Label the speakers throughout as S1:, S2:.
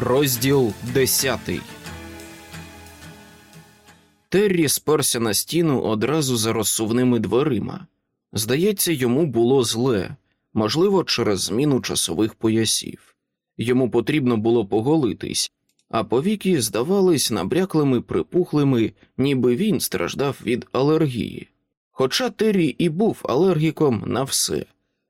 S1: Розділ десятий. Террі сперся на стіну одразу за розсувними дверима. Здається, йому було зле, можливо, через зміну часових поясів. Йому потрібно було поголитись, а повіки здавались набряклими, припухлими, ніби він страждав від алергії. Хоча Террі і був алергіком на все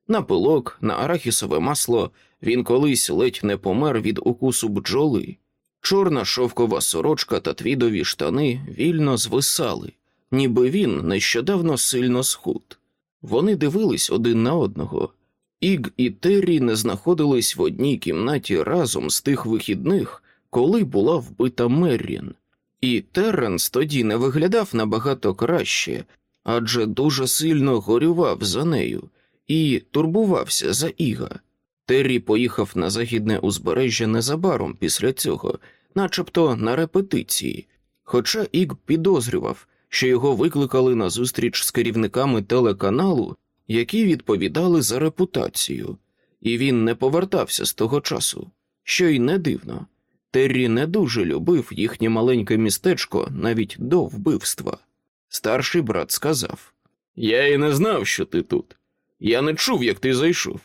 S1: на пилок, на арахісове масло, він колись ледь не помер від укусу бджоли. Чорна шовкова сорочка та твідові штани вільно звисали, ніби він нещодавно сильно схуд. Вони дивились один на одного. Іг і Террі не знаходились в одній кімнаті разом з тих вихідних, коли була вбита Меррін. І Терренс тоді не виглядав набагато краще, адже дуже сильно горював за нею і турбувався за Іга. Террі поїхав на західне узбережжя незабаром після цього, начебто на репетиції, хоча Іг підозрював, що його викликали на зустріч з керівниками телеканалу, які відповідали за репутацію, і він не повертався з того часу, що й не дивно. Террі не дуже любив їхнє маленьке містечко навіть до вбивства. Старший брат сказав: Я і не знав, що ти тут. Я не чув, як ти зайшов.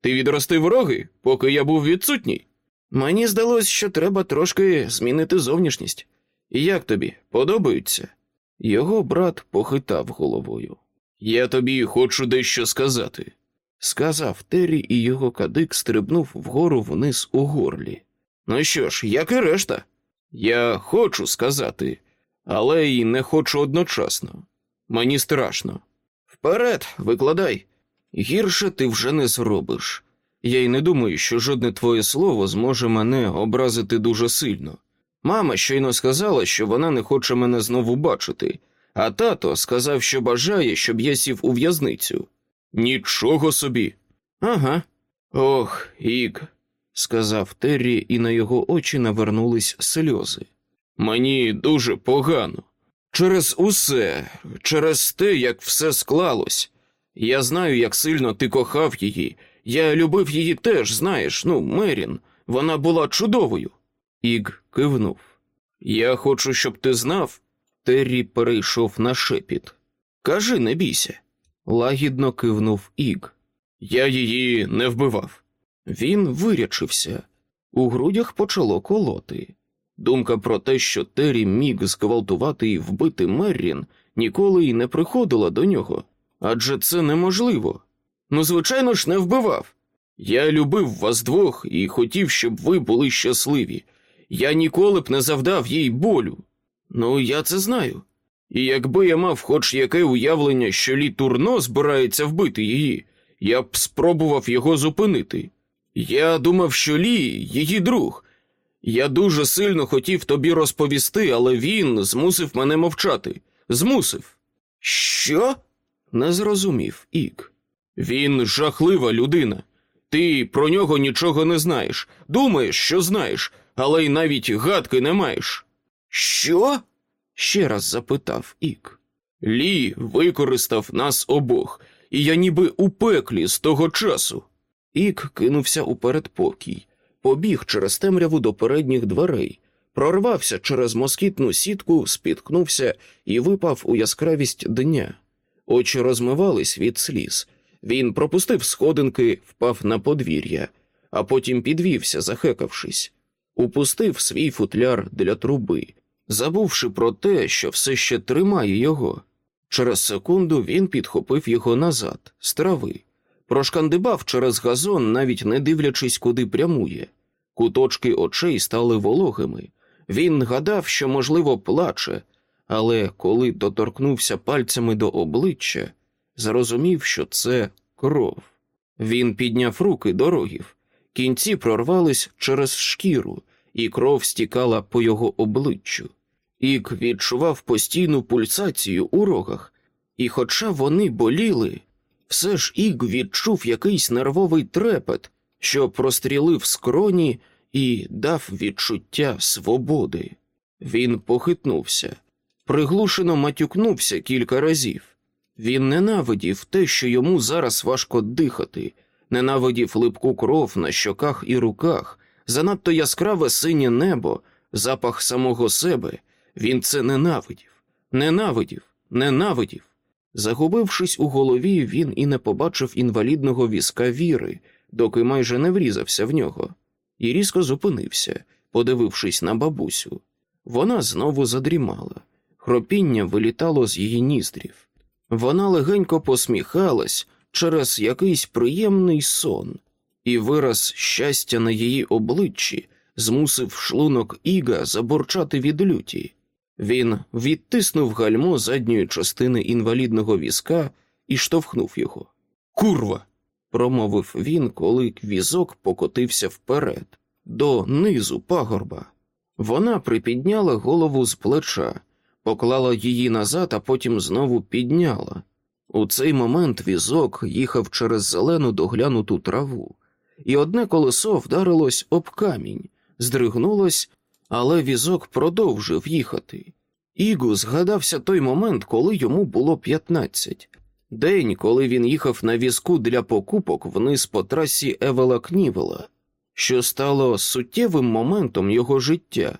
S1: Ти відростив роги, поки я був відсутній. Мені здалось, що треба трошки змінити зовнішність. Як тобі подобаються? Його брат похитав головою. Я тобі хочу дещо сказати, сказав Террі, і його кадик стрибнув вгору вниз у горлі. Ну що ж, як і решта, я хочу сказати, але й не хочу одночасно. Мені страшно. Вперед, викладай. Гірше ти вже не зробиш. Я й не думаю, що жодне твоє слово зможе мене образити дуже сильно. Мама щойно сказала, що вона не хоче мене знову бачити, а тато сказав, що бажає, щоб я сів у в'язницю. Нічого собі. Ага. Ох, Ік, сказав Террі, і на його очі навернулись сльози. Мені дуже погано. Через усе, через те, як все склалось. Я знаю, як сильно ти кохав її. Я любив її теж, знаєш, ну, Мерін, вона була чудовою. Іг кивнув. Я хочу, щоб ти знав. Террі перейшов на шепіт. Кажи, не бійся. Лагідно кивнув Іг. Я її не вбивав. Він вирячився. У грудях почало колоти. Думка про те, що Террі міг зґвалтувати і вбити Меррін, ніколи й не приходила до нього. Адже це неможливо. Ну, звичайно ж, не вбивав. Я любив вас двох і хотів, щоб ви були щасливі. Я ніколи б не завдав їй болю. Ну, я це знаю. І якби я мав хоч яке уявлення, що Лі Турно збирається вбити її, я б спробував його зупинити. Я думав, що Лі її друг. Я дуже сильно хотів тобі розповісти, але він змусив мене мовчати. Змусив. Що? Не зрозумів Ік. Він жахлива людина. Ти про нього нічого не знаєш. Думаєш, що знаєш, але й навіть гадки не маєш. Що? ще раз запитав Ік. Лі використав нас обох, і я ніби у пеклі з того часу. Ік кинувся у передпокій, побіг через темряву до передніх дверей, прорвався через москітну сітку, спіткнувся і випав у яскравість дня. Очі розмивались від сліз. Він пропустив сходинки, впав на подвір'я, а потім підвівся, захекавшись, упустив свій футляр для труби, забувши про те, що все ще тримає його. Через секунду він підхопив його назад, з трави, прошкандибав через газон, навіть не дивлячись, куди прямує. Куточки очей стали вологими. Він гадав, що, можливо, плаче, але коли доторкнувся пальцями до обличчя, зрозумів, що це кров. Він підняв руки до рогів, кінці прорвались через шкіру, і кров стікала по його обличчю. Ік відчував постійну пульсацію у рогах, і, хоча вони боліли, все ж Ік відчув якийсь нервовий трепет, що прострілив скроні і дав відчуття свободи. Він похитнувся, приглушено матюкнувся кілька разів. Він ненавидів те, що йому зараз важко дихати, ненавидів липку кров на щоках і руках, занадто яскраве синє небо, запах самого себе. Він це ненавидів, ненавидів, ненавидів. Загубившись у голові, він і не побачив інвалідного візка віри, доки майже не врізався в нього, і різко зупинився, подивившись на бабусю. Вона знову задрімала, хропіння вилітало з її ніздрів. Вона легенько посміхалась через якийсь приємний сон, і вираз щастя на її обличчі змусив шлунок Іга заборчати від люті. Він відтиснув гальмо задньої частини інвалідного візка і штовхнув його. Курва! промовив він, коли візок покотився вперед, до низу пагорба. Вона припідняла голову з плеча, поклала її назад, а потім знову підняла. У цей момент візок їхав через зелену доглянуту траву, і одне колесо вдарилось об камінь, здригнулось, але візок продовжив їхати. Ігу згадався той момент, коли йому було п'ятнадцять. День, коли він їхав на візку для покупок вниз по трасі Евела Кнівела, що стало суттєвим моментом його життя.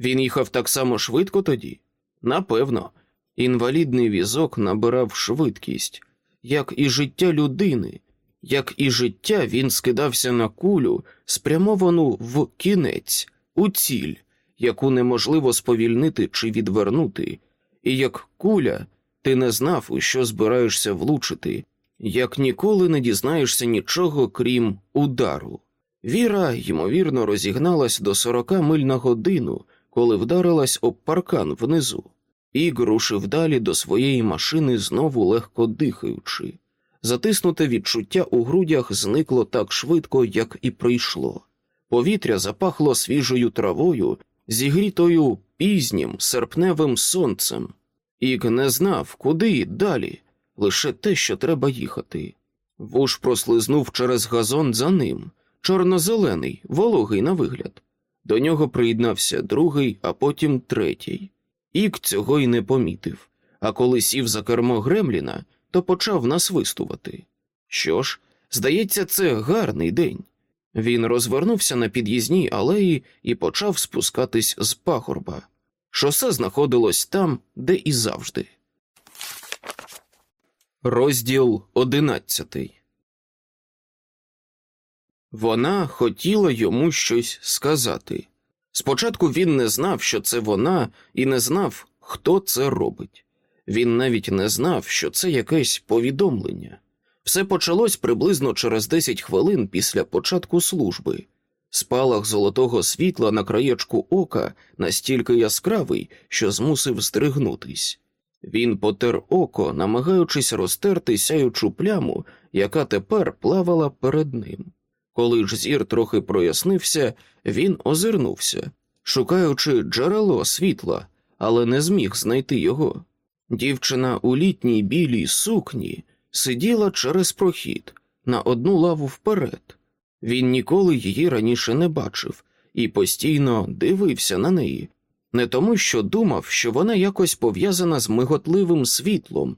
S1: Він їхав так само швидко тоді? Напевно, інвалідний візок набирав швидкість, як і життя людини, як і життя він скидався на кулю, спрямовану в кінець, у ціль, яку неможливо сповільнити чи відвернути, і як куля ти не знав, у що збираєшся влучити, як ніколи не дізнаєшся нічого, крім удару. Віра, ймовірно, розігналась до сорока миль на годину, коли вдарилась об паркан внизу, і рушив далі до своєї машини, знову легко дихаючи. Затиснуте відчуття у грудях зникло так швидко, як і прийшло. Повітря запахло свіжою травою, зігрітою пізнім серпневим сонцем. Іг не знав, куди далі, лише те, що треба їхати. Вуш прослизнув через газон за ним, чорно-зелений, вологий на вигляд. До нього приєднався другий, а потім третій. Ік цього й не помітив, а коли сів за кермо Гремліна, то почав насвистувати. Що ж, здається, це гарний день. Він розвернувся на під'їзній алеї і почав спускатись з пагорба. Шосе знаходилось там, де і завжди. Розділ одинадцятий. Вона хотіла йому щось сказати. Спочатку він не знав, що це вона, і не знав, хто це робить. Він навіть не знав, що це якесь повідомлення. Все почалось приблизно через 10 хвилин після початку служби. Спалах золотого світла на краєчку ока настільки яскравий, що змусив здригнутись. Він потер око, намагаючись розтерти сяючу пляму, яка тепер плавала перед ним. Коли ж зір трохи прояснився, він озирнувся, шукаючи джерело світла, але не зміг знайти його. Дівчина у літній білій сукні сиділа через прохід на одну лаву вперед. Він ніколи її раніше не бачив і постійно дивився на неї, не тому, що думав, що вона якось пов'язана з миготливим світлом,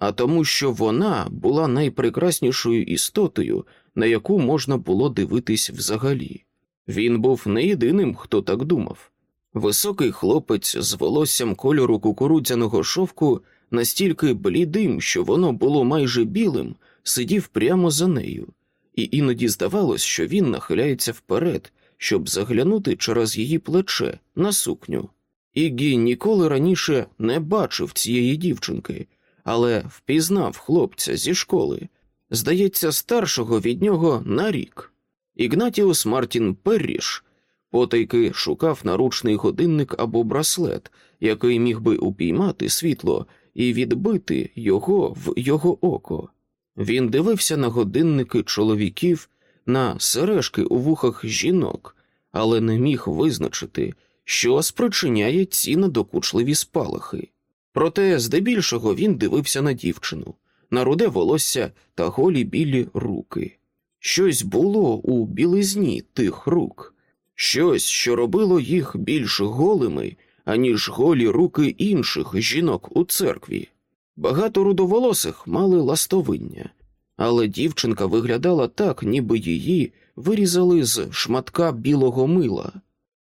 S1: а тому, що вона була найпрекраснішою істотою, на яку можна було дивитись взагалі. Він був не єдиним, хто так думав. Високий хлопець з волоссям кольору кукурудзяного шовку, настільки блідим, що воно було майже білим, сидів прямо за нею, і іноді здавалось, що він нахиляється вперед, щоб заглянути через її плече на сукню. Ігі ніколи раніше не бачив цієї дівчинки, але впізнав хлопця зі школи, здається, старшого від нього на рік. Ігнатіус Мартін Перріш потайки шукав наручний годинник або браслет, який міг би упіймати світло і відбити його в його око. Він дивився на годинники чоловіків, на сережки у вухах жінок, але не міг визначити, що спричиняє ці надокучливі спалахи. Проте, здебільшого, він дивився на дівчину, на руде волосся та голі білі руки. Щось було у білизні тих рук, щось, що робило їх більш голими, аніж голі руки інших жінок у церкві. Багато рудоволосих мали ластовиння, але дівчинка виглядала так, ніби її вирізали з шматка білого мила.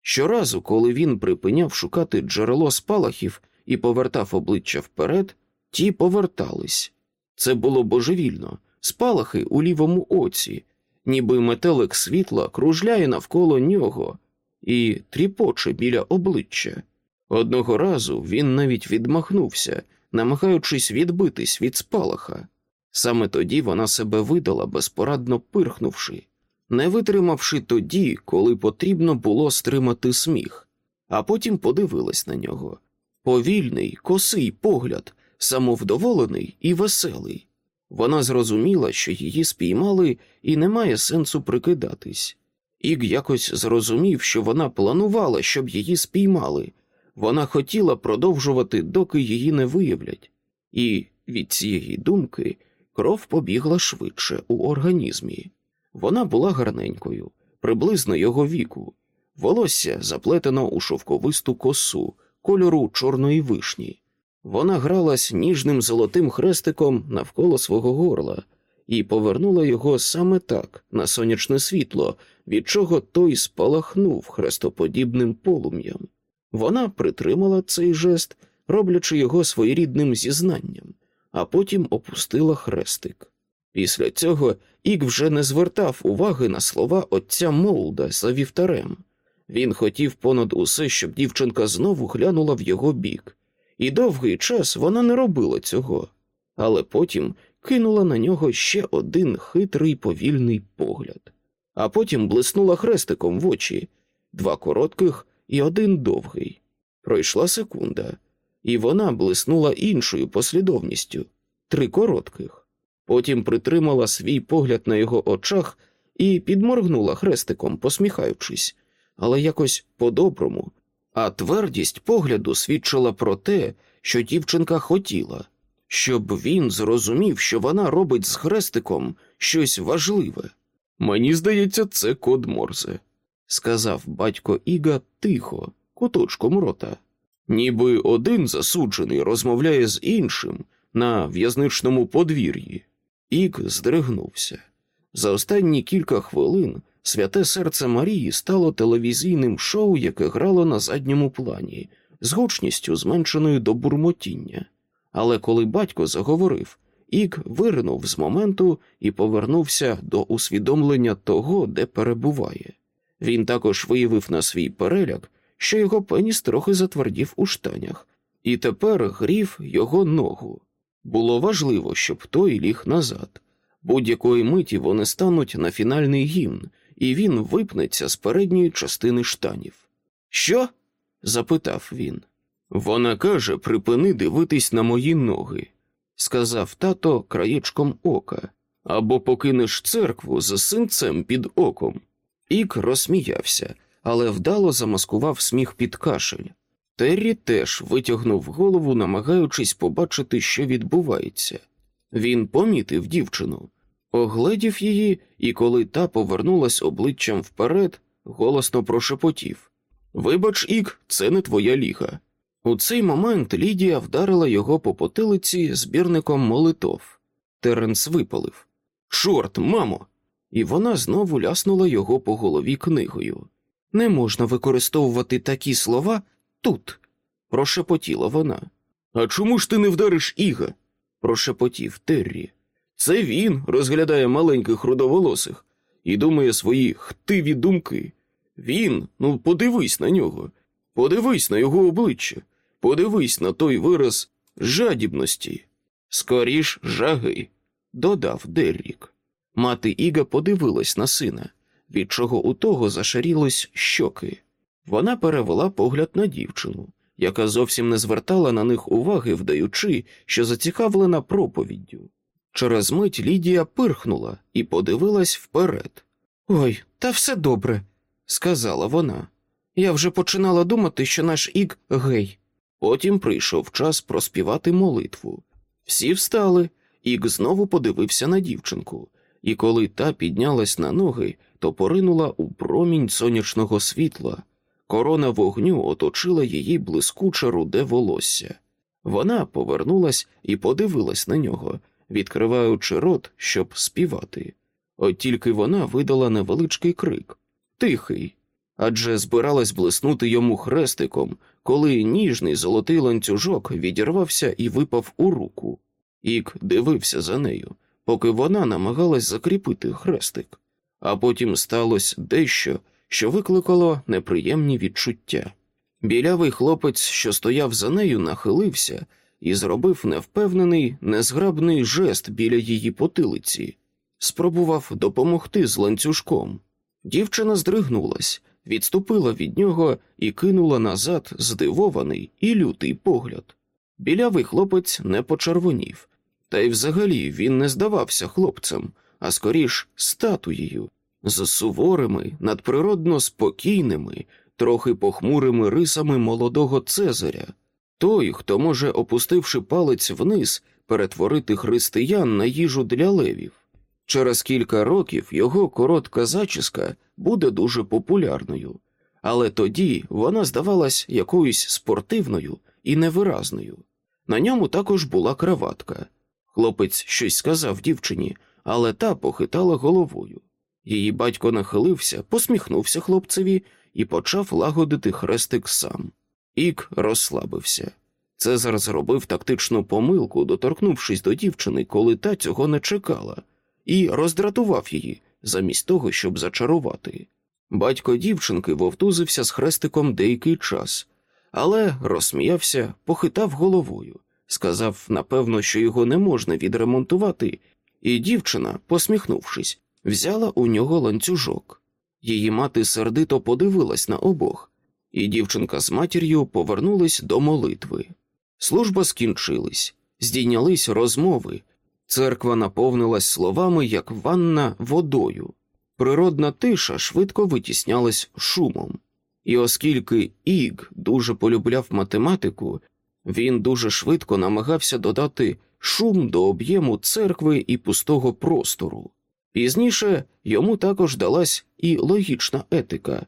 S1: Щоразу, коли він припиняв шукати джерело спалахів і повертав обличчя вперед, ті повертались. Це було божевільно, спалахи у лівому оці, ніби метелик світла кружляє навколо нього і тріпоче біля обличчя. Одного разу він навіть відмахнувся, намагаючись відбитись від спалаха. Саме тоді вона себе видала, безпорадно пирхнувши, не витримавши тоді, коли потрібно було стримати сміх, а потім подивилась на нього. Повільний, косий погляд, самовдоволений і веселий. Вона зрозуміла, що її спіймали, і немає сенсу прикидатись. Іг якось зрозумів, що вона планувала, щоб її спіймали. Вона хотіла продовжувати, доки її не виявлять, і від цієї думки кров побігла швидше у організмі. Вона була гарненькою, приблизно його віку, волосся заплетено у шовковисту косу кольору чорної вишні. Вона гралась ніжним золотим хрестиком навколо свого горла і повернула його саме так, на сонячне світло, від чого той спалахнув хрестоподібним полум'ям. Вона притримала цей жест, роблячи його своєрідним зізнанням, а потім опустила хрестик. Після цього Ік вже не звертав уваги на слова отця Молда за вівтарем. Він хотів понад усе, щоб дівчинка знову глянула в його бік, і довгий час вона не робила цього, але потім кинула на нього ще один хитрий повільний погляд, а потім блиснула хрестиком в очі. Два коротких і один довгий. Пройшла секунда, і вона блиснула іншою послідовністю. Три коротких. Потім притримала свій погляд на його очах і підморгнула хрестиком, посміхаючись, але якось по-доброму, а твердість погляду свідчила про те, що дівчинка хотіла, щоб він зрозумів, що вона робить з хрестиком щось важливе. Мені здається, це код Морзе, сказав батько Іга тихо, куточком рота. Ніби один засуджений розмовляє з іншим на в'язничному подвір'ї. Іг здригнувся. За останні кілька хвилин святе серце Марії стало телевізійним шоу, яке грало на задньому плані, з гучністю зменшеною до бурмотіння. Але коли батько заговорив, Іг виринув з моменту і повернувся до усвідомлення того, де перебуває. Він також виявив на свій переляк, що його пеніс трохи затвердів у штанях, і тепер грів його ногу. Було важливо, щоб той ліг назад. Будь-якої миті вони стануть на фінальний гімн, і він випнеться з передньої частини штанів. Що? запитав він. Вона каже, припини дивитись на мої ноги, сказав тато краєчком ока, або покинеш церкву з синцем під оком. Ік розсміявся, але вдало замаскував сміх під кашель. Террі теж витягнув голову, намагаючись побачити, що відбувається. Він помітив дівчину, огледів її, і коли та повернулась обличчям вперед, голосно прошепотів Вибач, Ік, це не твоя ліга. У цей момент Лідія вдарила його по потилиці збірником молитов. Теренс випалив Чорт, мамо! І вона знову ляснула його по голові книгою. Не можна використовувати такі слова тут, прошепотіла вона. А чому ж ти не вдариш Іга? прошепотів Террі. Це він розглядає маленьких рудоволосих і думає свої хтиві думки. Він, ну подивись на нього, подивись на його обличчя, подивись на той вираз жадібності. Скоріш жаги, додав Деррік. Мати Іга подивилась на сина, від чого у того зашарілись щоки. Вона перевела погляд на дівчину, яка зовсім не звертала на них уваги, вдаючи, що зацікавлена проповіддю. Через мить Лідія пирхнула і подивилась вперед. Ой, та все добре, сказала вона. Я вже починала думати, що наш ік гей. Потім прийшов час проспівати молитву. Всі встали, ік знову подивився на дівчинку, і коли та піднялась на ноги, то поринула у промінь сонячного світла. Корона вогню оточила її блискуче руде волосся. Вона повернулась і подивилась на нього, відкриваючи рот, щоб співати. От тільки вона видала невеличкий крик тихий, адже збиралась блиснути йому хрестиком, коли ніжний золотий ланцюжок відірвався і випав у руку. Ік дивився за нею, поки вона намагалась закріпити хрестик, а потім сталося дещо, що викликало неприємні відчуття. Білявий хлопець, що стояв за нею, нахилився і зробив невпевнений, незграбний жест біля її потилиці, спробував допомогти з ланцюжком. Дівчина здригнулась, відступила від нього і кинула назад здивований і лютий погляд. Білявий хлопець не почервонів, та й взагалі він не здавався хлопцем, а скоріш статуєю, з суворими, надприродно спокійними, трохи похмурими рисами молодого Цезаря, той, хто може, опустивши палець вниз, перетворити християн на їжу для левів. Через кілька років його коротка зачіска буде дуже популярною, але тоді вона здавалась якоюсь спортивною і невиразною. На ньому також була краватка. Хлопець щось сказав дівчині, але та похитала головою. Її батько нахилився, посміхнувся хлопцеві і почав лагодити хрестик сам. Ік розслабився. Цезар зробив тактичну помилку, доторкнувшись до дівчини, коли та цього не чекала, і роздратував її, замість того, щоб зачарувати. Батько дівчинки вовтузився з хрестиком деякий час, але розсміявся, похитав головою, сказав, напевно, що його не можна відремонтувати, і дівчина, посміхнувшись, взяла у нього ланцюжок. Її мати сердито подивилась на обох, і дівчинка з матір'ю повернулись до молитви. Служба скінчилась, здійнялись розмови, церква наповнилась словами, як ванна водою. Природна тиша швидко витіснялась шумом, і оскільки Іг дуже полюбляв математику, він дуже швидко намагався додати шум до об'єму церкви і пустого простору. Пізніше йому також далась і логічна етика,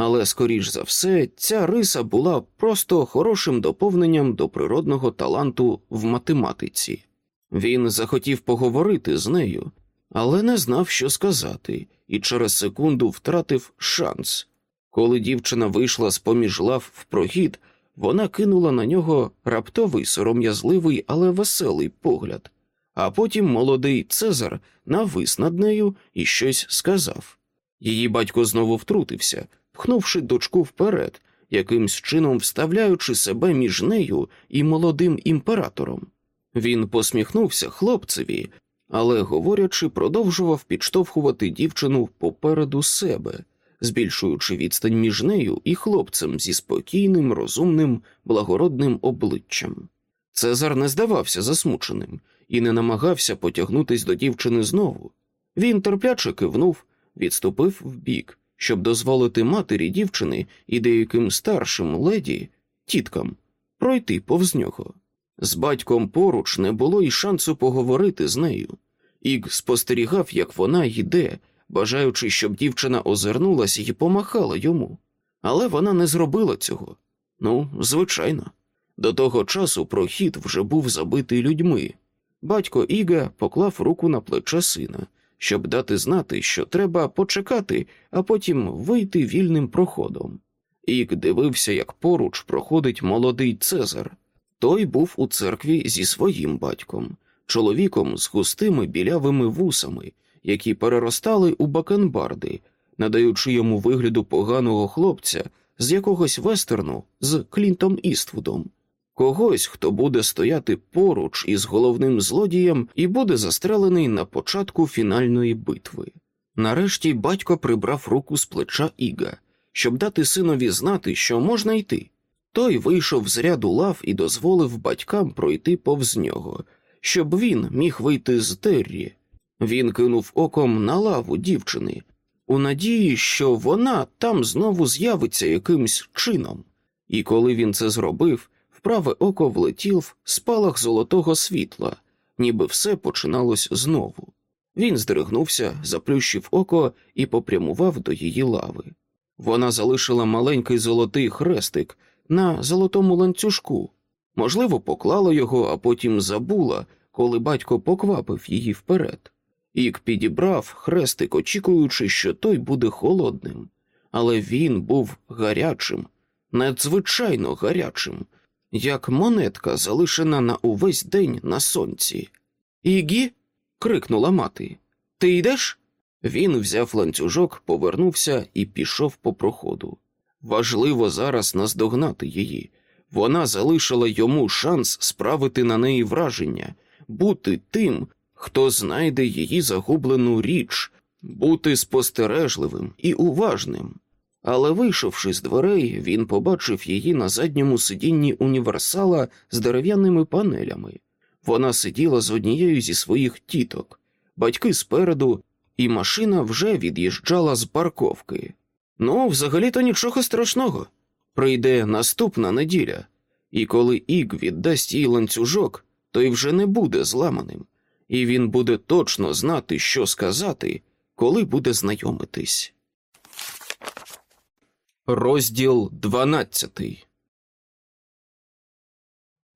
S1: але, скоріш за все, ця риса була просто хорошим доповненням до природного таланту в математиці. Він захотів поговорити з нею, але не знав, що сказати, і через секунду втратив шанс. Коли дівчина вийшла з поміж лав в прохід, вона кинула на нього раптовий сором'язливий, але веселий погляд, а потім молодий Цезар навис над нею і щось сказав. Її батько знову втрутився, пхнувши дочку вперед, якимсь чином вставляючи себе між нею і молодим імператором. Він посміхнувся хлопцеві, але, говорячи, продовжував підштовхувати дівчину попереду себе, збільшуючи відстань між нею і хлопцем зі спокійним, розумним, благородним обличчям. Цезар не здавався засмученим і не намагався потягнутись до дівчини знову. Він терпляче кивнув, відступив вбік, щоб дозволити матері дівчини і деяким старшим леді, тіткам, пройти повз нього. З батьком поруч не було й шансу поговорити з нею. Іг спостерігав, як вона йде, бажаючи, щоб дівчина озирнулася і помахала йому. Але вона не зробила цього. Ну, звичайно. До того часу прохід вже був забитий людьми. Батько Іга поклав руку на плече сина, щоб дати знати, що треба почекати, а потім вийти вільним проходом. Іг дивився, як поруч проходить молодий Цезар. Той був у церкві зі своїм батьком, чоловіком з густими білявими вусами, які переростали у бакенбарди, надаючи йому вигляду поганого хлопця з якогось вестерну з Клінтом Іствудом, когось, хто буде стояти поруч із головним злодієм і буде застрелений на початку фінальної битви. Нарешті батько прибрав руку з плеча Іга, щоб дати синові знати, що можна йти. Той вийшов з ряду лав і дозволив батькам пройти повз нього, щоб він міг вийти з Террі. Він кинув оком на лаву дівчини, у надії, що вона там знову з'явиться якимсь чином, і коли він це зробив, праве око влетів спалах золотого світла, ніби все починалось знову. Він здригнувся, заплющив око і попрямував до її лави. Вона залишила маленький золотий хрестик на золотому ланцюжку, можливо, поклала його, а потім забула, коли батько поквапив її вперед. Ік підібрав хрестик, очікуючи, що той буде холодним, але він був гарячим, надзвичайно гарячим, як монетка, залишена на увесь день на сонці. Ігі. крикнула мати. Ти йдеш? Він взяв ланцюжок, повернувся і пішов по проходу. Важливо зараз наздогнати її. Вона залишила йому шанс справити на неї враження, бути тим, хто знайде її загублену річ, бути спостережливим і уважним. Але, вийшовши з дверей, він побачив її на задньому сидінні універсала з дерев'яними панелями. Вона сиділа з однією зі своїх тіток, батьки спереду, і машина вже від'їжджала з парковки. Ну, взагалі-то нічого страшного. Прийде наступна неділя, і коли Іг віддасть їй ланцюжок, той вже не буде зламаним, і він буде точно знати, що сказати, коли буде знайомитись. Розділ 12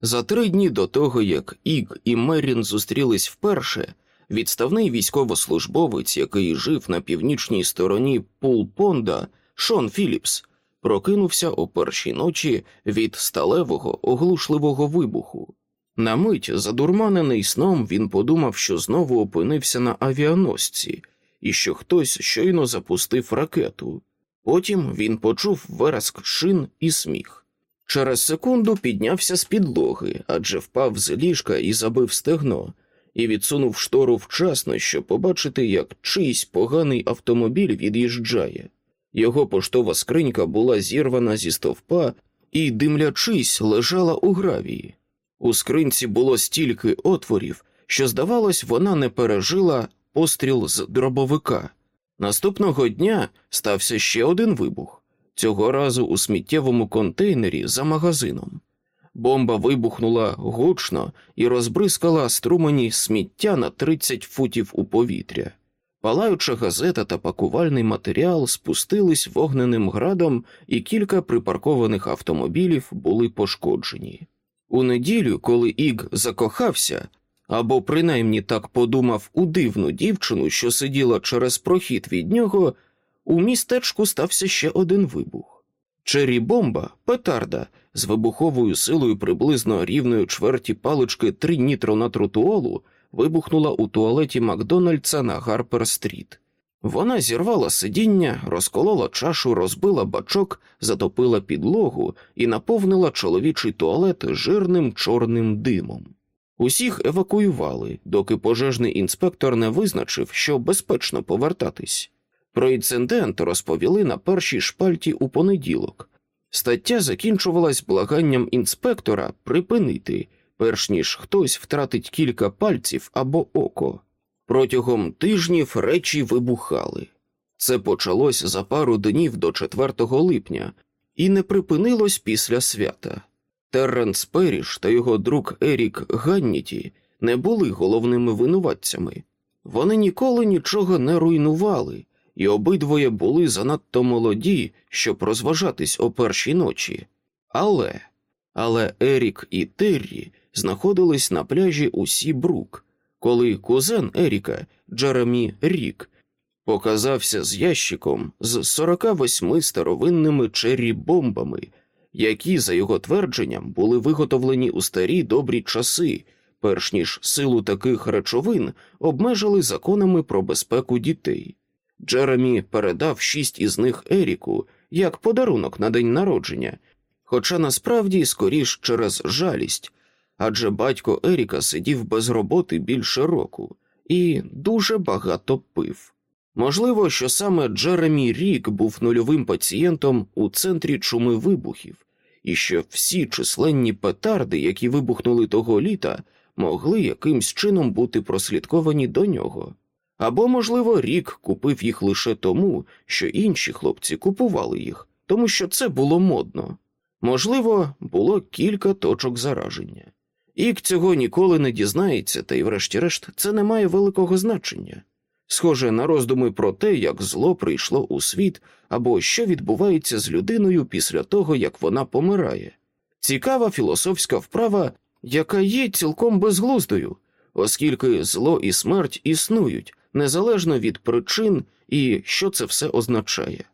S1: За три дні до того, як Іг і Мерін зустрілись вперше, відставний військовослужбовець, який жив на північній стороні Пулпонда, Шон Філіпс, прокинувся о першій ночі від сталевого оглушливого вибуху. На мить, задурманений сном, він подумав, що знову опинився на авіаносці і що хтось щойно запустив ракету. Потім він почув вереск шин і сміх. Через секунду піднявся з підлоги, адже впав з ліжка і забив стегно, і відсунув штору вчасно, щоб побачити, як чийсь поганий автомобіль від'їжджає. Його поштова скринька була зірвана зі стовпа і, димлячись, лежала у гравії. У скринці було стільки отворів, що, здавалось, вона не пережила постріл з дробовика. Наступного дня стався ще один вибух, цього разу у сміттєвому контейнері за магазином. Бомба вибухнула гучно і розбризкала струмені сміття на 30 футів у повітря. Палаюча газета та пакувальний матеріал спустились вогненим градом, і кілька припаркованих автомобілів були пошкоджені. У неділю, коли Іг закохався, або принаймні так подумав у дивну дівчину, що сиділа через прохід від нього, у містечку стався ще один вибух. Чері бомба, петарда з вибуховою силою приблизно рівної чверті палички тринітронатротуолу вибухнула у туалеті Макдональдса на Гарпер-стріт. Вона зірвала сидіння, розколола чашу, розбила бачок, затопила підлогу і наповнила чоловічий туалет жирним чорним димом. Усіх евакуювали, доки пожежний інспектор не визначив, що безпечно повертатись. Про інцидент розповіли на першій шпальті у понеділок. Стаття закінчувалась благанням інспектора припинити, перш ніж хтось втратить кілька пальців або око. Протягом тижнів речі вибухали. Це почалось за пару днів до 4 липня і не припинилось після свята. Терренс Періш та його друг Ерік Ганніті не були головними винуватцями. Вони ніколи нічого не руйнували, і обидвоє були занадто молоді, щоб розважатись о першій ночі. Але але Ерік і Террі знаходились на пляжі у Сібрук, коли кузен Еріка Джеремі Рік показався з ящиком з 48 старовинними черрі бомбами які, за його твердженням, були виготовлені у старі добрі часи, перш ніж силу таких речовин обмежили законами про безпеку дітей. Джеремі передав шість із них Еріку як подарунок на день народження, хоча насправді скоріш через жалість, адже батько Еріка сидів без роботи більше року і дуже багато пив. Можливо, що саме Джеремі Рік був нульовим пацієнтом у центрі чуми вибухів, і що всі численні петарди, які вибухнули того літа, могли якимсь чином бути прослідковані до нього. Або, можливо, Рік купив їх лише тому, що інші хлопці купували їх, тому що це було модно. Можливо, було кілька точок зараження. Ік цього ніколи не дізнається, та й, врешті-решт, це не має великого значення схоже на роздуми про те, як зло прийшло у світ або що відбувається з людиною після того, як вона помирає. Цікава філософська вправа, яка є цілком безглуздою, оскільки зло і смерть існують незалежно від причин і що це все означає.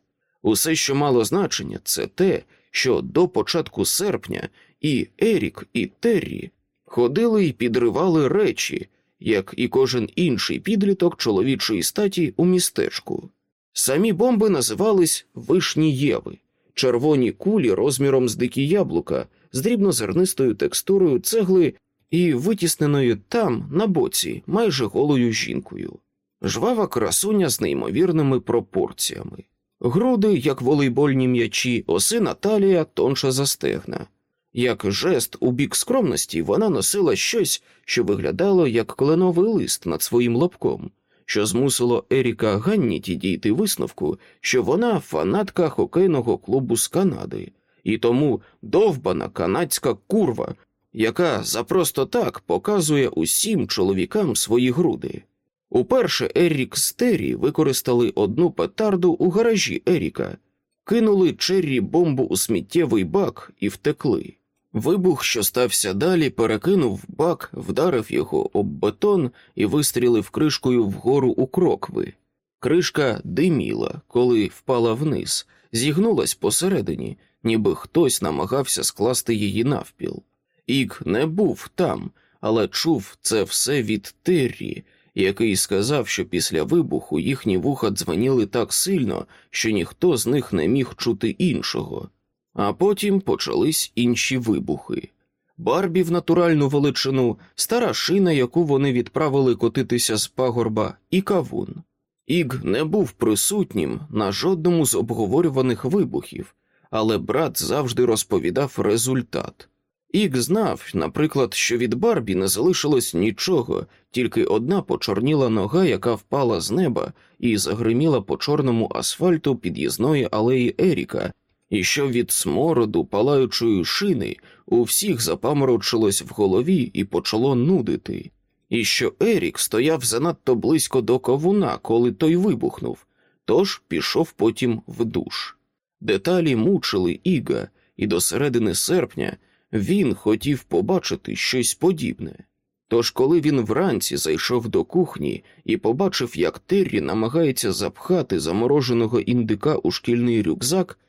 S1: Усе, що мало значення, це те, що до початку серпня і Ерік, і Террі ходили і підривали речі, як і кожен інший підліток чоловічої статі у містечку. Самі бомби називались вишні Єви, червоні кулі розміром з дикі яблука, з дрібнозернистою текстурою цегли і витісненою там, на боці, майже голою жінкою, жвава красуня з неймовірними пропорціями. Груди, як волейбольні м'ячі, осина талія тонша за стегна. Як жест у бік скромності вона носила щось, що виглядало як кленовий лист над своїм лобком, що змусило Еріка Ганніті дійти висновку, що вона фанатка хокейного клубу з Канади, і тому довбана канадська курва, яка за просто так показує усім чоловікам свої груди. Уперше Ерік з Террі використали одну петарду у гаражі Еріка, кинули Черрі бомбу у сміттєвий бак і втекли. Вибух, що стався далі, перекинув бак, вдарив його об бетон і вистрілив кришкою вгору у крокви. Кришка диміла, коли впала вниз, зігнулась посередині, ніби хтось намагався скласти її навпіл. Ік не був там, але чув це все від Террі, який сказав, що після вибуху їхні вуха дзвеніли так сильно, що ніхто з них не міг чути іншого. А потім почались інші вибухи. Барбі в натуральну величину, стара шина, яку вони відправили котитися з пагорба, і кавун. Іг не був присутнім на жодному з обговорюваних вибухів, але брат завжди розповідав результат. Іг знав, наприклад, що від Барбі не залишилось нічого, тільки одна почорніла нога, яка впала з неба і загриміла по чорному асфальту під'їзної алеї Еріка, і що від смороду палаючої шини у всіх запаморочилось в голові і почало нудити, і що Ерік стояв занадто близько до ковуна, коли той вибухнув, тож пішов потім в душ. Деталі мучили Іга, і до середини серпня він хотів побачити щось подібне. Тож, коли він вранці зайшов до кухні і побачив, як Террі намагається запхати замороженого індика у шкільний рюкзак,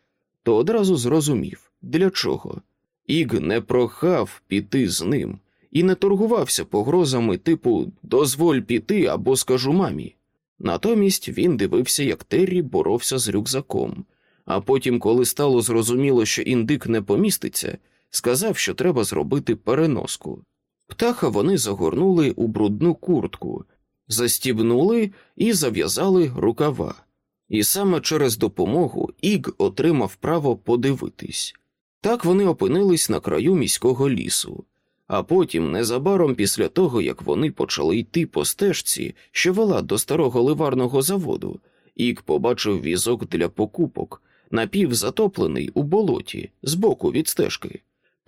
S1: то одразу зрозумів, для чого. Іг не прохав піти з ним і не торгувався погрозами типу дозволь піти або скажу мамі. Натомість він дивився, як Террі боровся з рюкзаком, а потім, коли стало зрозуміло, що індик не поміститься, сказав, що треба зробити переноску. Птаха вони загорнули у брудну куртку, застібнули і зав'язали рукава. І саме через допомогу Іг отримав право подивитись. Так вони опинились на краю міського лісу, а потім, незабаром після того, як вони почали йти по стежці, що вела до старого ливарного заводу, Іг побачив візок для покупок, напівзатоплений у болоті, збоку від стежки.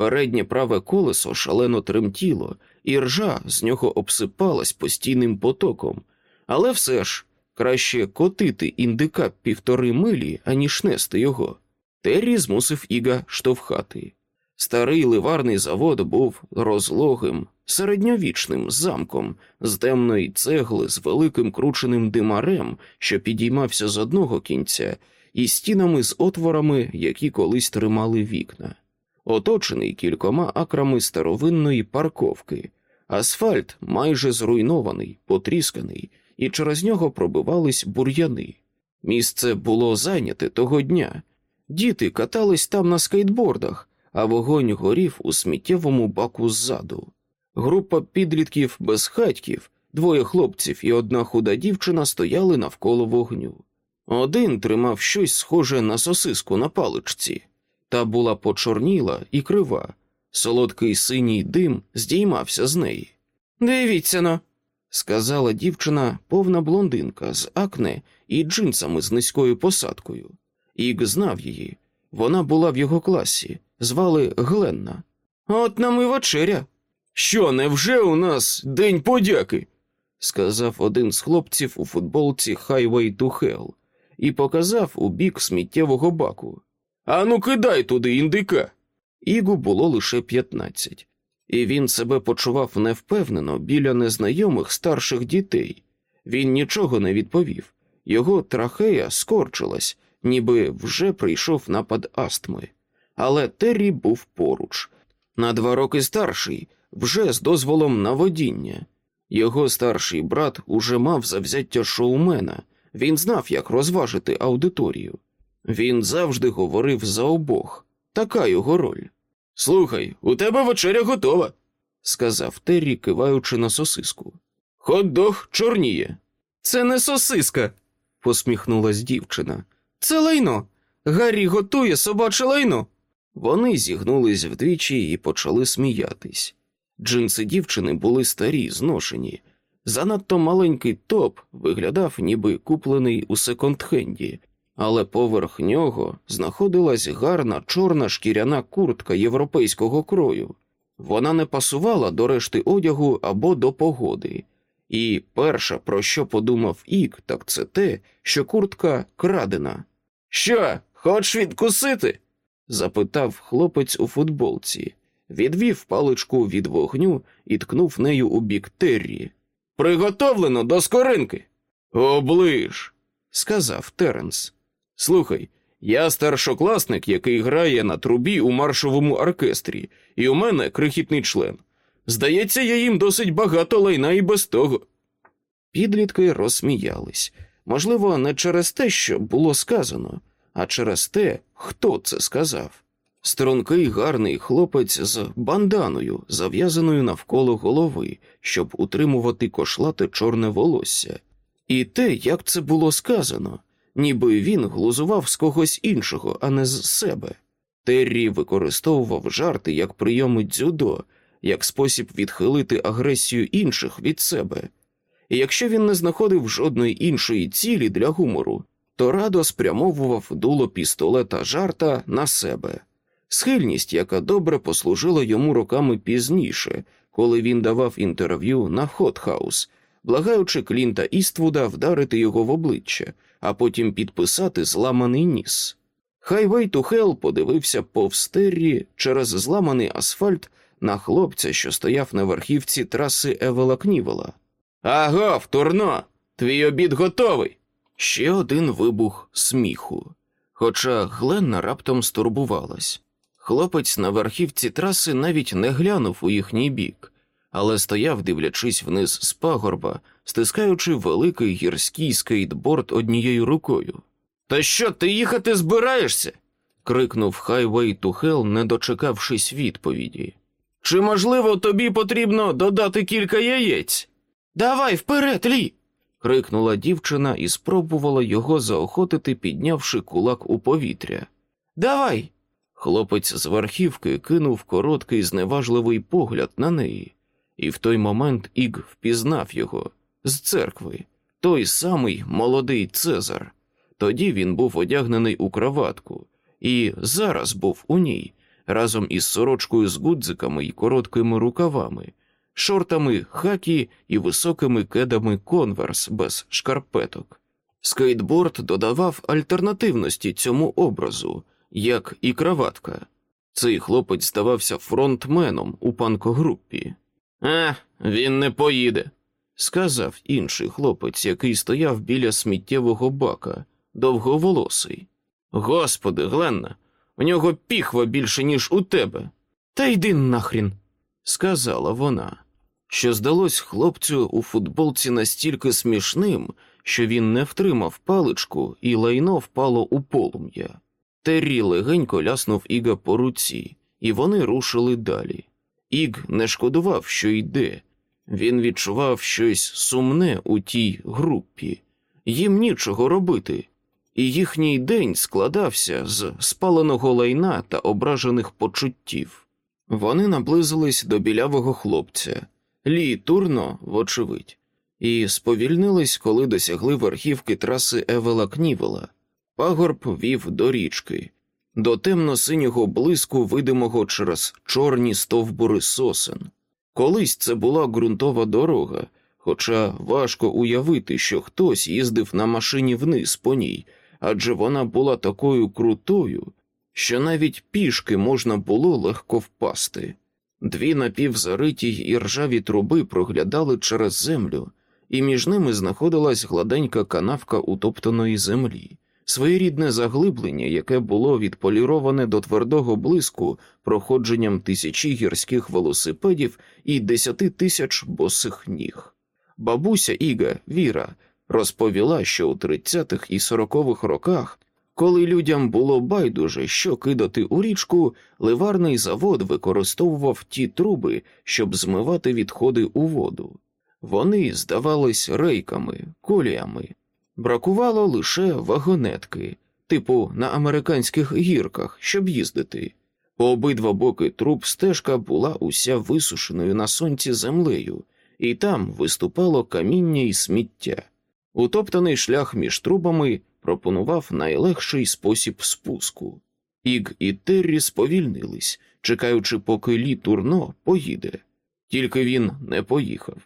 S1: Переднє праве колесо шалено тремтіло, і ржа з нього обсипалась постійним потоком, але все ж краще котити індика півтори милі, аніж нести його. Террі змусив Іга штовхати. Старий ливарний завод був розлогим, середньовічним замком з темної цегли з великим крученим димарем, що підіймався з одного кінця, і стінами з отворами, які колись тримали вікна оточений кількома акрами старовинної парковки, асфальт майже зруйнований, потрісканий, і через нього пробивались бур'яни. Місце було зайняте того дня. Діти катались там на скейтбордах, а вогонь горів у сміттєвому баку ззаду. Група підлітків без хатьків, двоє хлопців і одна худа дівчина стояли навколо вогню. Один тримав щось схоже на сосиску на паличці, та була почорніла і крива. Солодкий синій дим здіймався з неї. Дивіться но, сказала дівчина, повна блондинка з акне і джинсами з низькою посадкою. Іг знав її. Вона була в його класі, звали Гленна. От нам і вечеря. Що, невже у нас день подяки? сказав один з хлопців у футболці Highway to Hell і показав у бік сміттєвого баку. Ану, кидай туди індика. Ігу було лише п'ятнадцять. і він себе почував невпевнено біля незнайомих старших дітей. Він нічого не відповів. Його трахея скорчилась, ніби вже прийшов напад астми. Але Террі був поруч, на два роки старший, вже з дозволом на водіння. Його старший брат уже мав завзяття шоумена, він знав, як розважити аудиторію. Він завжди говорив за обох, така його роль. Слухай, у тебе вечеря готова, сказав Террі, киваючи на сосиску. Хот-дог чорніє. Це не сосиска, посміхнулась дівчина. Це лайно. Гаррі готує собаче лайно. Вони зігнулись вдвічі і почали сміятись. Джинси дівчини були старі, зношені. Занадто маленький топ виглядав, ніби куплений у секонд-хенді, але поверх нього знаходилась гарна чорна шкіряна куртка європейського крою. Вона не пасувала до решти одягу або до погоди. І перше, про що подумав Ік, так це те, що куртка крадена. Що, хочеш відкусити? запитав хлопець у футболці, відвів паличку від вогню і ткнув нею у бік Террі. Приготовлено до скоринки. Оближ, сказав Теренс. Слухай, я старшокласник, який грає на трубі у маршовому оркестрі, і у мене крихітний член. Здається, я їм досить багато лайна і без того. Підлітки розсміялись. Можливо, не через те, що було сказано, а через те, хто це сказав. Стрункий гарний хлопець з банданою, зав'язаною навколо голови, щоб утримувати кошлате чорне волосся, і те, як це було сказано, ніби він глузував з когось іншого, а не з себе. Террі використовував жарти як прийоми дзюдо, як спосіб відхилити агресію інших від себе. І якщо він не знаходив жодної іншої цілі для гумору, то радо спрямовував дуло пістолета жарта на себе. Схильність, яка добре послужила йому роками пізніше, коли він давав інтерв'ю на Хотхаус, благаючи Клінта Іствуда вдарити його в обличчя, а потім підписати зламаний ніс. Highway to Hell подивився повз через зламаний асфальт на хлопця, що стояв на верхівці траси Евела Кнівела. Агов, Турно, твій обід готовий. Ще один вибух сміху. Хоча Гленна раптом стурбувалась. Хлопець на верхівці траси навіть не глянув у їхній бік, але стояв, дивлячись вниз з пагорба, стискаючи великий гірський скейтборд однією рукою. Та що, ти їхати збираєшся? крикнув Хайвей Тухел, не дочекавшись відповіді. Чи, можливо, тобі потрібно додати кілька яєць? Давай вперед, Лі. крикнула дівчина і спробувала його заохотити, піднявши кулак у повітря. Давай. Хлопець з верхівки кинув короткий зневажливий погляд на неї, і в той момент Іг впізнав його з церкви, той самий молодий Цезар. Тоді він був одягнений у краватку, і зараз був у ній, разом із сорочкою з гудзиками й короткими рукавами, шортами хакі і високими кедами конверс без шкарпеток. Скейтборд додавав альтернативності цьому образу, як і краватка. Цей хлопець здавався фронтменом у панкогруппі. А, він не поїде, сказав інший хлопець, який стояв біля сміттєвого бака, довговолосий. Господи, Гленна, у нього піхва більше, ніж у тебе. Та йди нахрін, сказала вона, що здалось хлопцю у футболці настільки смішним, що він не втримав паличку, і лайно впало у полум'я. Террі легенько ляснув Іга по руці, і вони рушили далі. Іг не шкодував, що йде. Він відчував щось сумне у тій групі, їм нічого робити, і їхній день складався з спаленого лайна та ображених почуттів. Вони наблизились до білявого хлопця, лі турно, вочевидь, і сповільнились, коли досягли верхівки траси Евела Кнівела. Пагорб вів до річки, до темно-синього блиску, видимого через чорні стовбури сосен. Колись це була ґрунтова дорога, хоча важко уявити, що хтось їздив на машині вниз по ній, адже вона була такою крутою, що навіть пішки можна було легко впасти. Дві напівзариті й ржаві труби проглядали через землю, і між ними знаходилась гладенька канавка утоптаної землі, своєрідне заглиблення, яке було відполіроване до твердого блиску проходженням тисячі гірських велосипедів і десяти тисяч босих ніг. Бабуся Іга Віра розповіла, що у 30-х і 40-х роках, коли людям було байдуже, що кидати у річку, ливарний завод використовував ті труби, щоб змивати відходи у воду. Вони здавались рейками, коліями. Бракувало лише вагонетки, типу на американських гірках, щоб їздити. По обидва боки труб стежка була уся висушеною на сонці землею, і там виступало каміння і сміття. Утоптаний шлях між трубами пропонував найлегший спосіб спуску. Іг і Террі сповільнились, чекаючи, поки лі турно поїде. Тільки він не поїхав.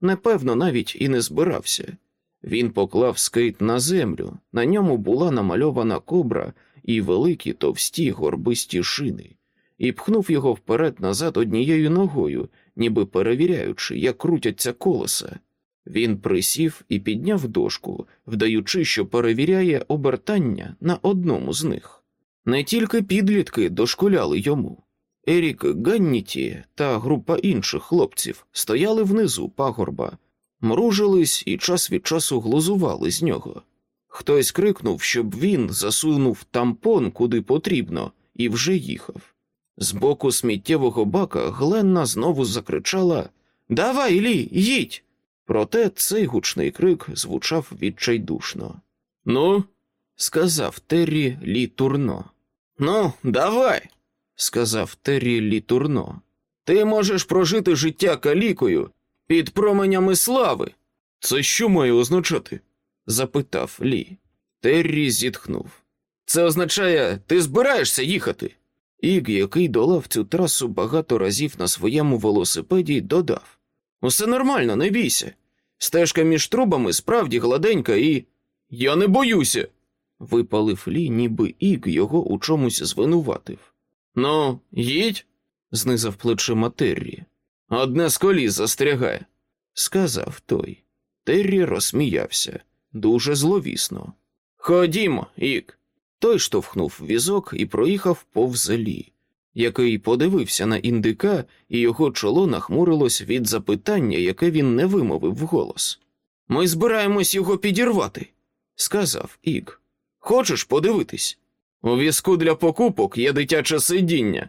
S1: Напевно, навіть і не збирався. Він поклав скейт на землю, на ньому була намальована кобра і великі товсті горбисті шини, і пхнув його вперед назад однією ногою, ніби перевіряючи, як крутяться колеса. Він присів і підняв дошку, вдаючи, що перевіряє обертання на одному з них. Не тільки підлітки дошкуляли йому. Ерік Ганніті та група інших хлопців стояли внизу пагорба, мружились і час від часу глузували з нього. Хтось крикнув, щоб він засунув тампон куди потрібно, і вже їхав. З боку сміттєвого бака Гленна знову закричала Давай, Лі, їдь! Проте цей гучний крик звучав відчайдушно. Ну, сказав Террі Лі Турно. Ну, давай, сказав Террі Лі Турно. Ти можеш прожити життя калікою під променями слави. Це що має означати? запитав Лі. Террі зітхнув. Це означає, ти збираєшся їхати. Іг, який долав цю трасу багато разів на своєму велосипеді, додав Усе нормально, не бійся. Стежка між трубами справді гладенька і. Я не боюся. випалив Лі, ніби Іг його у чомусь звинуватив. Ну, їдь, знизав плечима Террі. Одне з коліс застрягає, сказав той. Террі розсміявся дуже зловісно. Ходімо, Ік. Той штовхнув візок і проїхав повз Лі, який подивився на індика, і його чоло нахмурилось від запитання, яке він не вимовив вголос. Ми збираємось його підірвати, сказав Ік. Хочеш подивитись? У візку для покупок є дитяче сидіння,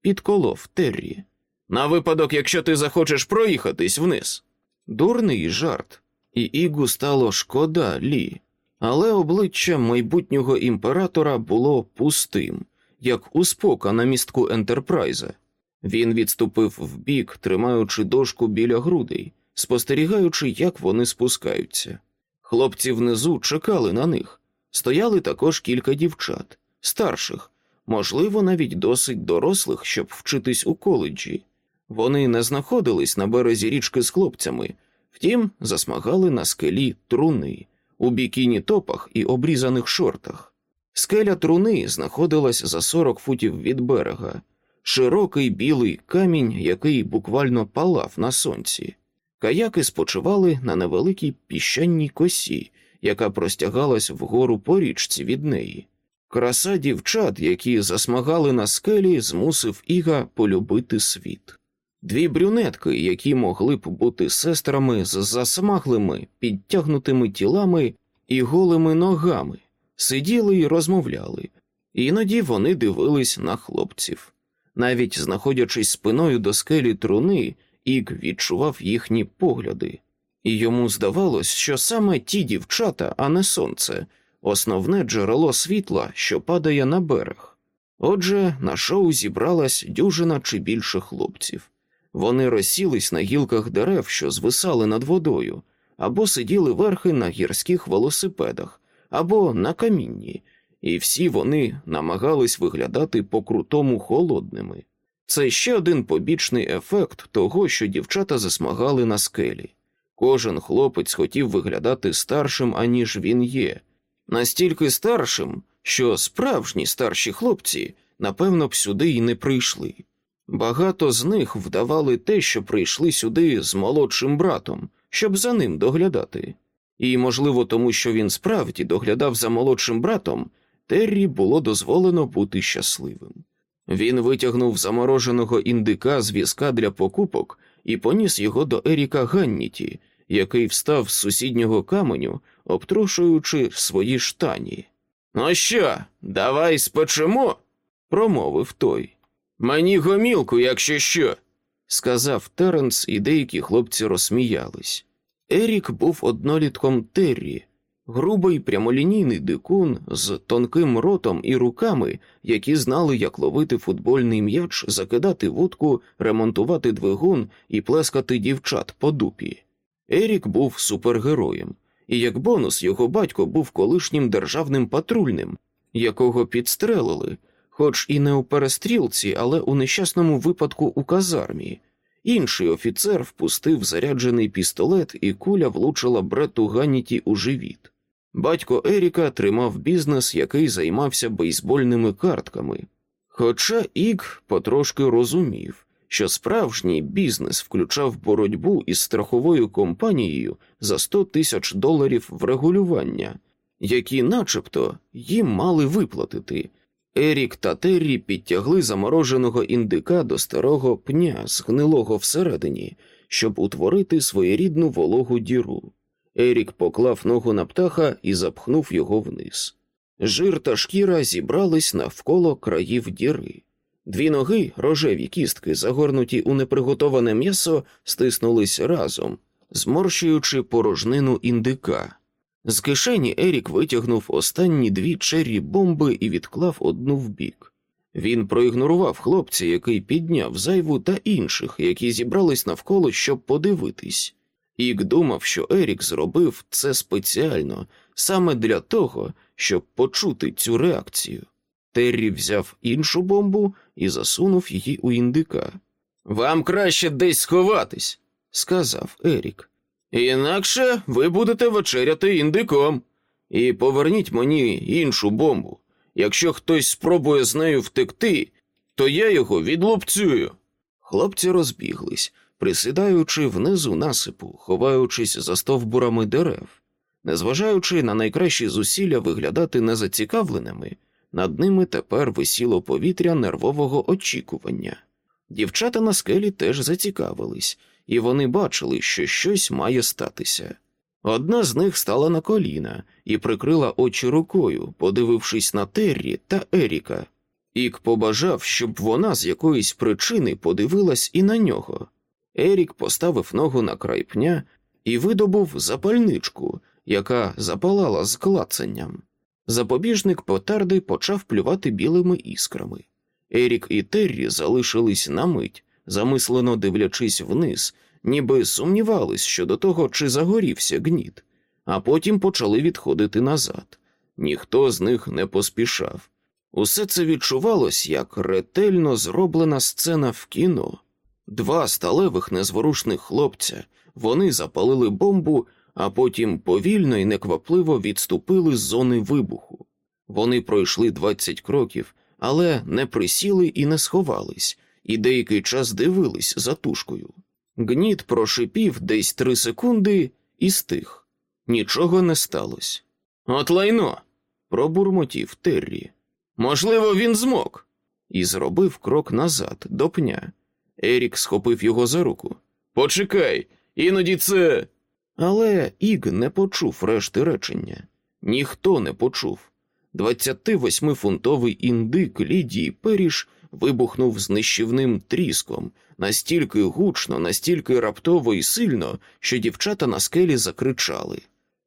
S1: підколов Террі. На випадок, якщо ти захочеш проїхатись вниз. Дурний жарт, і Ігу стало шкода Лі, але обличчя майбутнього імператора було пустим, як у спока на містку Ентерпрайза. Він відступив вбік, тримаючи дошку біля грудей, спостерігаючи, як вони спускаються. Хлопці внизу чекали на них. Стояли також кілька дівчат, старших, можливо, навіть досить дорослих, щоб вчитись у коледжі. Вони не знаходились на березі річки з хлопцями, втім, засмагали на скелі труни у бікіні топах і обрізаних шортах. Скеля труни знаходилась за 40 футів від берега, широкий білий камінь, який буквально палав на сонці. Каяки спочивали на невеликій піщаній косі, яка простягалась вгору по річці від неї. Краса дівчат, які засмагали на скелі, змусив Іга полюбити світ. Дві брюнетки, які могли б бути сестрами з засмаглими, підтягнутими тілами і голими ногами, сиділи й розмовляли, іноді вони дивились на хлопців. Навіть знаходячись спиною до скелі труни, Іг відчував їхні погляди, і йому здавалось, що саме ті дівчата, а не сонце, основне джерело світла, що падає на берег. Отже, на шоу зібралась дюжина чи більше хлопців. Вони розсілись на гілках дерев, що звисали над водою, або сиділи верхи на гірських велосипедах, або на камінні, і всі вони намагались виглядати по-крутому холодними. Це ще один побічний ефект того, що дівчата засмагали на скелі. Кожен хлопець хотів виглядати старшим, аніж він є, настільки старшим, що справжні старші хлопці, напевно, б сюди й не прийшли. Багато з них вдавали те, що прийшли сюди з молодшим братом, щоб за ним доглядати. І, можливо, тому що він справді доглядав за молодшим братом, Террі було дозволено бути щасливим. Він витягнув замороженого індика з візка для покупок і поніс його до Еріка Ганніті, який встав з сусіднього каменю, обтрушуючи свої штані. Ну що, давай спечемо? промовив той. Мені гомілку, якщо що, сказав Теренс, і деякі хлопці розсміялись. Ерік був однолітком Террі, грубий прямолінійний дикун з тонким ротом і руками, які знали, як ловити футбольний м'яч, закидати вудку, ремонтувати двигун і плескати дівчат по дупі. Ерік був супергероєм, і як бонус його батько був колишнім державним патрульним, якого підстрелили, хоч і не у перестрілці, але у нещасному випадку у казармі. Інший офіцер впустив заряджений пістолет, і куля влучила брету Ганніті у живіт. Батько Еріка тримав бізнес, який займався бейсбольними картками. Хоча Ік потрошки розумів, що справжній бізнес включав боротьбу із страховою компанією за 100 тисяч доларів врегулювання, які, начебто, їм мали виплатити. Ерік та Террі підтягли замороженого індика до старого пня, згнилого всередині, щоб утворити своєрідну вологу діру. Ерік поклав ногу на птаха і запхнув його вниз. Жир та шкіра зібрались навколо країв діри. Дві ноги, рожеві кістки, загорнуті у неприготоване м'ясо, стиснулись разом, зморщуючи порожнину індика. З кишені Ерік витягнув останні дві чері бомби і відклав одну вбік. Він проігнорував хлопця, який підняв зайву та інших, які зібрались навколо, щоб подивитись. Ік думав, що Ерік зробив це спеціально, саме для того, щоб почути цю реакцію. Террі взяв іншу бомбу і засунув її у індика. Вам краще десь сховатись, сказав Ерік. Інакше ви будете вечеряти індиком. І поверніть мені іншу бомбу. Якщо хтось спробує з нею втекти, то я його відлупцюю. Хлопці розбіглись, присідаючи внизу насипу, ховаючись за стовбурами дерев. Незважаючи на найкращі зусилля виглядати незацікавленими, над ними тепер висіло повітря нервового очікування. Дівчата на скелі теж зацікавились, і вони бачили, що щось має статися. Одна з них стала на коліна і прикрила очі рукою, подивившись на Террі та Еріка. Ік побажав, щоб вона з якоїсь причини подивилась і на нього. Ерік поставив ногу на край пня і видобув запальничку, яка запалала з клацанням. Запобіжник потарди почав плювати білими іскрами. Ерік і Террі залишились на мить, замислено дивлячись вниз, ніби сумнівались щодо того, чи загорівся гніт, а потім почали відходити назад. Ніхто з них не поспішав. Усе це відчувалось як ретельно зроблена сцена в кіно. Два сталевих незворушних хлопця вони запалили бомбу, а потім повільно і неквапливо відступили з зони вибуху. Вони пройшли 20 кроків, але не присіли і не сховались, і деякий час дивились за тушкою. Гніт прошипів десь три секунди і стих. Нічого не сталося. От лайно. пробурмотів Террі. Можливо, він змог. І зробив крок назад, до пня. Ерік схопив його за руку. Почекай, іноді це. Але Іг не почув решти речення. Ніхто не почув. 28-фунтовий індик Лідії Періш вибухнув з нищівним тріском, настільки гучно, настільки раптово і сильно, що дівчата на скелі закричали.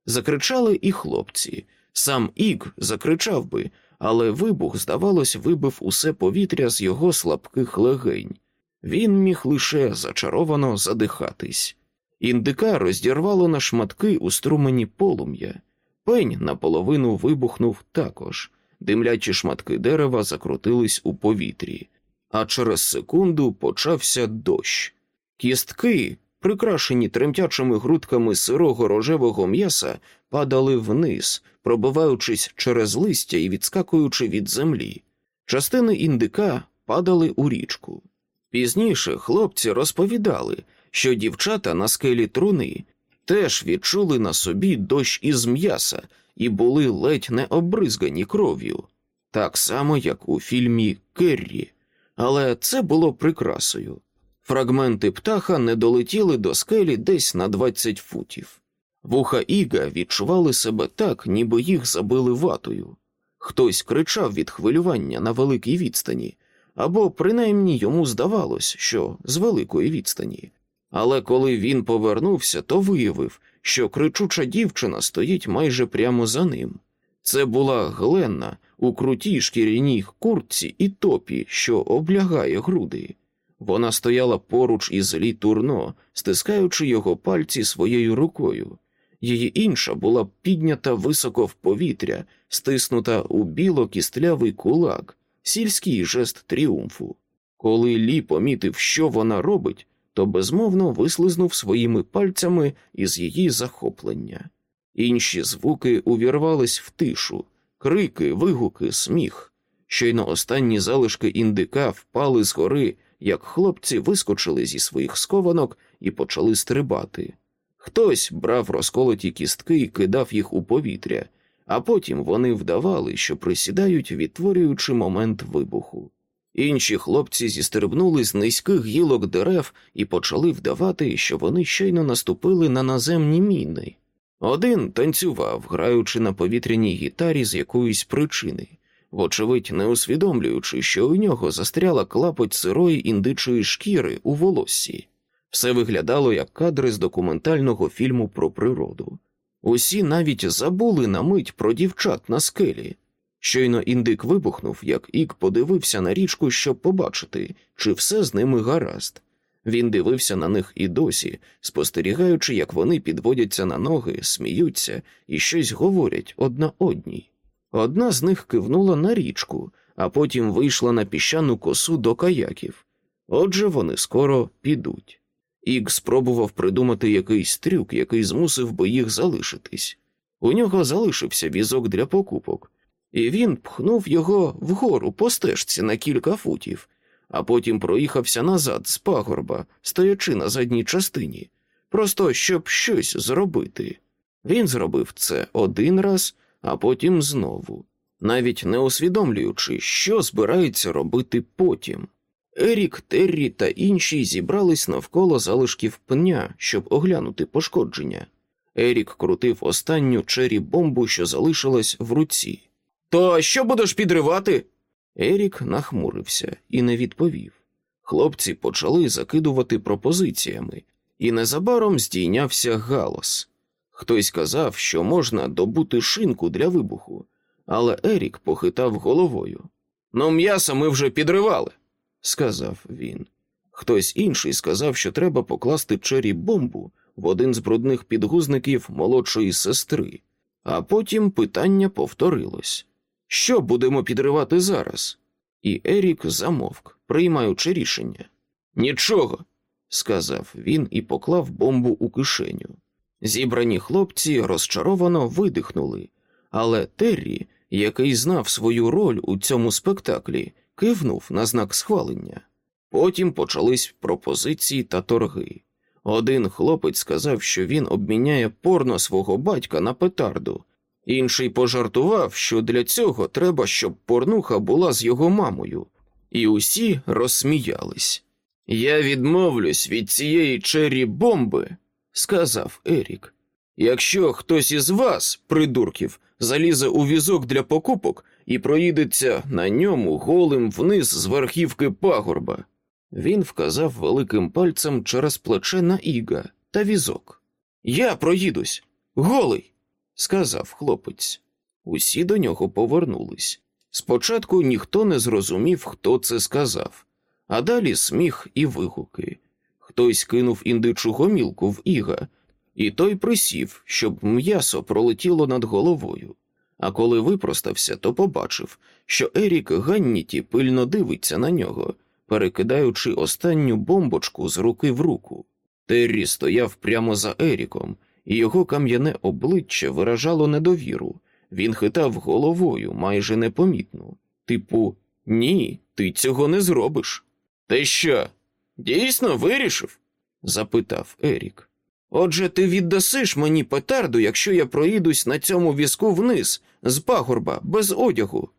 S1: Закричали і хлопці. Сам Іг закричав би, але вибух, здавалось, вибив усе повітря з його слабких легень. Він міг лише зачаровано задихатись. Індика роздірвало на шматки у струмені полум'я. Пень наполовину вибухнув також, димлячі шматки дерева закрутились у повітрі, а через секунду почався дощ. Кістки, прикрашені тремтячими грудками сирого рожевого м'яса, падали вниз, пробиваючись через листя і відскакуючи від землі. Частини індика падали у річку. Пізніше хлопці розповідали, що дівчата на скелі труни теж відчули на собі дощ із м'яса і були ледь не обризгані кров'ю, так само, як у фільмі Керрі, але це було прикрасою. Фрагменти птаха не долетіли до скелі десь на 20 футів. Вуха Іга відчували себе так, ніби їх забили ватою. Хтось кричав від хвилювання на великій відстані, або принаймні йому здавалось, що з великої відстані. Але коли він повернувся, то виявив, що кричуча дівчина стоїть майже прямо за ним. Це була Гленна у крутій шкіряній куртці і топі, що облягає груди. Вона стояла поруч із Лі Турно, стискаючи його пальці своєю рукою. Її інша була піднята високо в повітря, стиснута у біло-кістлявий кулак, сільський жест тріумфу. Коли Лі помітив, що вона робить, то безмовно вислизнув своїми пальцями із її захоплення. Інші звуки увірвались в тишу, крики, вигуки, сміх. Щойно останні залишки індика впали з гори, як хлопці вискочили зі своїх скованок і почали стрибати. Хтось брав розколоті кістки і кидав їх у повітря, а потім вони вдавали, що присідають, відтворюючи момент вибуху. Інші хлопці зістрибнули з низьких гілок дерев і почали вдавати, що вони щойно наступили на наземні міни. Один танцював, граючи на повітряній гітарі з якоїсь причини, вочевидь, не усвідомлюючи, що у нього застряла клапоть сирої індичої шкіри у волоссі. Все виглядало як кадри з документального фільму про природу. Усі навіть забули на мить про дівчат на скелі. Щойно індик вибухнув, як Ік подивився на річку, щоб побачити, чи все з ними гаразд. Він дивився на них і досі, спостерігаючи, як вони підводяться на ноги, сміються і щось говорять одна одній. Одна з них кивнула на річку, а потім вийшла на піщану косу до каяків. Отже, вони скоро підуть. Ік спробував придумати якийсь трюк, який змусив би їх залишитись. У нього залишився візок для покупок, і він пхнув його вгору по стежці на кілька футів, а потім проїхався назад з пагорба, стоячи на задній частині, просто щоб щось зробити. Він зробив це один раз, а потім знову, навіть не усвідомлюючи, що збирається робити потім. Ерік, Террі та інші зібрались навколо залишків пня, щоб оглянути пошкодження. Ерік крутив останню чері бомбу, що залишилась в руці. То що будеш підривати? Ерік нахмурився і не відповів. Хлопці почали закидувати пропозиціями, і незабаром здійнявся галас. Хтось казав, що можна добути шинку для вибуху, але Ерік похитав головою. Ну, м'ясо ми вже підривали, сказав він. Хтось інший сказав, що треба покласти чері бомбу в один з брудних підгузників молодшої сестри, а потім питання повторилось що будемо підривати зараз? І Ерік замовк, приймаючи рішення. Нічого, сказав він і поклав бомбу у кишеню. Зібрані хлопці розчаровано видихнули, але Террі, який знав свою роль у цьому спектаклі, кивнув на знак схвалення. Потім почались пропозиції та торги. Один хлопець сказав, що він обміняє порно свого батька на петарду, інший пожартував, що для цього треба, щоб порнуха була з його мамою, і усі розсміялись. Я відмовлюсь від цієї чері бомби, сказав Ерік. Якщо хтось із вас, придурків, залізе у візок для покупок і проїдеться на ньому голим вниз з верхівки пагорба. Він вказав великим пальцем через плече на Іга та візок. Я проїдусь, голий, сказав хлопець. Усі до нього повернулись. Спочатку ніхто не зрозумів, хто це сказав, а далі сміх і вигуки. Хтось кинув індичу гомілку в Іга, і той присів, щоб м'ясо пролетіло над головою. А коли випростався, то побачив, що Ерік Ганніті пильно дивиться на нього, перекидаючи останню бомбочку з руки в руку. Террі стояв прямо за Еріком, його кам'яне обличчя виражало недовіру. Він хитав головою майже непомітно. Типу, ні, ти цього не зробиш. Ти що? Дійсно вирішив? запитав Ерік. Отже, ти віддасиш мені петарду, якщо я проїдусь на цьому візку вниз, з пагорба, без одягу.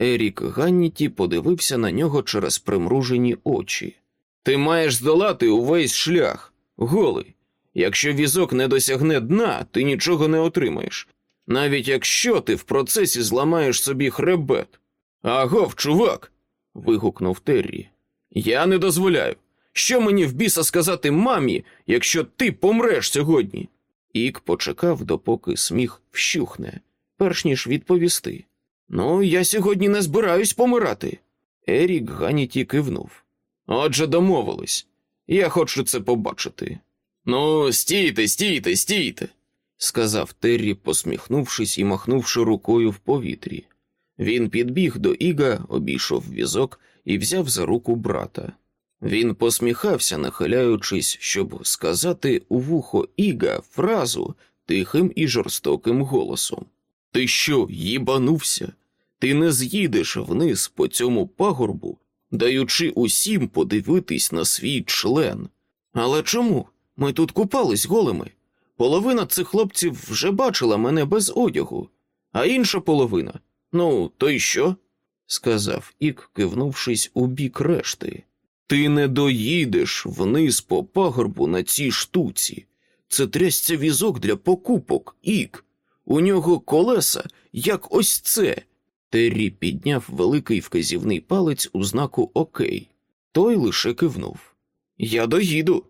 S1: Ерік Ганніті подивився на нього через примружені очі. Ти маєш здолати увесь шлях, голий. Якщо візок не досягне дна, ти нічого не отримаєш, навіть якщо ти в процесі зламаєш собі хребет. Агов, чувак. вигукнув Террі. Я не дозволяю. Що мені в біса сказати мамі, якщо ти помреш сьогодні? Ік почекав, допоки сміх вщухне, перш ніж відповісти. Ну, я сьогодні не збираюсь помирати. Ерік Ганіті кивнув. Отже, домовились. Я хочу це побачити. Ну, стійте, стійте, стійте, сказав Террі, посміхнувшись і махнувши рукою в повітрі. Він підбіг до Іга, обійшов візок і взяв за руку брата. Він посміхався, нахиляючись, щоб сказати у вухо Іга фразу тихим і жорстоким голосом. Ти що, їбанувся? Ти не з'їдеш вниз по цьому пагорбу, даючи усім подивитись на свій член. Але чому? Ми тут купались голими. Половина цих хлопців вже бачила мене без одягу, а інша половина ну, то й що? сказав Ік, кивнувшись у бік решти. Ти не доїдеш вниз по пагорбу на цій штуці. Це трясця візок для покупок, Ік. У нього колеса, як ось це. Террі підняв великий вказівний палець у знаку Окей. Той лише кивнув. Я доїду.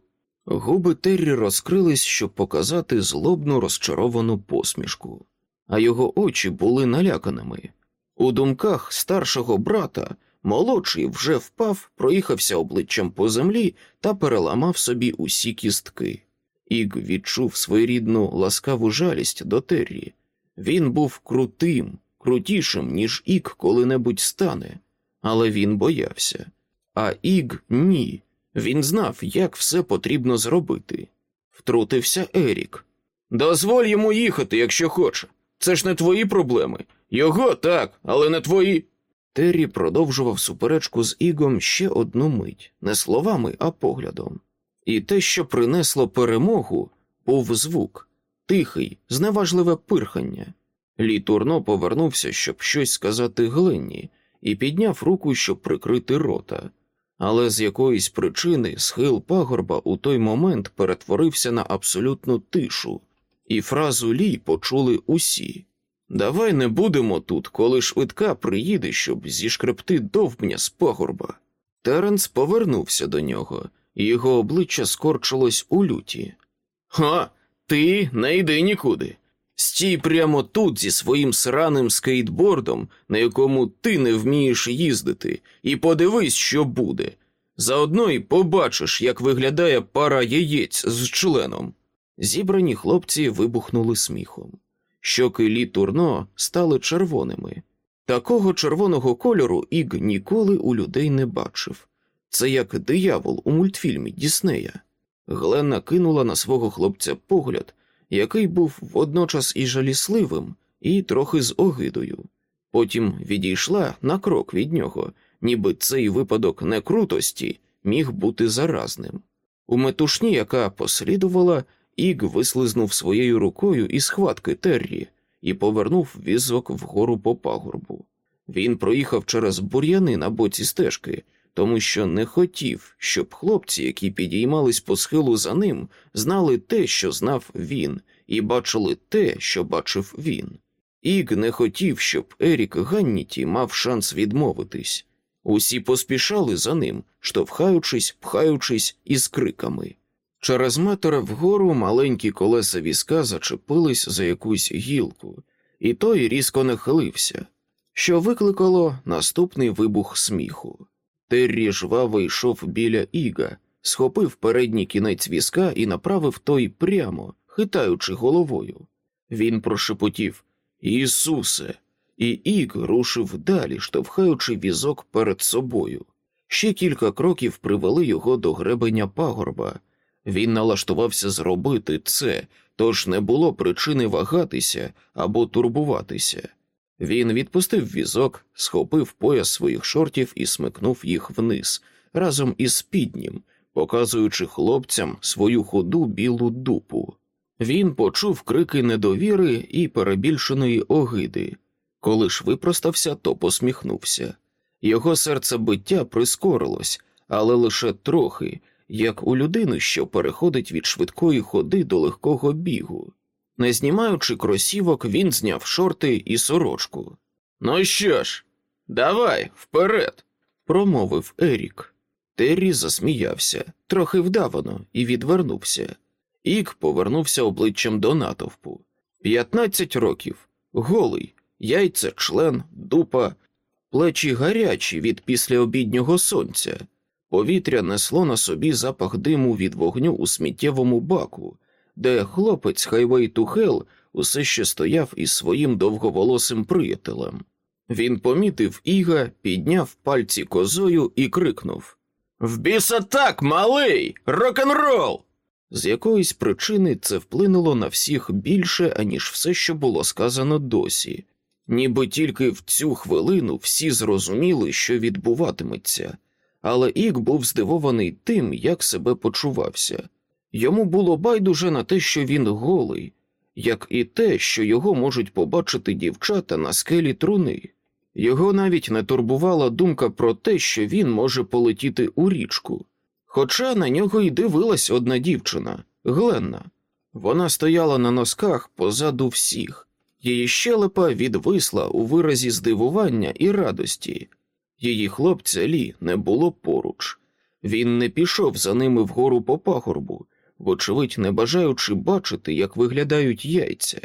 S1: Губи Террі розкрились, щоб показати злобну розчаровану посмішку, а його очі були наляканими. У думках старшого брата молодший вже впав, проїхався обличчям по землі та переламав собі усі кістки. Іг відчув своєрідну ласкаву жалість до Террі. Він був крутим, крутішим, ніж Іг коли-небудь стане, але він боявся. А Іг ні. Він знав, як все потрібно зробити. Втрутився Ерік. Дозволь йому їхати, якщо хоче. Це ж не твої проблеми. Його так, але не твої. Террі продовжував суперечку з Ігом ще одну мить, не словами, а поглядом. І те, що принесло перемогу, був звук тихий, зневажливе пирхання. Лі Турно повернувся, щоб щось сказати Гленні, і підняв руку, щоб прикрити рота але з якоїсь причини схил пагорба у той момент перетворився на абсолютну тишу, і фразу Лі почули усі. Давай не будемо тут, коли швидка приїде, щоб зішкребти довбня з пагорба. Теренс повернувся до нього, і його обличчя скорчилось у люті. Ха, ти не йди нікуди. Стій прямо тут зі своїм сраним скейтбордом, на якому ти не вмієш їздити, і подивись, що буде. Заодно й побачиш, як виглядає пара яєць з членом. Зібрані хлопці вибухнули сміхом. Щоки лі турно стали червоними. Такого червоного кольору Іг ніколи у людей не бачив. Це як диявол у мультфільмі Діснея. Глена кинула на свого хлопця погляд, який був водночас і жалісливим, і трохи з огидою. Потім відійшла на крок від нього, ніби цей випадок некрутості міг бути заразним. У метушні, яка послідувала, Іг вислизнув своєю рукою із схватки Террі і повернув візок вгору по пагорбу. Він проїхав через бур'яни на боці стежки, тому що не хотів, щоб хлопці, які підіймались по схилу за ним, знали те, що знав він, і бачили те, що бачив він. Іг не хотів, щоб Ерік Ганніті мав шанс відмовитись. Усі поспішали за ним, штовхаючись, пхаючись із криками. Через метр вгору маленькі колеса візка зачепились за якусь гілку, і той різко нахилився, що викликало наступний вибух сміху. Террі жваво йшов біля Іга, схопив передній кінець візка і направив той прямо, хитаючи головою. Він прошепотів Ісусе, і Іг рушив далі, штовхаючи візок перед собою. Ще кілька кроків привели його до гребеня пагорба. Він налаштувався зробити це, тож не було причини вагатися або турбуватися. Він відпустив візок, схопив пояс своїх шортів і смикнув їх вниз разом із спіднім, показуючи хлопцям свою худу білу дупу. Він почув крики недовіри і перебільшеної огиди. Коли ж випростався, то посміхнувся. Його серцебиття прискорилось, але лише трохи, як у людини, що переходить від швидкої ходи до легкого бігу. Не знімаючи кросівок, він зняв шорти і сорочку. Ну що ж, давай, вперед, промовив Ерік. Террі засміявся, трохи вдавано, і відвернувся. Ік повернувся обличчям до натовпу. П'ятнадцять років, голий, яйця, член, дупа, плечі гарячі від післяобіднього сонця. Повітря несло на собі запах диму від вогню у сміттєвому баку, де хлопець Хайвей Тухел усе ще стояв із своїм довговолосим приятелем. Він помітив Іга, підняв пальці козою і крикнув В біса так, малий! Рок-н-рол! З якоїсь причини це вплинуло на всіх більше, аніж все, що було сказано досі, ніби тільки в цю хвилину всі зрозуміли, що відбуватиметься, але Ік був здивований тим, як себе почувався. Йому було байдуже на те, що він голий, як і те, що його можуть побачити дівчата на скелі труни. Його навіть не турбувала думка про те, що він може полетіти у річку. Хоча на нього й дивилась одна дівчина Гленна. Вона стояла на носках позаду всіх, її щелепа відвисла у виразі здивування і радості. Її хлопця Лі не було поруч. Він не пішов за ними вгору по пагорбу, вочевидь, не бажаючи бачити, як виглядають яйця.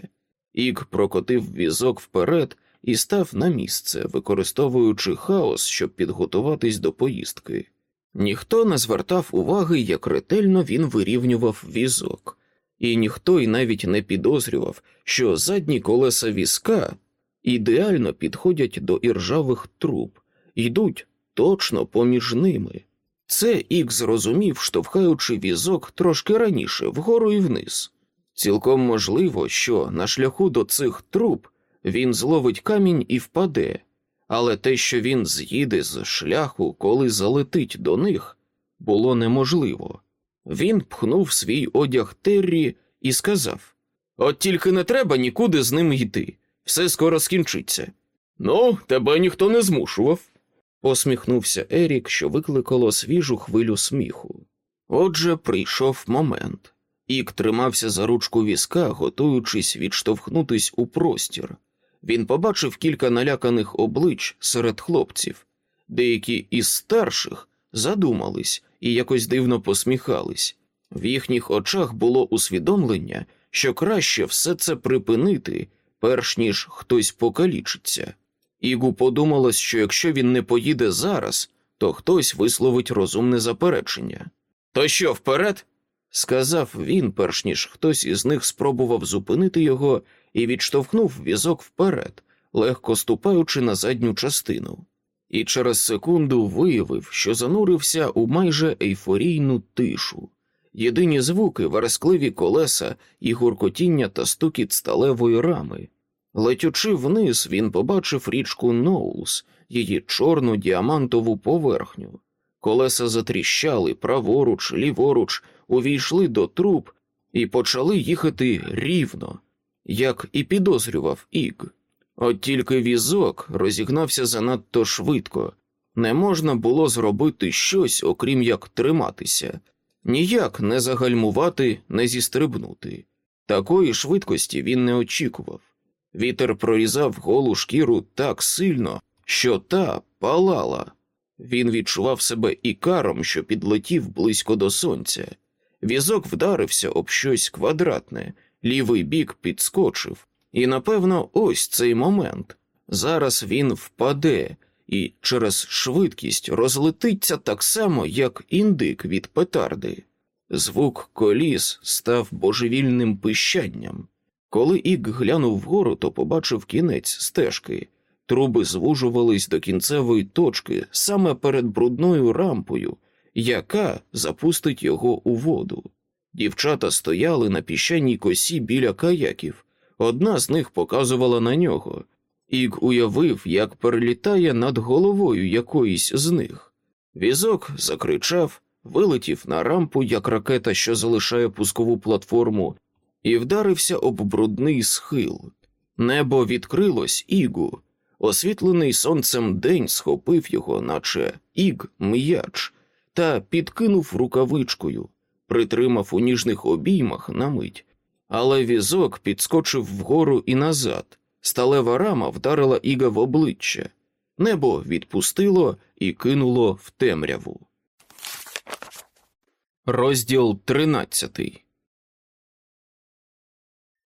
S1: Ік прокотив візок вперед і став на місце, використовуючи хаос, щоб підготуватись до поїздки. Ніхто не звертав уваги, як ретельно він вирівнював візок, і ніхто й навіть не підозрював, що задні колеса візка ідеально підходять до іржавих труб, йдуть точно поміж ними. Це Ік зрозумів, штовхаючи візок трошки раніше, вгору і вниз. Цілком можливо, що на шляху до цих труб він зловить камінь і впаде, але те, що він з'їде з шляху, коли залетить до них, було неможливо. Він пхнув свій одяг Террі і сказав: От тільки не треба нікуди з ним йти, все скоро скінчиться. Ну, тебе ніхто не змушував, посміхнувся Ерік, що викликало свіжу хвилю сміху. Отже, прийшов момент. Ік тримався за ручку візка, готуючись відштовхнутись у простір. Він побачив кілька наляканих облич серед хлопців, деякі із старших задумались і якось дивно посміхались. В їхніх очах було усвідомлення, що краще все це припинити, перш ніж хтось покалічиться. Ігу подумалось, що якщо він не поїде зараз, то хтось висловить розумне заперечення. То що, вперед? сказав він, перш ніж хтось із них спробував зупинити його і відштовхнув візок вперед, легко ступаючи на задню частину, і через секунду виявив, що занурився у майже ейфорійну тишу. Єдині звуки, верескливі колеса і гуркотіння та стукіт сталевої рами. Летючи вниз, він побачив річку Ноулс, її чорну діамантову поверхню. Колеса затріщали праворуч, ліворуч, увійшли до труб і почали їхати рівно, як і підозрював Іг. От тільки візок розігнався занадто швидко, не можна було зробити щось, окрім як триматися, ніяк не загальмувати, не зістрибнути. Такої швидкості він не очікував. Вітер прорізав голу шкіру так сильно, що та палала. Він відчував себе ікаром, що підлетів близько до сонця. Візок вдарився об щось квадратне, лівий бік підскочив, і, напевно, ось цей момент. Зараз він впаде і через швидкість розлетиться так само, як індик від петарди. Звук коліс став божевільним пищанням. Коли Ік глянув вгору, то побачив кінець стежки. Труби звужувались до кінцевої точки саме перед брудною рампою, яка запустить його у воду. Дівчата стояли на піщаній косі біля каяків, одна з них показувала на нього. Ік уявив, як перелітає над головою якоїсь з них. Візок закричав, вилетів на рампу, як ракета, що залишає пускову платформу, і вдарився об брудний схил. Небо відкрилось ігу. Освітлений сонцем день схопив його, наче іг м'яч, та підкинув рукавичкою, притримав у ніжних обіймах на мить. Але візок підскочив вгору і назад. Сталева рама вдарила Іга в обличчя. Небо відпустило і кинуло в темряву. Розділ тринадцятий.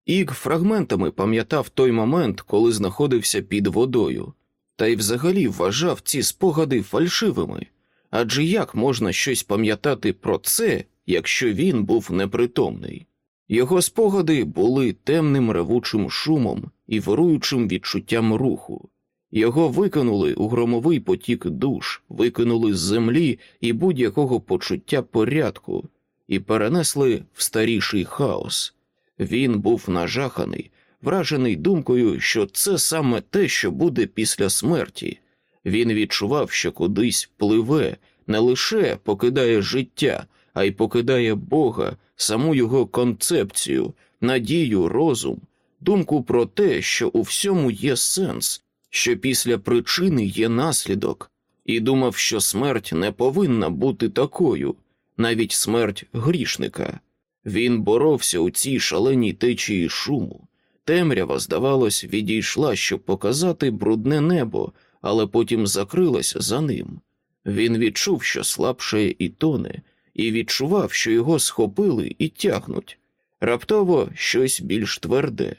S1: Іг фрагментами пам'ятав той момент, коли знаходився під водою, та й взагалі вважав ці спогади фальшивими. Адже як можна щось пам'ятати про це, якщо він був непритомний? Його спогади були темним ревучим шумом і вируючим відчуттям руху. Його викинули у громовий потік душ, викинули з землі і будь-якого почуття порядку, і перенесли в старіший хаос. Він був нажаханий, вражений думкою, що це саме те, що буде після смерті. Він відчував, що кудись пливе, не лише покидає життя, а й покидає Бога, саму його концепцію, надію, розум, думку про те, що у всьому є сенс, що після причини є наслідок, і думав, що смерть не повинна бути такою, навіть смерть грішника. Він боровся у цій шаленій течії шуму. Темрява, здавалось, відійшла, щоб показати брудне небо, але потім закрилася за ним. Він відчув, що слабшає і тоне, і відчував, що його схопили і тягнуть. Раптово щось більш тверде,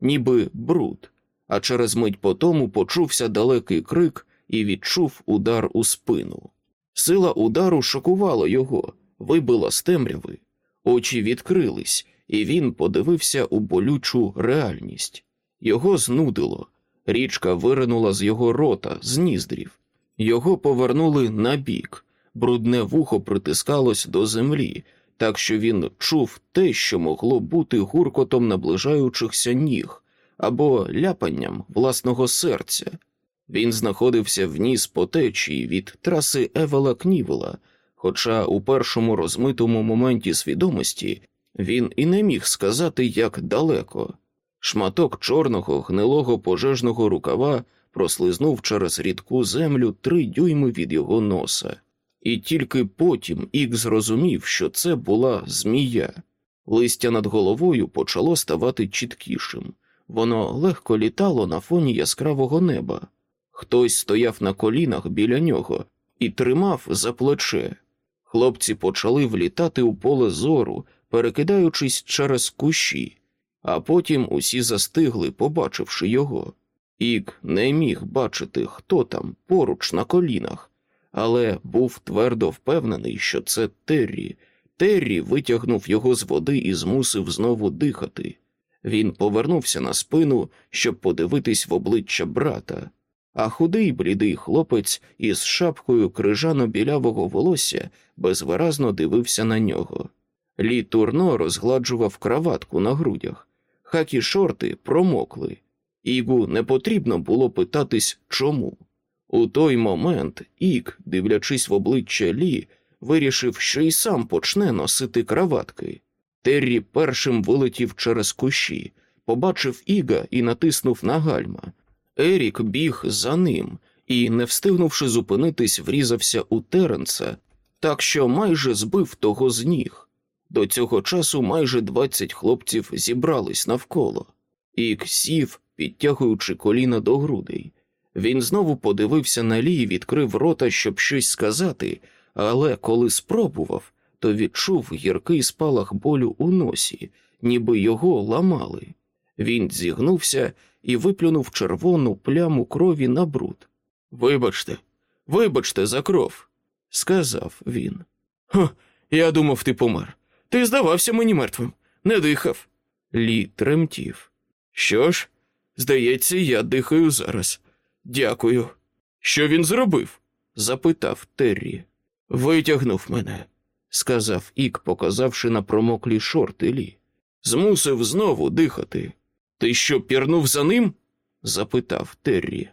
S1: ніби бруд, а через мить по тому почувся далекий крик і відчув удар у спину. Сила удару шокувала його, вибила з темряви. Очі відкрились, і він подивився у болючу реальність. Його знудило. Річка виринула з його рота, з ніздрів. Його повернули на бік. брудне вухо притискалось до землі, так що він чув те, що могло бути гуркотом наближаючихся ніг або ляпанням власного серця. Він знаходився в ніс по течії від траси Евела Кнівела, хоча у першому розмитому моменті свідомості він і не міг сказати, як далеко. Шматок чорного гнилого пожежного рукава прослизнув через рідку землю три дюйми від його носа, і тільки потім Ік зрозумів, що це була змія. Листя над головою почало ставати чіткішим, воно легко літало на фоні яскравого неба. Хтось стояв на колінах біля нього і тримав за плече. Хлопці почали влітати у поле зору, перекидаючись через кущі, а потім усі застигли, побачивши його. Ік не міг бачити, хто там поруч на колінах, але був твердо впевнений, що це Террі. Террі витягнув його з води і змусив знову дихати. Він повернувся на спину, щоб подивитись в обличчя брата, а худий блідий хлопець із шапкою крижано-білявого волосся безвиразно дивився на нього. Лі Турно розгладжував краватку на грудях, хакі шорти промокли. Ігу не потрібно було питатись чому. У той момент Ік, дивлячись в обличчя Лі, вирішив, що й сам почне носити краватки. Террі першим вилетів через кущі, побачив Іга і натиснув на гальма. Ерік біг за ним і, не встигнувши зупинитись, врізався у Теренса, так що майже збив того з ніг. До цього часу майже двадцять хлопців зібрались навколо. Ік сів, підтягуючи коліна до грудей. Він знову подивився на Лі і відкрив рота, щоб щось сказати, але коли спробував, то відчув гіркий спалах болю у носі, ніби його ламали. Він зігнувся і виплюнув червону пляму крові на бруд. Вибачте, вибачте за кров, сказав він. «Хо, я думав, ти помер. Ти здавався мені мертвим, не дихав. Лі тремтів. Що ж, здається, я дихаю зараз. Дякую. Що він зробив? запитав Террі. Витягнув мене, сказав Ік, показавши на промоклі шорти Лі. Змусив знову дихати. Ти що, пірнув за ним? запитав Террі.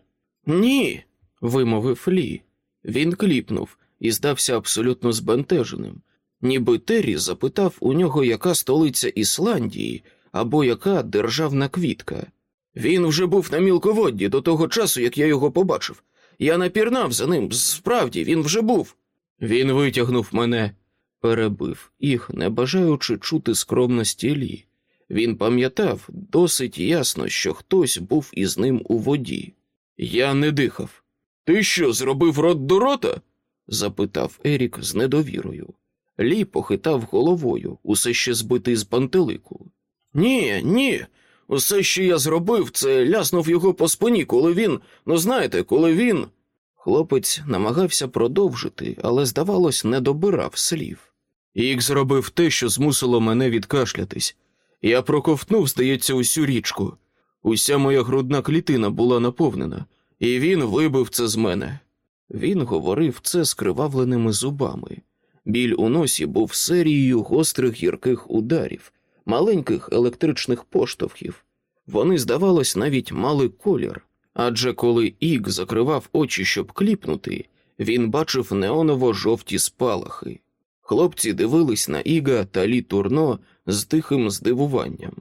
S1: Ні, вимовив Лі. Він кліпнув, і здався абсолютно збентеженим, ніби Террі запитав у нього, яка столиця Ісландії або яка державна квітка. Він вже був на мілководді до того часу, як я його побачив. Я напірнав за ним, справді, він вже був. Він витягнув мене, перебив їх, не бажаючи чути скромності Лі. Він пам'ятав досить ясно, що хтось був із ним у воді. Я не дихав. Ти що, зробив рот до рота? запитав Ерік з недовірою. Лі похитав головою, усе ще збитий з пантелику. Ні, ні. Усе, що я зробив, це ляснув його по спині, коли він, ну знаєте, коли він. Хлопець намагався продовжити, але, здавалось, не добирав слів. Ік зробив те, що змусило мене відкашлятись. Я проковтнув, здається, усю річку. Уся моя грудна клітина була наповнена, і він вибив це з мене. Він говорив це скривавленими зубами. Біль у носі був серією гострих гірких ударів, маленьких електричних поштовхів. Вони, здавалось, навіть мали колір, адже коли Іг закривав очі, щоб кліпнути, він бачив неоново жовті спалахи. Хлопці дивились на Іга та Лі Турно з тихим здивуванням.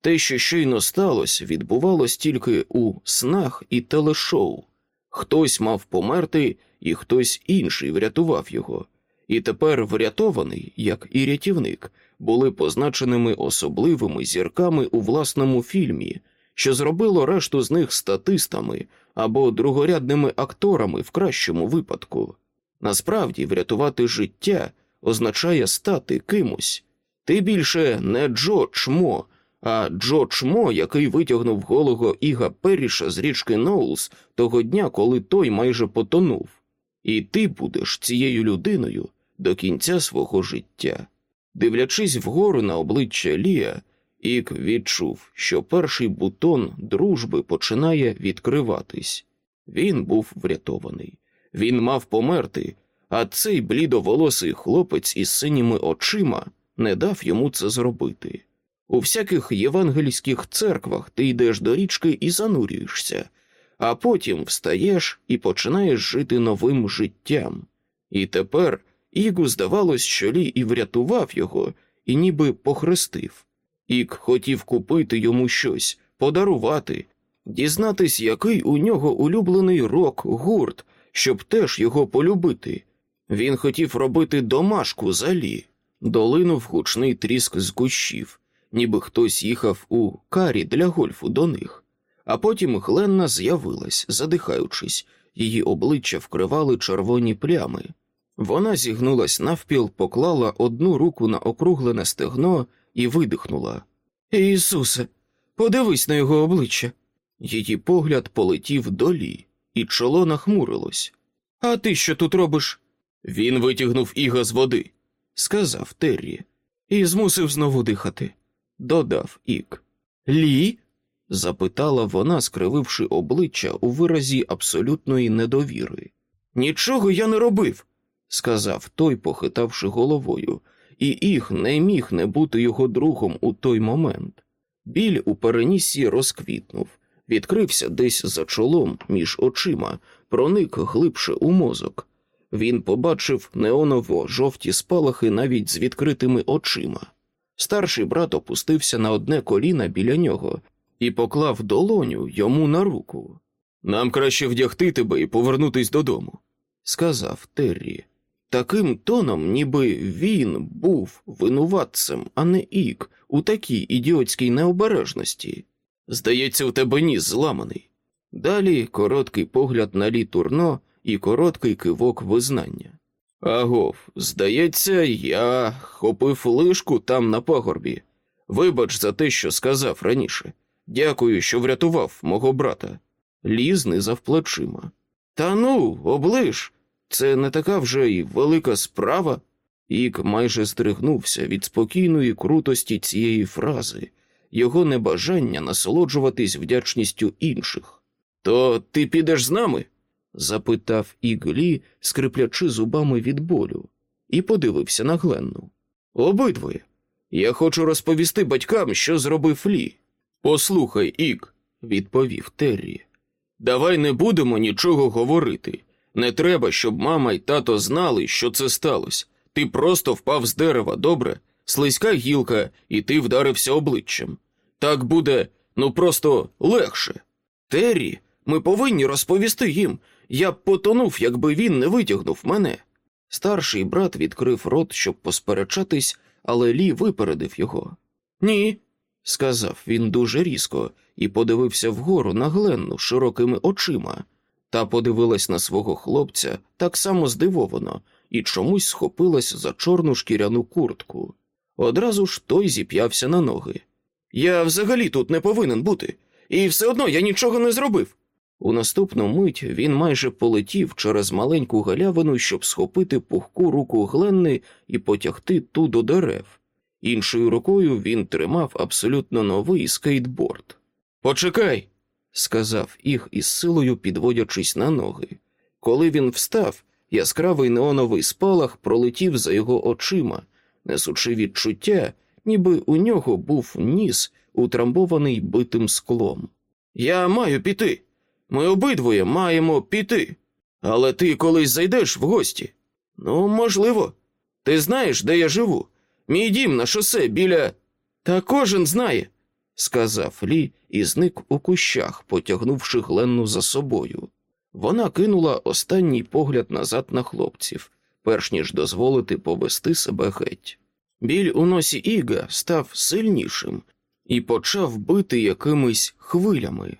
S1: Те, що щойно сталося, відбувалось тільки у снах і телешоу. Хтось мав померти, і хтось інший врятував його, і тепер врятований, як і рятівник, були позначеними особливими зірками у власному фільмі, що зробило решту з них статистами або другорядними акторами в кращому випадку. Насправді, врятувати життя означає стати кимось. Ти більше не Джо Чмо, а Джо Чмо, який витягнув голого Іга Періша з річки Ноулс того дня, коли той майже потонув. І ти будеш цією людиною до кінця свого життя. Дивлячись вгору на обличчя Лія, Ік відчув, що перший бутон дружби починає відкриватись. Він був врятований. Він мав померти, а цей блідоволосий хлопець із синіми очима не дав йому це зробити. У всяких євангельських церквах ти йдеш до річки і занурюєшся, а потім встаєш і починаєш жити новим життям. І тепер Ігу здавалось, що Лі і врятував його, і ніби похрестив. Ік хотів купити йому щось, подарувати, дізнатись, який у нього улюблений рок, гурт, щоб теж його полюбити. Він хотів робити домашку за Лі. Долинув гучний тріск з кущів, ніби хтось їхав у карі для гольфу до них. А потім Гленна з'явилась, задихаючись, її обличчя вкривали червоні плями. Вона зігнулась навпіл, поклала одну руку на округлене стегно і видихнула. Ісусе, подивись на його обличчя. Її погляд полетів долі, і чоло нахмурилось. А ти що тут робиш? Він витягнув іга з води, сказав Террі, і змусив знову дихати. Додав Ік. Лі? запитала вона, скрививши обличчя у виразі абсолютної недовіри. Нічого я не робив, сказав той, похитавши головою, і Іг не міг не бути його другом у той момент. Біль у перенісі розквітнув, відкрився десь за чолом між очима, проник глибше у мозок. Він побачив неоново жовті спалахи навіть з відкритими очима. Старший брат опустився на одне коліна біля нього і поклав долоню йому на руку. Нам краще вдягти тебе і повернутись додому, сказав Террі. Таким тоном, ніби він був винуватцем, а не ік, у такій ідіотській необережності. Здається, у тебе ніс зламаний. Далі короткий погляд на лі турно і короткий кивок визнання. Агов, здається, я хопив лишку там на пагорбі. Вибач за те, що сказав раніше. Дякую, що врятував мого брата. Лі знизав плечима. Та ну, оближ, це не така вже й велика справа. Ік майже здригнувся від спокійної крутості цієї фрази, його небажання насолоджуватись вдячністю інших. То ти підеш з нами? Запитав Іглі, скриплячи зубами від болю, і подивився на Гленну. Обидвоє. Я хочу розповісти батькам, що зробив Лі. Послухай, Ік, відповів Террі. Давай не будемо нічого говорити. Не треба, щоб мама й тато знали, що це сталося. Ти просто впав з дерева, добре? Слизька гілка, і ти вдарився обличчям. Так буде, ну просто легше. Террі, ми повинні розповісти їм. Я б потонув, якби він не витягнув мене. Старший брат відкрив рот, щоб посперечатись, але Лі випередив його. Ні, сказав він дуже різко і подивився вгору на Гленну широкими очима, та подивилась на свого хлопця так само здивовано і чомусь схопилась за чорну шкіряну куртку. Одразу ж той зіп'явся на ноги. Я взагалі тут не повинен бути, і все одно я нічого не зробив. У наступну мить він майже полетів через маленьку галявину, щоб схопити пухку руку Гленни і потягти ту до дерев. Іншою рукою він тримав абсолютно новий скейтборд. Почекай, сказав їх із силою підводячись на ноги. Коли він встав, яскравий неоновий спалах пролетів за його очима, несучи відчуття, ніби у нього був ніс, утрамбований битим склом. Я маю піти. Ми обидвоє маємо піти. Але ти колись зайдеш в гості? Ну, можливо. Ти знаєш, де я живу? Мій дім на шосе біля. Та кожен знає, сказав Лі і зник у кущах, потягнувши Гленну за собою. Вона кинула останній погляд назад на хлопців, перш ніж дозволити повести себе геть. Біль у носі Іга став сильнішим і почав бити якимись хвилями.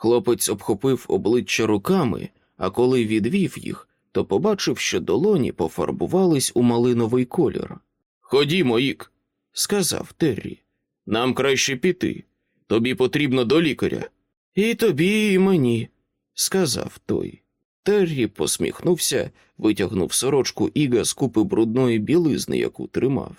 S1: Хлопець обхопив обличчя руками, а коли відвів їх, то побачив, що долоні пофарбувались у малиновий колір. Ходімо, Ік, сказав Террі. Нам краще піти. Тобі потрібно до лікаря. І тобі, і мені, сказав той. Террі посміхнувся, витягнув сорочку Іга з купи брудної білизни, яку тримав.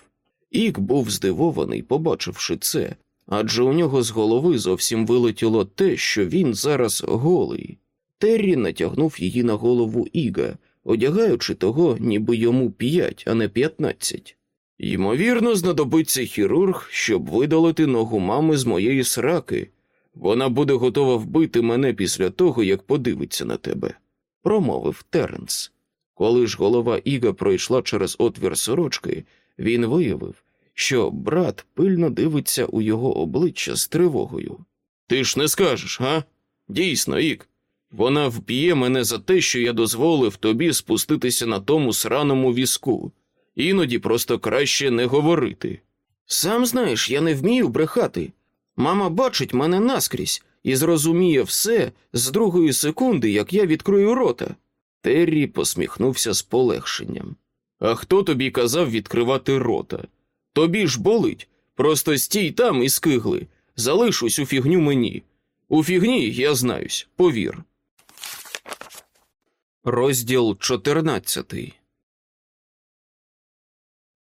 S1: Ік був здивований, побачивши це, адже у нього з голови зовсім вилетіло те, що він зараз голий. Террі натягнув її на голову Іга, одягаючи того, ніби йому п'ять, а не п'ятнадцять. Ймовірно, знадобиться хірург, щоб видалити ногу мами з моєї сраки. Вона буде готова вбити мене після того, як подивиться на тебе, промовив Теренс. Коли ж голова Іга пройшла через отвір сорочки, він виявив, що брат пильно дивиться у його обличчя з тривогою. Ти ж не скажеш, га? Дійсно, Ік. Вона вб'є мене за те, що я дозволив тобі спуститися на тому сраному візку. Іноді просто краще не говорити. Сам знаєш, я не вмію брехати. Мама бачить мене наскрізь і зрозуміє все з другої секунди, як я відкрию рота. Террі посміхнувся з полегшенням. А хто тобі казав відкривати рота? Тобі ж болить. Просто стій там і скигли. Залиш усю фігню мені. У фігні я знаюсь, повір. Розділ чотирнадцятий.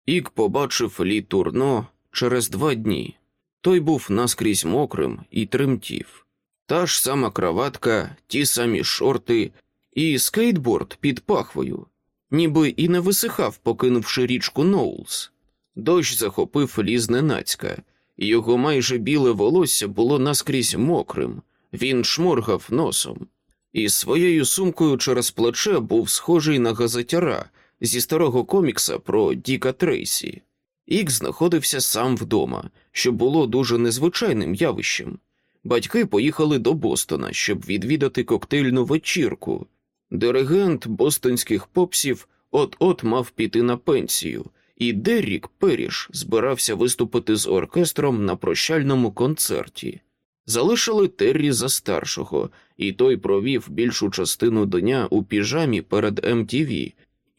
S1: Ік побачив Лі Турно через два дні. Той був наскрізь мокрим і тремтів. Та ж сама краватка, ті самі шорти і скейтборд під пахвою, ніби і не висихав, покинувши річку Ноулс. Дощ захопив Лі зненацька, і його майже біле волосся було наскрізь мокрим, він шморгав носом. І своєю сумкою через плече був схожий на газетяра зі старого комікса про Діка Трейсі. Ік знаходився сам вдома, що було дуже незвичайним явищем. Батьки поїхали до Бостона, щоб відвідати коктейльну вечірку. Диригент бостонських попсів от-от мав піти на пенсію, і Деррік Періш збирався виступити з оркестром на прощальному концерті. Залишили Террі за старшого, і той провів більшу частину дня у піжамі перед МТВ,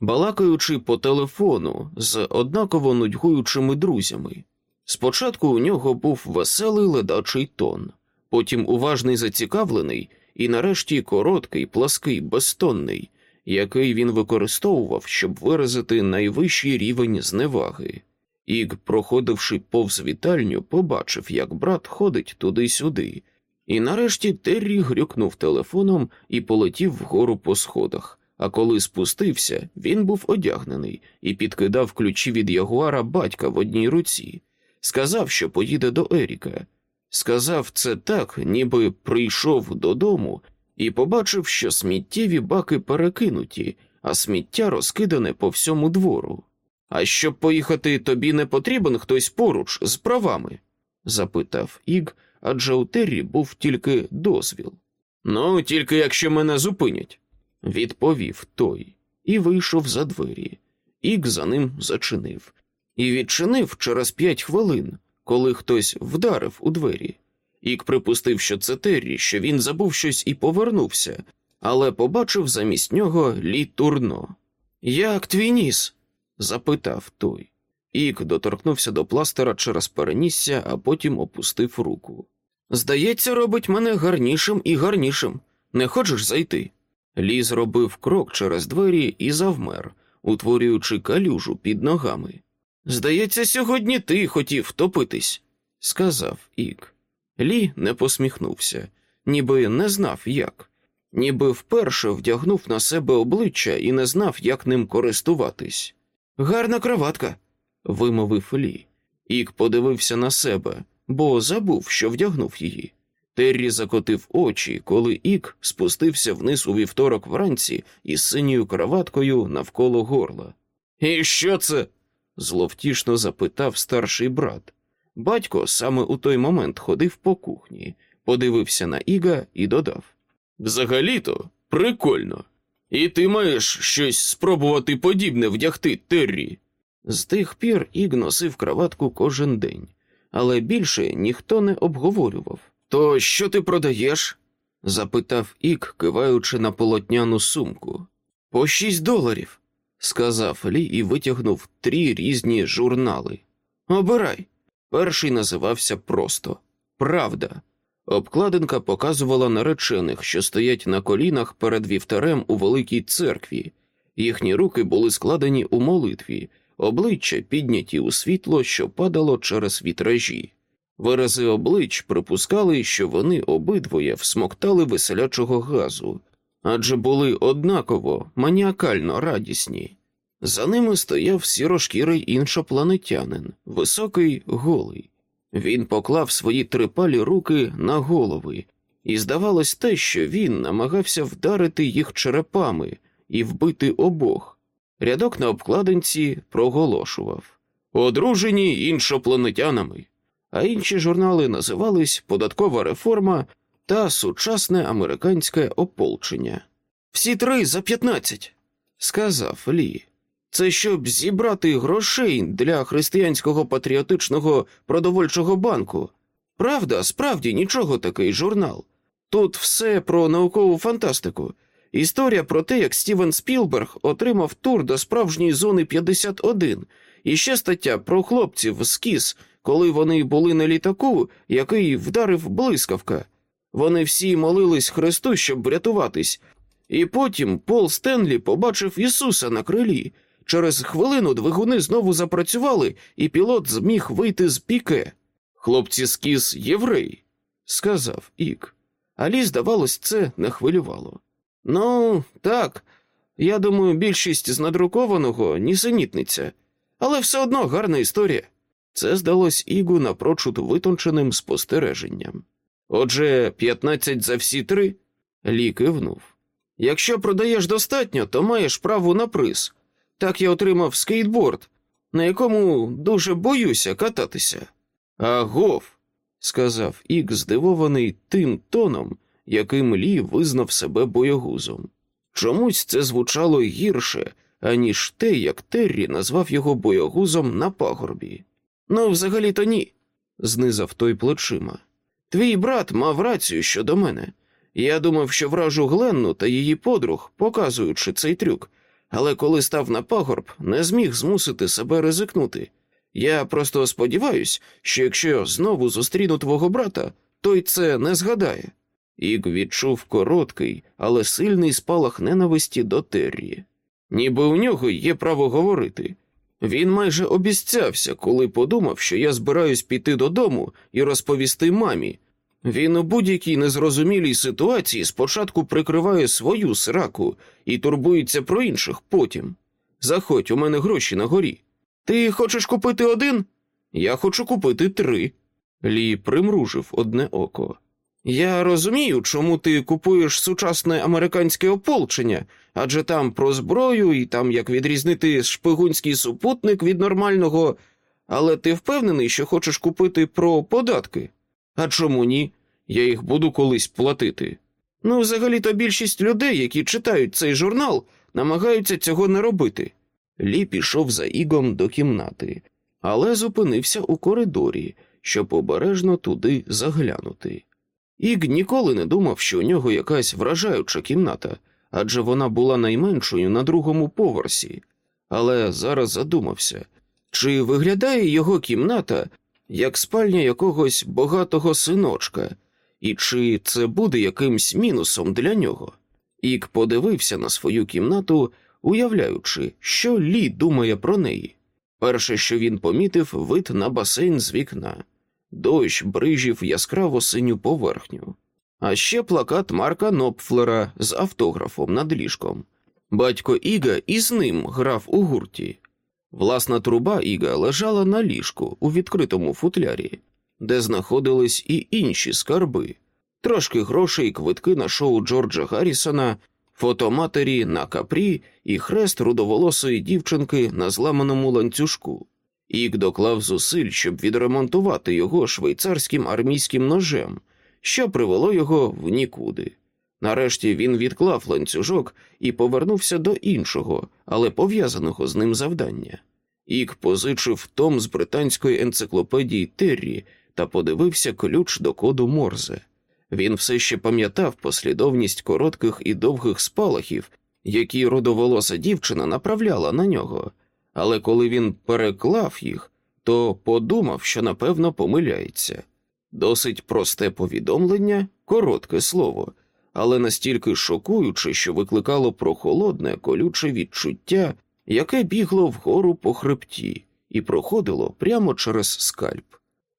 S1: балакаючи по телефону з однаково нудьгуючими друзями. Спочатку у нього був веселий ледачий тон, потім уважний зацікавлений, і нарешті короткий, плаский, безтонний, який він використовував, щоб виразити найвищий рівень зневаги. Іг, проходивши повз вітальню, побачив, як брат ходить туди-сюди, і нарешті Террі грюкнув телефоном і полетів вгору по сходах. А коли спустився, він був одягнений і підкидав ключі від ягуара батька в одній руці. Сказав, що поїде до Еріка. Сказав це так, ніби прийшов додому і побачив, що сміттєві баки перекинуті, а сміття розкидане по всьому двору. А щоб поїхати, тобі не потрібен хтось поруч з правами? запитав Іг, адже у Террі був тільки дозвіл. Ну, тільки якщо мене зупинять, відповів той і вийшов за двері. Іг за ним зачинив. І відчинив через п'ять хвилин, коли хтось вдарив у двері. Ік припустив, що це Террі, що він забув щось і повернувся, але побачив замість нього лі турно. Як твій ніс? запитав той. Ік доторкнувся до пластера через перенісся, а потім опустив руку. Здається, робить мене гарнішим і гарнішим. Не хочеш зайти? Лі зробив крок через двері і завмер, утворюючи калюжу під ногами. Здається, сьогодні ти хотів топитись, сказав Ік. Лі не посміхнувся, ніби не знав як, ніби вперше вдягнув на себе обличчя і не знав, як ним користуватись. Гарна кроватка, вимовив Лі. Ік подивився на себе, бо забув, що вдягнув її. Террі закотив очі, коли Ік спустився вниз у вівторок вранці із синьою кроваткою навколо горла. І що це? зловтішно запитав старший брат. Батько саме у той момент ходив по кухні, подивився на Іга і додав: Взагалі-то прикольно. І ти маєш щось спробувати подібне вдягти, Террі. З тих пір Іг носив краватку кожен день, але більше ніхто не обговорював. То що ти продаєш? запитав Ік, киваючи на полотняну сумку. По шість доларів, сказав Лі і витягнув три різні журнали. Обирай. Перший називався просто Правда. Обкладинка показувала наречених, що стоять на колінах перед вівтарем у великій церкві. Їхні руки були складені у молитві, обличчя підняті у світло, що падало через вітражі. Вирази облич припускали, що вони обидвоє всмоктали веселячого газу, адже були однаково маніакально радісні. За ними стояв сірошкірий іншопланетянин, високий, голий. Він поклав свої трипалі руки на голови, і здавалось те, що він намагався вдарити їх черепами і вбити обох. Рядок на обкладинці проголошував одружені іншопланетянами, а інші журнали називались Податкова реформа та Сучасне американське ополчення. Всі три за п'ятнадцять, сказав Лі. Це щоб зібрати грошей для християнського патріотичного продовольчого банку. Правда, справді нічого такий журнал. Тут все про наукову фантастику. Історія про те, як Стівен Спілберг отримав тур до справжньої зони 51, і ще стаття про хлопців з кіс, коли вони були на літаку, який вдарив блискавка. Вони всі молились Христу, щоб врятуватись. І потім Пол Стенлі побачив Ісуса на крилі. Через хвилину двигуни знову запрацювали, і пілот зміг вийти з піке. Хлопці з кіз євреї, сказав Ік. Алі, здавалось, це не хвилювало. Ну, так, я думаю, більшість з надрукованого нісенітниця, але все одно гарна історія. Це здалось Ігу напрочуд витонченим спостереженням. Отже, п'ятнадцять за всі три, Лі кивнув. Якщо продаєш достатньо, то маєш право на приз. Так я отримав скейтборд, на якому дуже боюся кататися. Агов, сказав Ік, здивований тим тоном, яким Лі визнав себе боягузом. Чомусь це звучало гірше, аніж те, як Террі назвав його боягузом на пагорбі. Ну, взагалі то ні, знизав той плечима. Твій брат мав рацію щодо мене. Я думав, що вражу Гленну та її подруг, показуючи цей трюк, але коли став на пагорб, не зміг змусити себе ризикнути. Я просто сподіваюсь, що якщо знову зустріну твого брата, той це не згадає. Іг відчув короткий, але сильний спалах ненависті до Террі. Ніби у нього є право говорити. Він майже обіцявся, коли подумав, що я збираюсь піти додому і розповісти мамі. Він у будь-якій незрозумілій ситуації спочатку прикриває свою сраку і турбується про інших потім. Заходь, у мене гроші на горі. Ти хочеш купити один? Я хочу купити три. Лі примружив одне око. Я розумію, чому ти купуєш сучасне американське ополчення, адже там про зброю і там як відрізнити шпигунський супутник від нормального. Але ти впевнений, що хочеш купити про податки? А чому ні? Я їх буду колись платити. Ну, взагалі-то більшість людей, які читають цей журнал, намагаються цього не робити. Лі пішов за Ігом до кімнати, але зупинився у коридорі, щоб обережно туди заглянути. Іг ніколи не думав, що у нього якась вражаюча кімната, адже вона була найменшою на другому поверсі, але зараз задумався, чи виглядає його кімната як спальня якогось багатого синочка, і чи це буде якимсь мінусом для нього? Ік подивився на свою кімнату, уявляючи, що Лі думає про неї. Перше, що він помітив, вид на басейн з вікна. Дощ брижів яскраво синю поверхню, а ще плакат Марка Нопфлера з автографом над ліжком. Батько Іга із ним грав у гурті. Власна труба Іга лежала на ліжку у відкритому футлярі, де знаходились і інші скарби, трошки грошей, квитки на шоу Джорджа Гаррісона, фото матері на капрі і хрест рудоволосої дівчинки на зламаному ланцюжку. Ік доклав зусиль, щоб відремонтувати його швейцарським армійським ножем, що привело його в нікуди. Нарешті він відклав ланцюжок і повернувся до іншого, але пов'язаного з ним завдання. Ік позичив том з британської енциклопедії Террі та подивився ключ до коду Морзе. Він все ще пам'ятав послідовність коротких і довгих спалахів, які родоволоса дівчина направляла на нього, але коли він переклав їх, то подумав, що напевно помиляється. Досить просте повідомлення, коротке слово, але настільки шокуюче, що викликало прохолодне, колюче відчуття, яке бігло вгору по хребті і проходило прямо через скальп.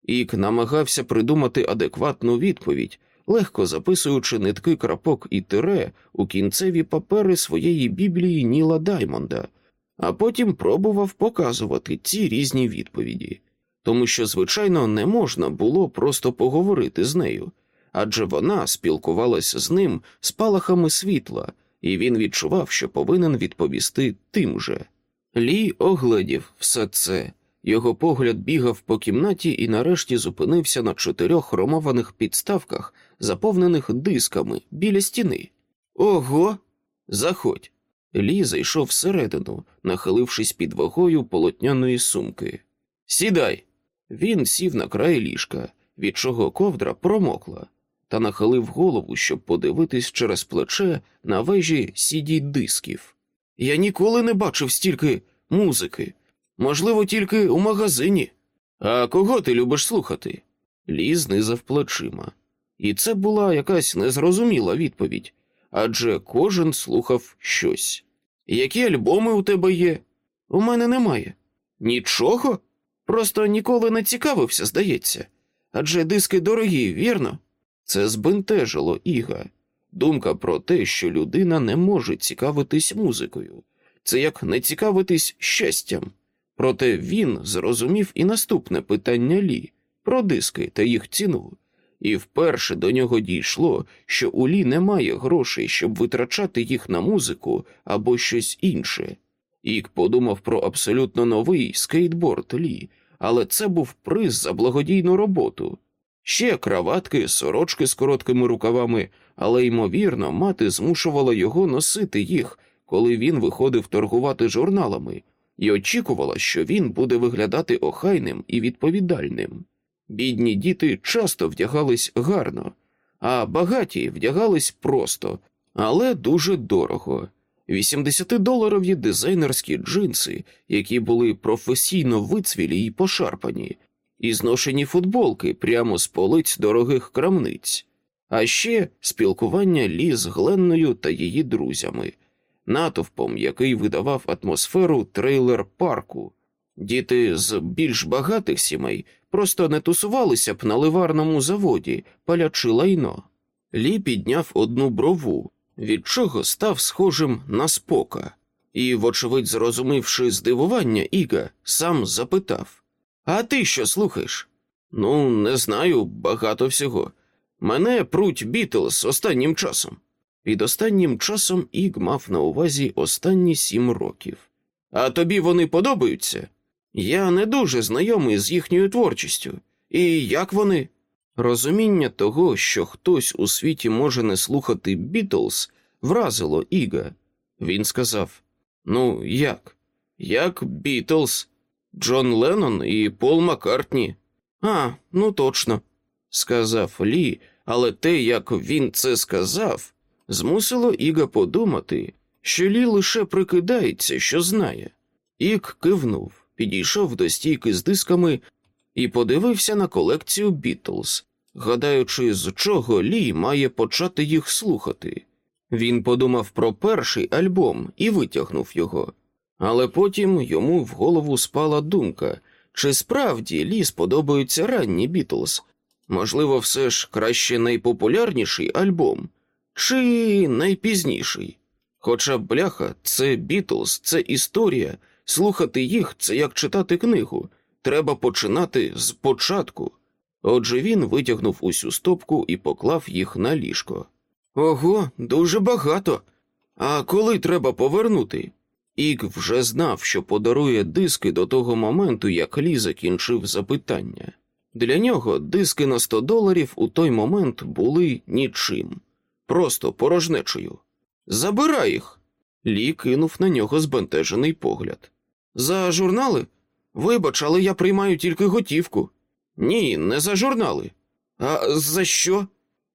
S1: Ік намагався придумати адекватну відповідь, легко записуючи нитки крапок і тире у кінцеві папери своєї біблії Ніла Даймонда, а потім пробував показувати ці різні відповіді, тому що, звичайно, не можна було просто поговорити з нею, адже вона спілкувалася з ним спалахами світла, і він відчував, що повинен відповісти тим же. Лі огледів все це. Його погляд бігав по кімнаті і нарешті зупинився на чотирьох хромованих підставках, заповнених дисками біля стіни. Ого, заходь. Лі зайшов всередину, нахилившись під вагою полотняної сумки. Сідай. Він сів на край ліжка, від чого ковдра промокла, та нахилив голову, щоб подивитись через плече на вежі сіді дисків. Я ніколи не бачив стільки музики. Можливо, тільки у магазині. А кого ти любиш слухати? Лі знизав плечима. І це була якась незрозуміла відповідь адже кожен слухав щось. Які альбоми у тебе є? У мене немає. Нічого? Просто ніколи не цікавився, здається. Адже диски дорогі, вірно? Це збентежило Іга. Думка про те, що людина не може цікавитись музикою. Це як не цікавитись щастям. Проте він зрозумів і наступне питання Лі про диски та їх ціну, і вперше до нього дійшло, що у Лі немає грошей, щоб витрачати їх на музику або щось інше. Ік подумав про абсолютно новий скейтборд Лі, але це був приз за благодійну роботу. Ще краватки, сорочки з короткими рукавами, але ймовірно, мати змушувала його носити їх, коли він виходив торгувати журналами і очікувала, що він буде виглядати охайним і відповідальним. Бідні діти часто вдягались гарно, а багаті вдягались просто, але дуже дорого. 80-доларові дизайнерські джинси, які були професійно вицвілі і пошарпані, і зношені футболки прямо з полиць дорогих крамниць, а ще спілкування Лі з Гленною та її друзями, натовпом, який видавав атмосферу трейлер парку. Діти з більш багатих сімей просто не тусувалися б на ливарному заводі, палячи лайно. Лі підняв одну брову, від чого став схожим на спока, і, вочевидь, зрозумівши здивування, Іга сам запитав: А ти що слухаєш? Ну, не знаю, багато всього. Мене пруть Бітлз останнім часом. Під останнім часом Іг мав на увазі останні сім років. А тобі вони подобаються? Я не дуже знайомий з їхньою творчістю. І як вони? Розуміння того, що хтось у світі може не слухати Бітлз, вразило Іга. Він сказав: Ну, як? Як Бітлз, Джон Леннон і Пол Маккартні?» А, ну точно, сказав Лі, але те, як він це сказав, змусило Іга подумати, що Лі лише прикидається, що знає. Ік кивнув, підійшов до стійки з дисками і подивився на колекцію Бітлз, гадаючи, з чого Лі має почати їх слухати. Він подумав про перший альбом і витягнув його, але потім йому в голову спала думка, чи справді Лі сподобаються ранні Бітлз. Можливо, все ж краще найпопулярніший альбом, чи найпізніший. Хоча бляха, це Бітлз, це історія, слухати їх це як читати книгу. Треба починати з початку. Отже він витягнув усю стопку і поклав їх на ліжко. Ого, дуже багато. А коли треба повернути? Ік вже знав, що подарує диски до того моменту, як Лі закінчив запитання. Для нього диски на 100 доларів у той момент були нічим, просто порожнечою. Забирай їх. Лі кинув на нього збентежений погляд. За журнали? Вибач, але я приймаю тільки готівку. Ні, не за журнали. А за що?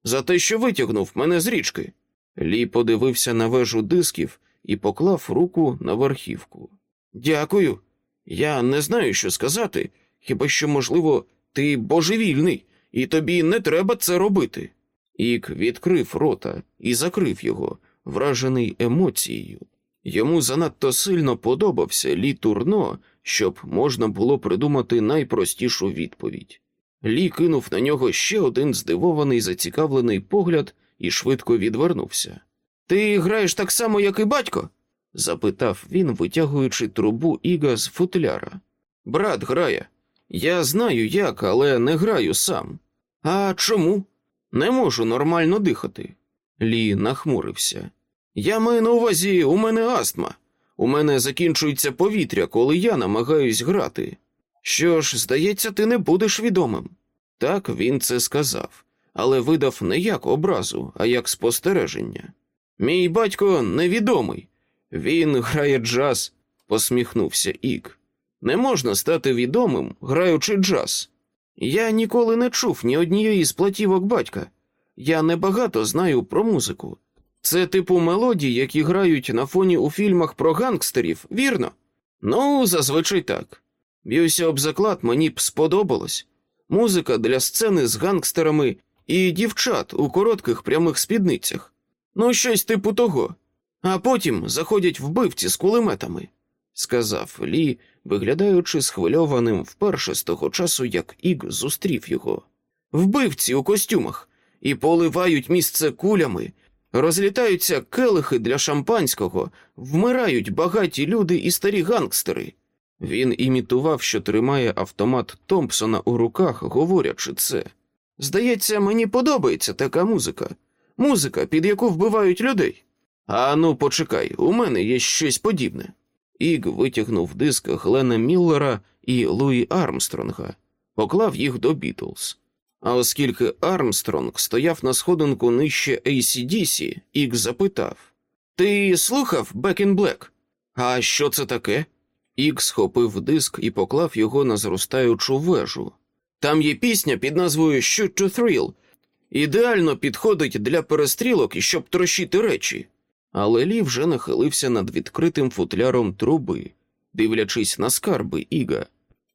S1: За те, що витягнув мене з річки. Лі подивився на вежу дисків і поклав руку на верхівку. Дякую. Я не знаю, що сказати, хіба що, можливо, ти божевільний, і тобі не треба це робити. Ік відкрив рота і закрив його, вражений емоцією. Йому занадто сильно подобався Лі Турно, щоб можна було придумати найпростішу відповідь. Лі кинув на нього ще один здивований, зацікавлений погляд і швидко відвернувся. Ти граєш так само, як і батько? запитав він, витягуючи трубу Іга з футляра. Брат грає. Я знаю як, але не граю сам. А чому? Не можу нормально дихати. Лі нахмурився. Я маю на увазі, у мене астма. У мене закінчується повітря, коли я намагаюсь грати. Що ж, здається, ти не будеш відомим. Так він це сказав, але видав не як образу, а як спостереження. Мій батько невідомий. Він грає джаз, посміхнувся Ік. Не можна стати відомим, граючи джаз. Я ніколи не чув ні однієї з платівок батька. Я небагато знаю про музику. Це типу мелодій, які грають на фоні у фільмах про гангстерів, вірно? Ну, зазвичай так. Б'юся об заклад, мені б сподобалось. Музика для сцени з гангстерами і дівчат у коротких прямих спідницях. Ну, щось типу того. А потім заходять вбивці з кулеметами, сказав Лі, виглядаючи схвильованим вперше з того часу, як Іг зустрів його. Вбивці у костюмах і поливають місце кулями, розлітаються келихи для шампанського, вмирають багаті люди і старі гангстери. Він імітував, що тримає автомат Томпсона у руках, говорячи це. Здається, мені подобається така музика. Музика, під яку вбивають людей. А ну, почекай, у мене є щось подібне. Іг витягнув диск Глена Міллера і Луї Армстронга, поклав їх до Бітлз. А оскільки Армстронг стояв на сходинку нижче ACDC, Іг запитав: Ти слухав Back in Black? А що це таке? Іг схопив диск і поклав його на зростаючу вежу. Там є пісня під назвою Shoot to Thrill. Ідеально підходить для перестрілок щоб трощити речі. Але Лі вже нахилився над відкритим футляром труби, дивлячись на скарби Іга.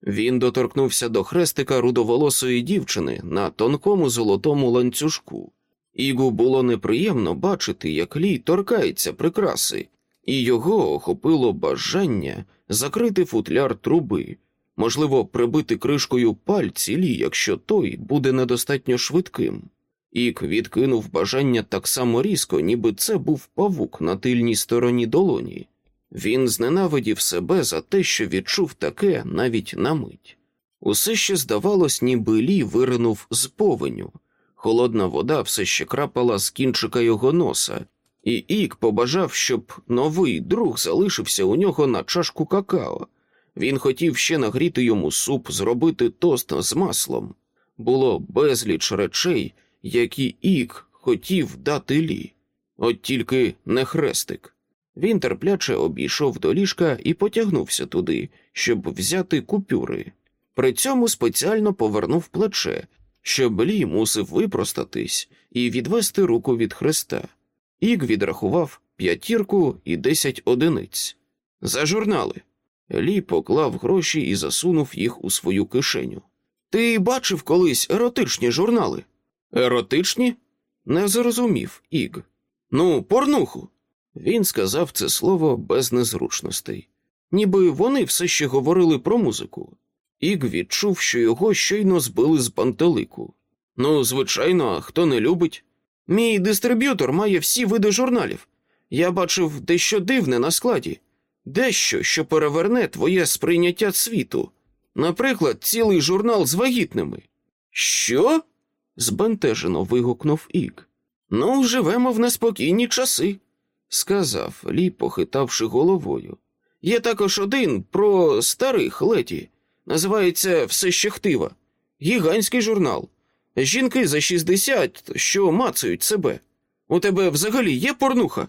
S1: Він доторкнувся до хрестика рудоволосої дівчини на тонкому золотому ланцюжку. Ігу було неприємно бачити, як Лі торкається прикраси, і його охопило бажання закрити футляр труби, можливо, прибити кришкою пальці Лі, якщо той буде недостатньо швидким. Ік відкинув бажання так само різко, ніби це був павук на тильній стороні долоні. Він зненавидів себе за те, що відчув таке навіть на мить. Усе ще здавалось, ніби Лі виринув з повеню, Холодна вода все ще крапала з кінчика його носа, і Ік побажав, щоб новий друг залишився у нього на чашку какао. Він хотів ще нагріти йому суп, зробити тост з маслом. Було безліч речей, які Ік хотів дати лі, от тільки не хрестик. Він терпляче обійшов до ліжка і потягнувся туди, щоб взяти купюри. При цьому спеціально повернув плече, щоб Лі мусив випростатись і відвести руку від хреста. Ік відрахував п'ятірку і десять одиниць. За журнали. Лі поклав гроші і засунув їх у свою кишеню. Ти бачив колись еротичні журнали? Еротичні? Не зрозумів Іг. Ну, порнуху. Він сказав це слово без незручностей, ніби вони все ще говорили про музику. Іг відчув, що його щойно збили з пантелику. Ну, звичайно, хто не любить. Мій дистриб'ютор має всі види журналів. Я бачив дещо дивне на складі, дещо, що переверне твоє сприйняття світу. Наприклад, цілий журнал з вагітними. Що? Збентежено вигукнув Ік. Ну, живемо в неспокійні часи, сказав Лі, похитавши головою. Є також один про старих леті. Називається Все ще хтива. Гігантський журнал. Жінки за 60, що мацають себе. У тебе взагалі є порнуха?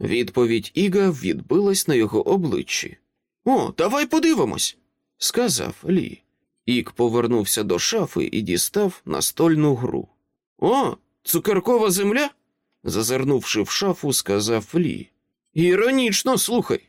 S1: Відповідь Іга відбилась на його обличчі. О, давай подивимось, сказав Лі. Ік повернувся до шафи і дістав настольну гру. О, цукеркова земля? зазирнувши в шафу, сказав Лі. Іронічно, слухай.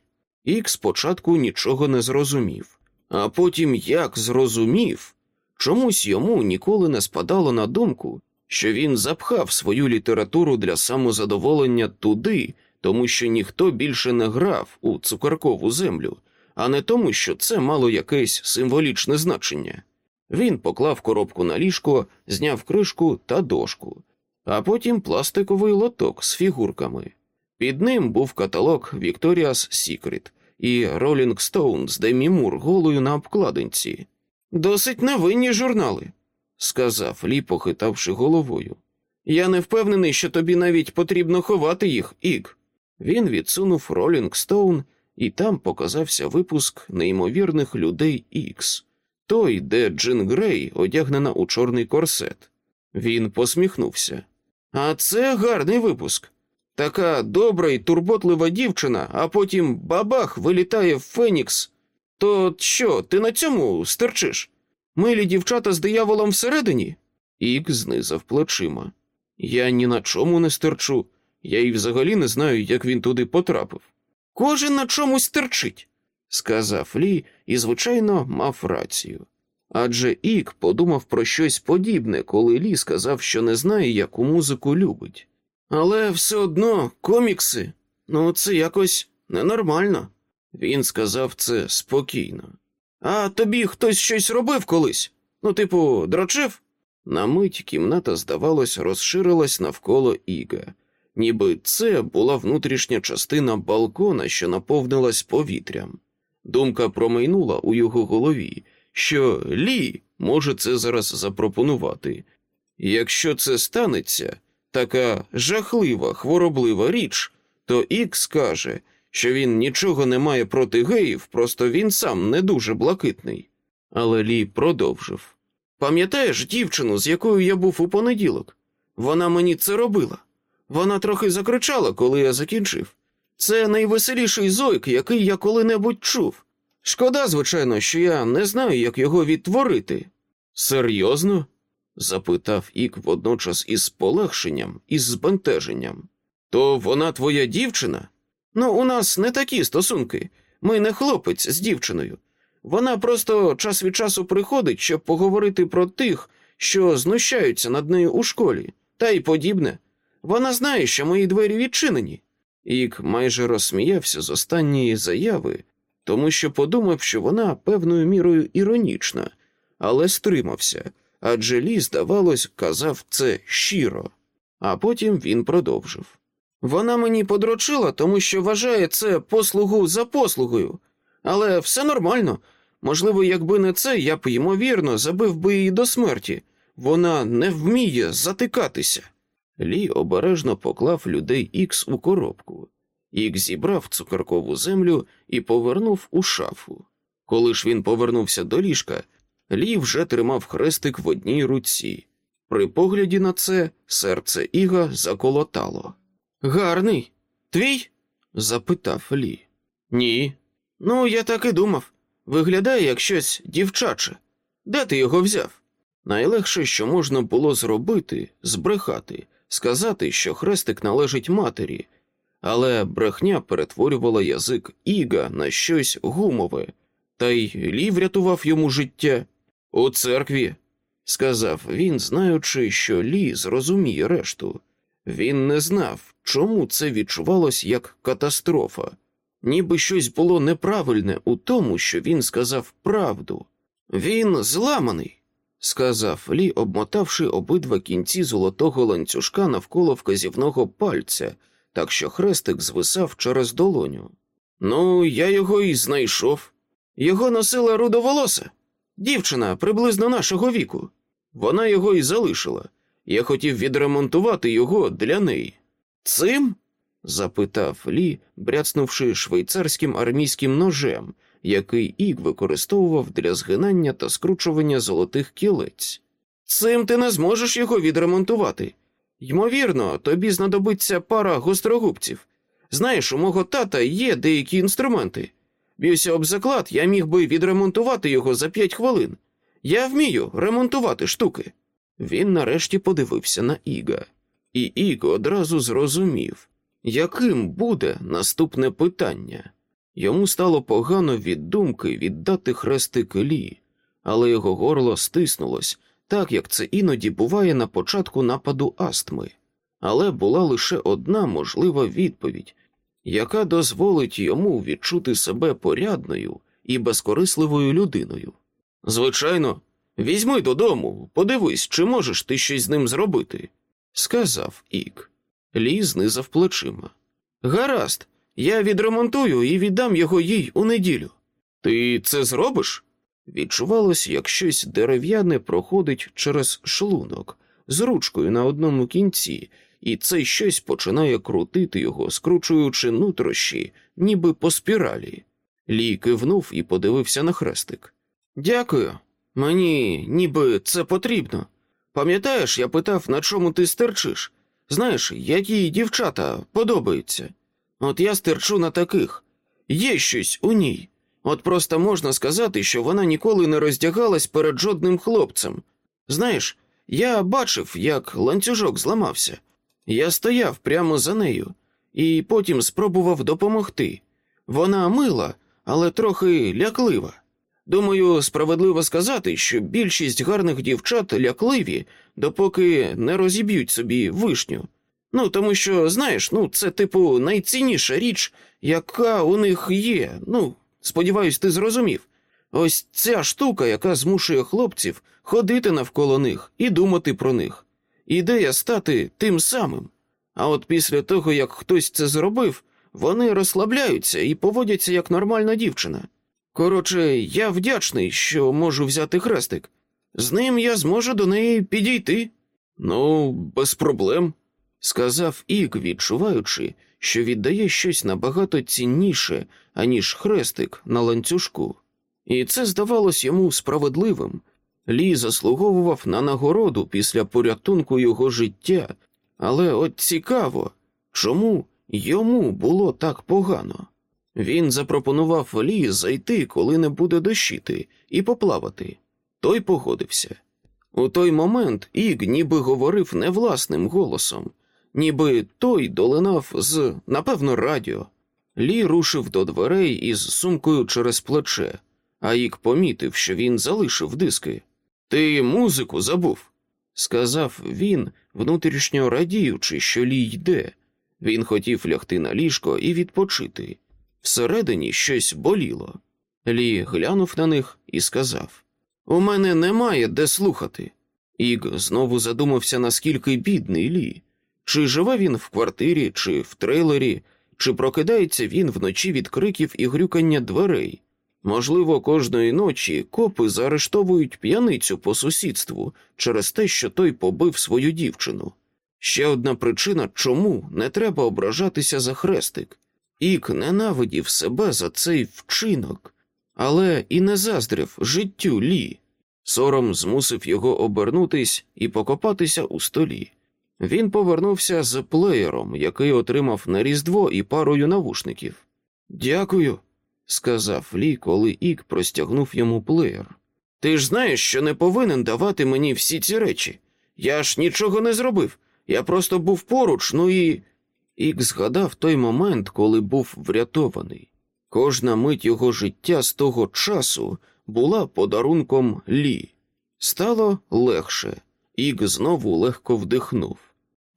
S1: Ік спочатку нічого не зрозумів, а потім як зрозумів, чомусь йому ніколи не спадало на думку, що він запхав свою літературу для самозадоволення туди, тому що ніхто більше не грав у цукеркову землю, а не тому, що це мало якесь символічне значення. Він поклав коробку на ліжко, зняв кришку та дошку, а потім пластиковий лоток з фігурками. Під ним був каталог Victoria's Secret і Rolling з Демі Мур голою на обкладинці. Досить невинні журнали, сказав Лі, похитавши головою. Я не впевнений, що тобі навіть потрібно ховати їх, Ік. Він відсунув Rolling Stone, і там показався випуск неймовірних людей Ікс. Той, де Джин Грей одягнена у чорний корсет. Він посміхнувся. А це гарний випуск. Така добра і турботлива дівчина, а потім бабах вилітає в Фенікс. То що, ти на цьому стерчиш? Милі дівчата з дияволом всередині? Ік знизав плечима. Я ні на чому не стерчу. Я й взагалі не знаю, як він туди потрапив. Кожен на чомусь терчить, сказав Лі і, звичайно, мав рацію. Адже Ік подумав про щось подібне, коли Лі сказав, що не знає, яку музику любить. Але все одно комікси, ну це якось ненормально. Він сказав це спокійно. А тобі хтось щось робив колись? Ну, типу, дрочив? На мить кімната, здавалось, розширилась навколо Іга, ніби це була внутрішня частина балкона, що наповнилась повітрям. Думка промайнула у його голові, що Лі може це зараз запропонувати. Якщо це станеться, така жахлива, хвороблива річ, то Ікс скаже, що він нічого не має проти геїв, просто він сам не дуже блакитний. Але Лі продовжив. Пам'ятаєш дівчину, з якою я був у понеділок? Вона мені це робила. Вона трохи закричала, коли я закінчив. Це найвеселіший зойк, який я коли-небудь чув. Шкода, звичайно, що я не знаю, як його відтворити. Серйозно? запитав Ік водночас із полегшенням і збентеженням. То вона твоя дівчина? Ну, у нас не такі стосунки. Ми не хлопець з дівчиною. Вона просто час від часу приходить, щоб поговорити про тих, що знущаються над нею у школі, та й подібне. Вона знає, що мої двері відчинені. Ік майже розсміявся з останньої заяви, тому що подумав, що вона певною мірою іронічна, але стримався, адже Лі, здавалось, казав це щиро. А потім він продовжив. Вона мені подрочила, тому що вважає це послугу за послугою, але все нормально. Можливо, якби не це, я б ймовірно забив би її до смерті. Вона не вміє затикатися. Лі обережно поклав людей Ікс у коробку. Ікс зібрав цукеркову землю і повернув у шафу. Коли ж він повернувся до ліжка, Лі вже тримав хрестик в одній руці. При погляді на це серце Іга заколотало. Гарний. Твій? запитав Лі. Ні. Ну, я так і думав. Виглядає як щось дівчаче. Де ти його взяв? Найлегше, що можна було зробити, збрехати, сказати, що хрестик належить матері, але брехня перетворювала язик Іга на щось гумове, та й Лі врятував йому життя у церкві, сказав він, знаючи, що Лі зрозуміє решту. Він не знав, чому це відчувалось як катастрофа, ніби щось було неправильне у тому, що він сказав правду. Він зламаний, сказав Лі, обмотавши обидва кінці золотого ланцюжка навколо вказівного пальця, так що хрестик звисав через долоню. Ну, я його і знайшов. Його носила рудоволоса, дівчина приблизно нашого віку. Вона його і залишила. Я хотів відремонтувати його для неї. Цим? запитав Лі, бряцнувши швейцарським армійським ножем, який Ік використовував для згинання та скручування золотих кілець. Цим ти не зможеш його відремонтувати. Ймовірно, тобі знадобиться пара гострогубців. Знаєш, у мого тата є деякі інструменти. Б'юся об заклад, я міг би відремонтувати його за п'ять хвилин. Я вмію ремонтувати штуки. Він нарешті подивився на Іга, і Іг одразу зрозумів, яким буде наступне питання. Йому стало погано від думки віддати хрестик Лі, але його горло стиснулось, так як це іноді буває на початку нападу астми. Але була лише одна можлива відповідь, яка дозволить йому відчути себе порядною і безкорисливою людиною. Звичайно, візьми додому, подивись, чи можеш ти щось з ним зробити, сказав Ік. Лі знизав плечима. Гаразд, я відремонтую і віддам його їй у неділю. Ти це зробиш? Відчувалось, як щось дерев'яне проходить через шлунок з ручкою на одному кінці, і це щось починає крутити його, скручуючи нутрощі, ніби по спіралі. Лі кивнув і подивився на хрестик. Дякую, мені ніби це потрібно. Пам'ятаєш, я питав, на чому ти стерчиш? Знаєш, які дівчата подобаються. От я стерчу на таких. Є щось у ній. От просто можна сказати, що вона ніколи не роздягалась перед жодним хлопцем. Знаєш, я бачив, як ланцюжок зламався. Я стояв прямо за нею і потім спробував допомогти. Вона мила, але трохи ляклива. Думаю, справедливо сказати, що більшість гарних дівчат лякливі, допоки не розіб'ють собі вишню. Ну, тому що, знаєш, ну, це, типу, найцінніша річ, яка у них є. Ну, сподіваюсь, ти зрозумів. Ось ця штука, яка змушує хлопців ходити навколо них і думати про них. Ідея стати тим самим. А от після того, як хтось це зробив, вони розслабляються і поводяться як нормальна дівчина. Коротше, я вдячний, що можу взяти хрестик. З ним я зможу до неї підійти. Ну, без проблем, сказав Ік, відчуваючи, що віддає щось набагато цінніше, аніж хрестик на ланцюжку. І це здавалось йому справедливим. Лі заслуговував на нагороду після порятунку його життя, але от цікаво, чому йому було так погано. Він запропонував Лі зайти, коли не буде дощити, і поплавати. Той погодився. У той момент Іг ніби говорив не власним голосом, ніби той долинав з, напевно, радіо. Лі рушив до дверей із сумкою через плече, а Іг помітив, що він залишив диски. Ти музику забув, сказав він, внутрішньо радіючи, що Лі йде. Він хотів лягти на ліжко і відпочити. Всередині щось боліло. Лі глянув на них і сказав: У мене немає де слухати. Іг знову задумався, наскільки бідний Лі. Чи живе він в квартирі, чи в трейлері, чи прокидається він вночі від криків і грюкання дверей. Можливо, кожної ночі копи заарештовують п'яницю по сусідству через те, що той побив свою дівчину. Ще одна причина, чому не треба ображатися за хрестик. Ік ненавидів себе за цей вчинок, але і не заздрив життю Лі. Сором змусив його обернутись і покопатися у столі. Він повернувся з плеєром, який отримав на Різдво і парою навушників. Дякую, сказав Лі, коли Ік простягнув йому плеєр. Ти ж знаєш, що не повинен давати мені всі ці речі. Я ж нічого не зробив. Я просто був поруч, ну і. Ік згадав той момент, коли був врятований. Кожна мить його життя з того часу була подарунком Лі. Стало легше, Ік знову легко вдихнув.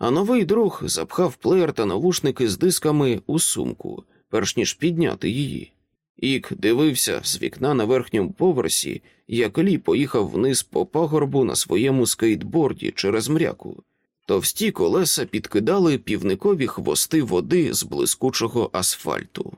S1: А новий друг запхав плеєр та навушники з дисками у сумку, перш ніж підняти її. Ік дивився з вікна на верхньому поверсі, як Лі поїхав вниз по пагорбу на своєму скейтборді через мряку. Товсті колеса підкидали півникові хвости води з блискучого асфальту.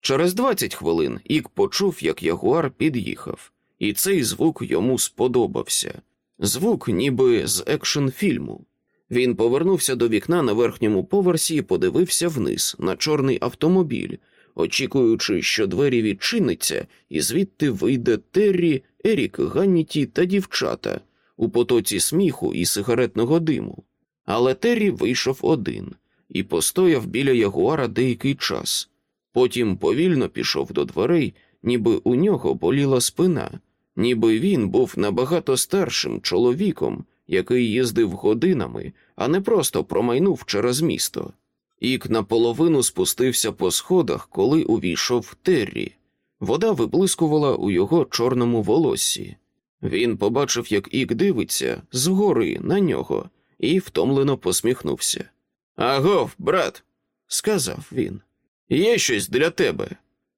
S1: Через 20 хвилин Ік почув, як ягуар під'їхав, і цей звук йому сподобався звук, ніби з екшн фільму. Він повернувся до вікна на верхньому поверсі і подивився вниз на чорний автомобіль, очікуючи, що двері відчиняться, і звідти вийде Террі, Ерік, Ганніті та дівчата у потоці сміху і сигаретного диму. Але Террі вийшов один і постояв біля ягуара деякий час. Потім повільно пішов до дверей, ніби у нього боліла спина, ніби він був набагато старшим чоловіком, який їздив годинами, а не просто промайнув через місто. Ік наполовину спустився по сходах, коли увійшов Террі. Вода виблискувала у його чорному волоссі. Він побачив, як Ік дивиться згори на нього, і втомлено посміхнувся. Агов, брат, сказав він. Є щось для тебе.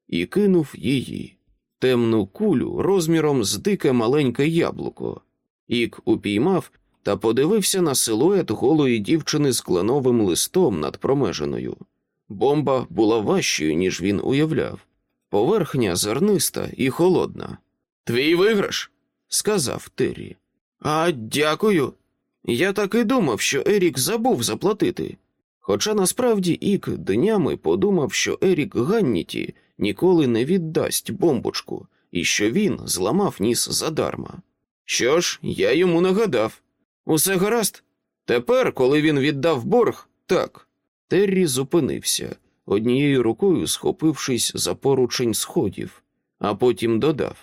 S1: І кинув її темну кулю розміром з дике маленьке яблуко. Ік упіймав та подивився на силует голої дівчини з кленовим листом над промеженою. Бомба була важчою, ніж він уявляв. Поверхня зерниста і холодна. Твій виграш, сказав Террі. А дякую. Я так і думав, що Ерік забув заплатити. Хоча насправді Ік днями подумав, що Ерік Ганніті ніколи не віддасть бомбочку і що він зламав ніс задарма. Що ж, я йому нагадав. Усе гаразд. Тепер, коли він віддав борг, так. Террі зупинився, однією рукою схопившись за поручень сходів, а потім додав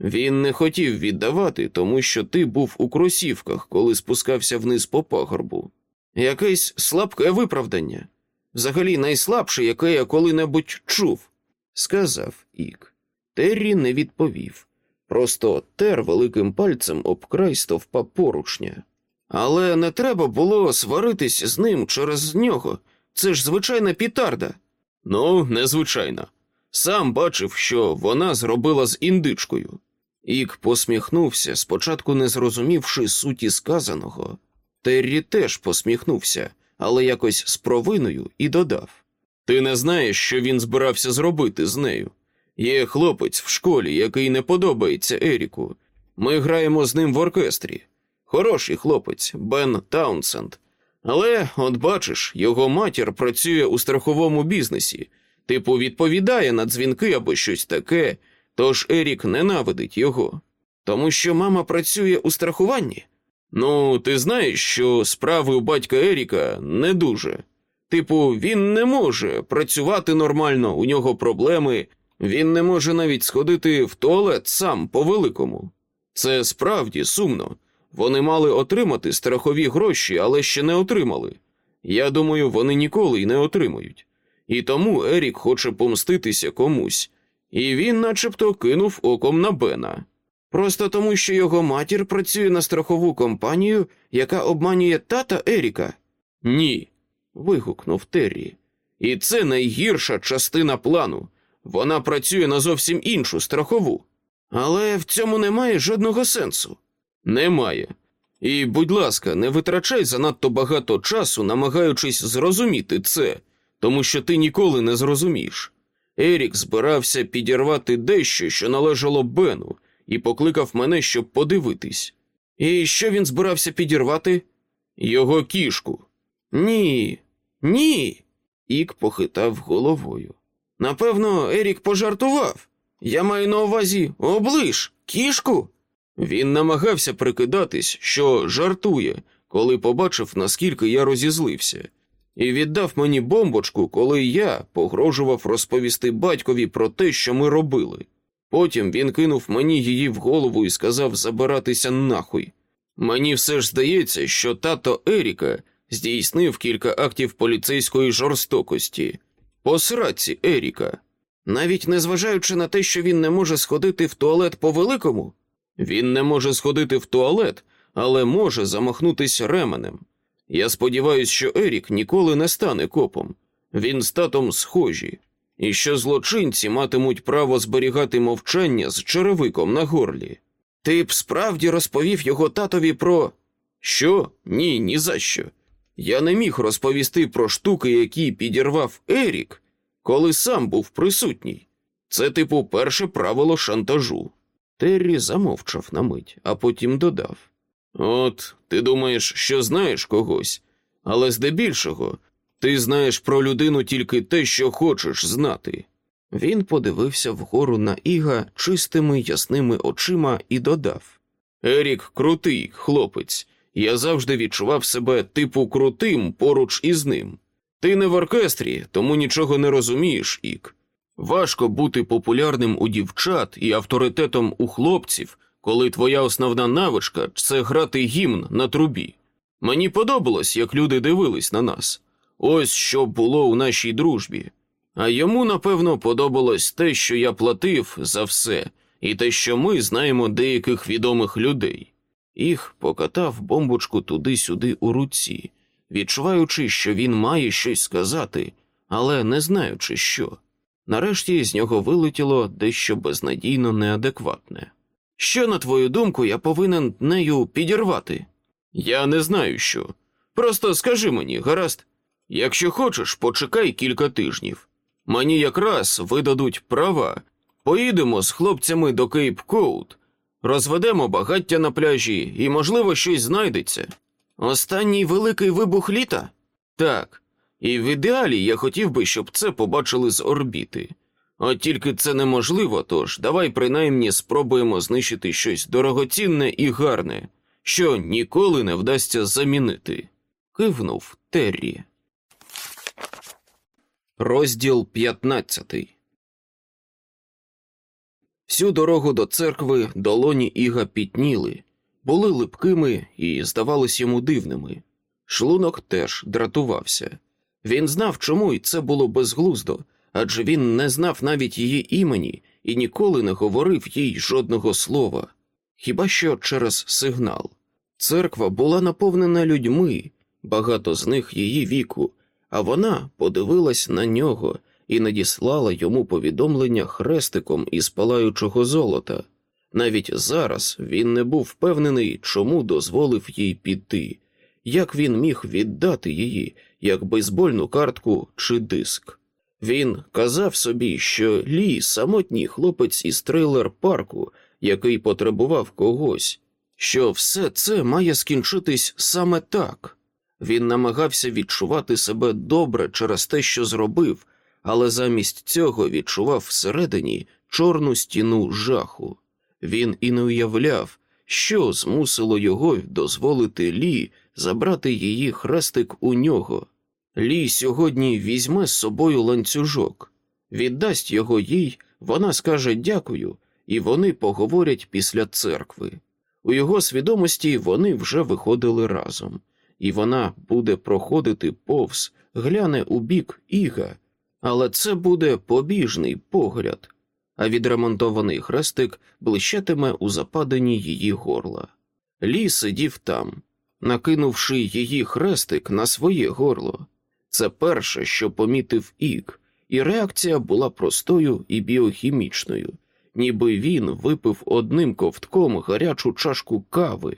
S1: він не хотів віддавати, тому що ти був у кросівках, коли спускався вниз по пагорбу. Якесь слабке виправдання. Взагалі найслабше, яке я коли-небудь чув, сказав Ік. Террі не відповів, просто тер великим пальцем об край стовпа поручня. Але не треба було сваритись з ним через нього. Це ж звичайна пітарда. Ну, незвичайна. Сам бачив, що вона зробила з індичкою. Ік посміхнувся, спочатку не зрозумівши суті сказаного. Террі теж посміхнувся, але якось з провиною і додав: Ти не знаєш, що він збирався зробити з нею. Є хлопець в школі, який не подобається Еріку. Ми граємо з ним в оркестрі. Хороший хлопець, Бен Таунсенд. Але, от бачиш, його матір працює у страховому бізнесі, типу, відповідає на дзвінки або щось таке, тож Ерік ненавидить його. Тому що мама працює у страхуванні. Ну, ти знаєш, що справи у батька Еріка не дуже. Типу, він не може працювати нормально, у нього проблеми, він не може навіть сходити в туалет сам по великому. Це справді сумно. Вони мали отримати страхові гроші, але ще не отримали. Я думаю, вони ніколи й не отримають. І тому Ерік хоче помститися комусь, і він начебто кинув оком на Бена. Просто тому, що його матір працює на страхову компанію, яка обманює тата Еріка. Ні. вигукнув Террі. І це найгірша частина плану. Вона працює на зовсім іншу страхову. Але в цьому немає жодного сенсу. Немає. І, будь ласка, не витрачай занадто багато часу, намагаючись зрозуміти це, тому що ти ніколи не зрозумієш. Ерік збирався підірвати дещо, що належало Бену, і покликав мене, щоб подивитись. І що він збирався підірвати? Його кішку. Ні, ні. Ік похитав головою. Напевно, Ерік пожартував. Я маю на увазі оближ, кішку. Він намагався прикидатись, що жартує, коли побачив, наскільки я розізлився, і віддав мені бомбочку, коли я погрожував розповісти батькові про те, що ми робили. Потім він кинув мені її в голову і сказав забиратися нахуй. Мені все ж здається, що тато Еріка здійснив кілька актів поліцейської жорстокості. По сраці Еріка. Навіть незважаючи на те, що він не може сходити в туалет по великому, він не може сходити в туалет, але може замахнутися ременем. Я сподіваюся, що Ерік ніколи не стане копом. Він з татом схожі, і що злочинці матимуть право зберігати мовчання з черевиком на горлі. Ти б справді розповів його татові про. Що? Ні, ні за що. Я не міг розповісти про штуки, які підірвав Ерік, коли сам був присутній. Це, типу, перше правило шантажу. Террі замовчав на мить, а потім додав: От, ти думаєш, що знаєш когось, але здебільшого ти знаєш про людину тільки те, що хочеш знати. Він подивився вгору на Іга чистими ясними очима і додав: Ерік крутий, хлопець. Я завжди відчував себе типу крутим поруч із ним. Ти не в оркестрі, тому нічого не розумієш, Ік. Важко бути популярним у дівчат і авторитетом у хлопців, коли твоя основна навичка це грати гімн на трубі. Мені подобалось, як люди дивились на нас. Ось що було у нашій дружбі. А йому, напевно, подобалось те, що я платив за все, і те, що ми знаємо деяких відомих людей. Їх покатав бомбочку туди-сюди у руці, відчуваючи, що він має щось сказати, але не знаючи що. Нарешті з нього вилетіло дещо безнадійно неадекватне. Що, на твою думку, я повинен нею підірвати? Я не знаю що. Просто скажи мені, гаразд, якщо хочеш, почекай кілька тижнів. Мені якраз видадуть права. Поїдемо з хлопцями до Кейп Коут, розведемо багаття на пляжі і, можливо, щось знайдеться. Останній великий вибух літа? Так. І в ідеалі я хотів би, щоб це побачили з орбіти. От тільки це неможливо, тож давай принаймні спробуємо знищити щось дорогоцінне і гарне, що ніколи не вдасться замінити. Кивнув Террі. Розділ 15 Всю дорогу до церкви долоні Іга пітніли, були липкими і здавались йому дивними. Шлунок теж дратувався. Він знав, чому і це було безглуздо, адже він не знав навіть її імені і ніколи не говорив їй жодного слова, хіба що через сигнал. Церква була наповнена людьми, багато з них її віку, а вона подивилась на нього і надіслала йому повідомлення хрестиком із палаючого золота. Навіть зараз він не був впевнений, чому дозволив їй піти, як він міг віддати її, як бейсбольну картку чи диск. Він казав собі, що Лі самотній хлопець із трейлер парку, який потребував когось, що все це має скінчитись саме так. Він намагався відчувати себе добре через те, що зробив, але замість цього відчував всередині чорну стіну жаху. Він і не уявляв, що змусило його дозволити Лі забрати її хрестик у нього. Лі сьогодні візьме з собою ланцюжок, віддасть його їй, вона скаже дякую, і вони поговорять після церкви. У його свідомості вони вже виходили разом, і вона буде проходити повз, гляне у бік Іга, але це буде побіжний погляд, а відремонтований хрестик блищатиме у западині її горла. Лі сидів там, накинувши її хрестик на своє горло. Це перше, що помітив Ік, і реакція була простою і біохімічною, ніби він випив одним ковтком гарячу чашку кави.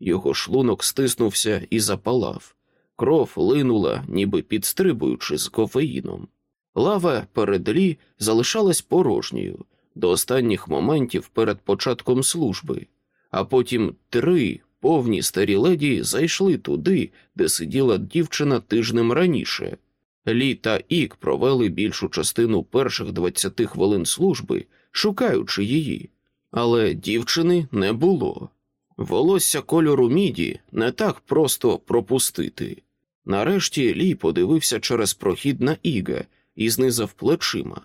S1: Його шлунок стиснувся і запалав, кров линула, ніби підстрибуючи з кофеїном. Лава перед Лі залишалась порожньою до останніх моментів перед початком служби, а потім три повні старі леді зайшли туди, де сиділа дівчина тижнем раніше. Лі та Ік провели більшу частину перших двадцяти хвилин служби, шукаючи її, але дівчини не було. Волосся кольору міді не так просто пропустити. Нарешті Лі подивився через прохід на Іга і знизав плечима.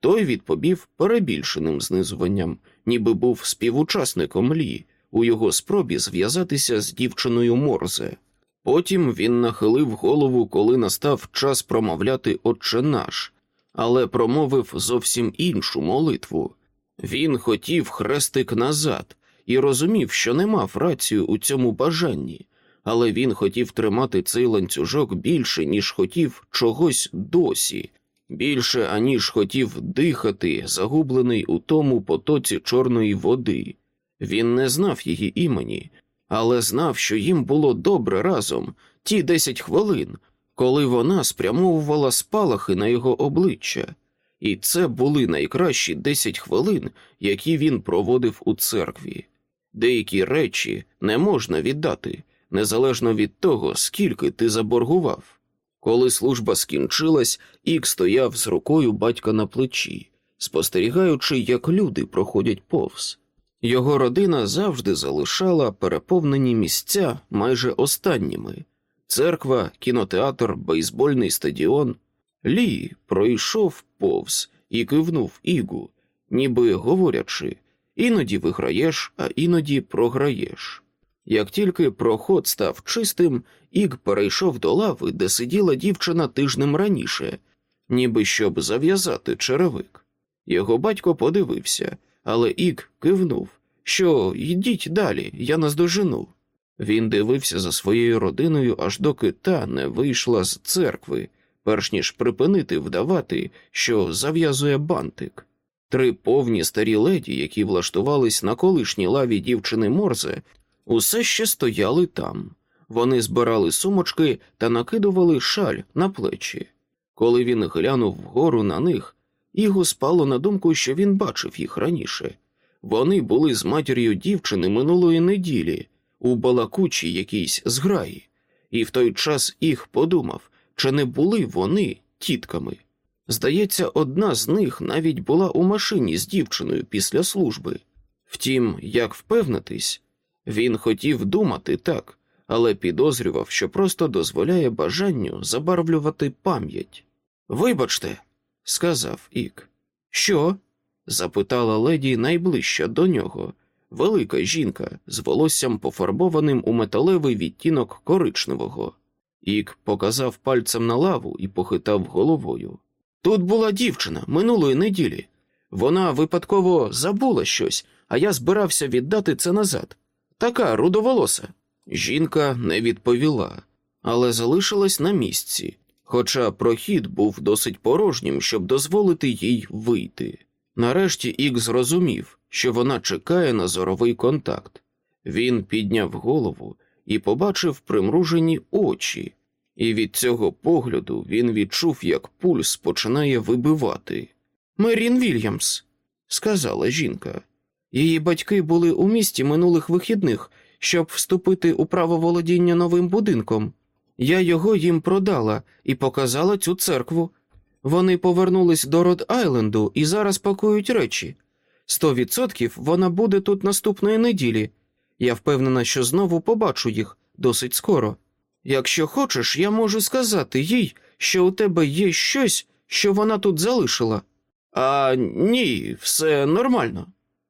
S1: Той відповів перебільшеним знизуванням, ніби був співучасником Лі у його спробі зв'язатися з дівчиною Морзе. Потім він нахилив голову, коли настав час промовляти «Отче наш», але промовив зовсім іншу молитву. Він хотів хрестик назад і розумів, що не мав рацію у цьому бажанні, але він хотів тримати цей ланцюжок більше, ніж хотів чогось досі, більше аніж хотів дихати, загублений у тому потоці чорної води. Він не знав її імені, але знав, що їм було добре разом ті десять хвилин, коли вона спрямовувала спалахи на його обличчя, і це були найкращі десять хвилин, які він проводив у церкві. Деякі речі не можна віддати, незалежно від того, скільки ти заборгував. Коли служба скінчилась, Ік стояв з рукою батька на плечі, спостерігаючи, як люди проходять повз. Його родина завжди залишала переповнені місця майже останніми церква, кінотеатр, бейсбольний стадіон. Лі пройшов повз і кивнув Ігу, ніби говорячи іноді виграєш, а іноді програєш. Як тільки проход став чистим, Іг перейшов до лави, де сиділа дівчина тижнем раніше, ніби щоб зав'язати черевик. Його батько подивився, але Іг кивнув, що йдіть далі, я наздожену. Він дивився за своєю родиною, аж доки та не вийшла з церкви, перш ніж припинити вдавати, що зав'язує бантик. Три повні старі леді, які влаштувались на колишній лаві дівчини Морзе, усе ще стояли там. Вони збирали сумочки та накидували шаль на плечі. Коли він глянув вгору на них, його спало на думку, що він бачив їх раніше. Вони були з матір'ю дівчини минулої неділі у балакучій якійсь зграї, і в той час їх подумав, чи не були вони тітками. Здається, одна з них навіть була у машині з дівчиною після служби. Втім, як впевнитись, він хотів думати так, але підозрював, що просто дозволяє бажанню забарвлювати пам'ять. Вибачте, сказав Ік. Що? запитала леді найближча до нього, велика жінка з волоссям пофарбованим у металевий відтінок коричневого. Ік показав пальцем на лаву і похитав головою. Тут була дівчина минулої неділі. Вона випадково забула щось, а я збирався віддати це назад. Така рудоволоса. Жінка не відповіла, але залишилась на місці, хоча прохід був досить порожнім, щоб дозволити їй вийти. Нарешті Ік зрозумів, що вона чекає на зоровий контакт. Він підняв голову і побачив примружені очі, і від цього погляду він відчув, як пульс починає вибивати. Мерін Вільямс, сказала жінка. Її батьки були у місті минулих вихідних, щоб вступити у право володіння новим будинком. Я його їм продала і показала цю церкву. Вони повернулись до Род Айленду і зараз пакують речі. Сто відсотків вона буде тут наступної неділі. Я впевнена, що знову побачу їх досить скоро. Якщо хочеш, я можу сказати їй, що у тебе є щось, що вона тут залишила. А ні, все нормально.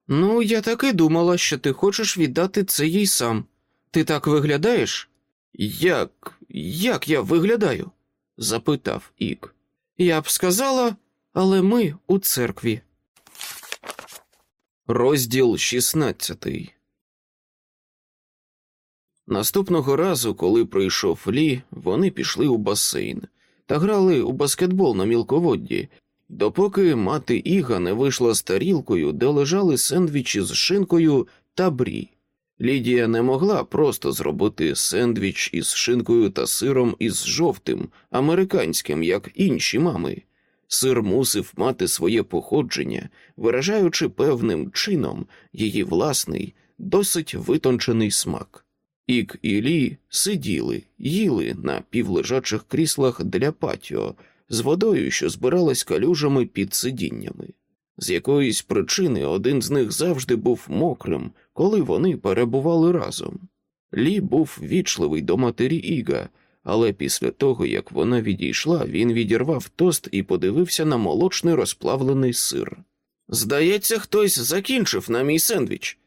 S1: Ну, я так і думала, що ти хочеш віддати це їй сам. Ти так виглядаєш? Як як я виглядаю? запитав Ік. Я б сказала, але ми у церкві. Розділ шістнадцятий. Наступного разу, коли прийшов Лі, вони пішли у басейн та грали у баскетбол на мілководді, допоки мати Іга не вийшла з тарілкою, де лежали сендвічі з шинкою та брі. Лідія не могла просто зробити сендвіч із шинкою та сиром із жовтим, американським, як інші мами. Сир мусив мати своє походження, виражаючи певним чином її власний, досить витончений смак. Ік і Лі сиділи, їли на півлежачих кріслах для патіо з водою, що збиралась калюжами під сидіннями. З якоїсь причини один з них завжди був мокрим, коли вони перебували разом. Лі був вічливий до матері Іга, але після того, як вона відійшла, він відірвав тост і подивився на молочний розплавлений сир. Здається, хтось закінчив на мій сендвіч.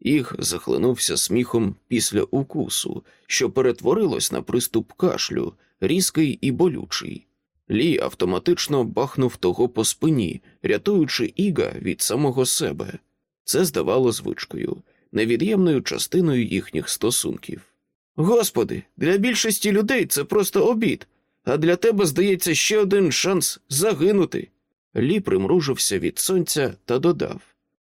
S1: Іг захлинувся сміхом після укусу, що перетворилось на приступ кашлю, різкий і болючий. Лі автоматично бахнув того по спині, рятуючи Іга від самого себе. Це здавало звичкою, невід'ємною частиною їхніх стосунків. Господи, для більшості людей це просто обід, а для тебе здається ще один шанс загинути. Лі примружився від сонця та додав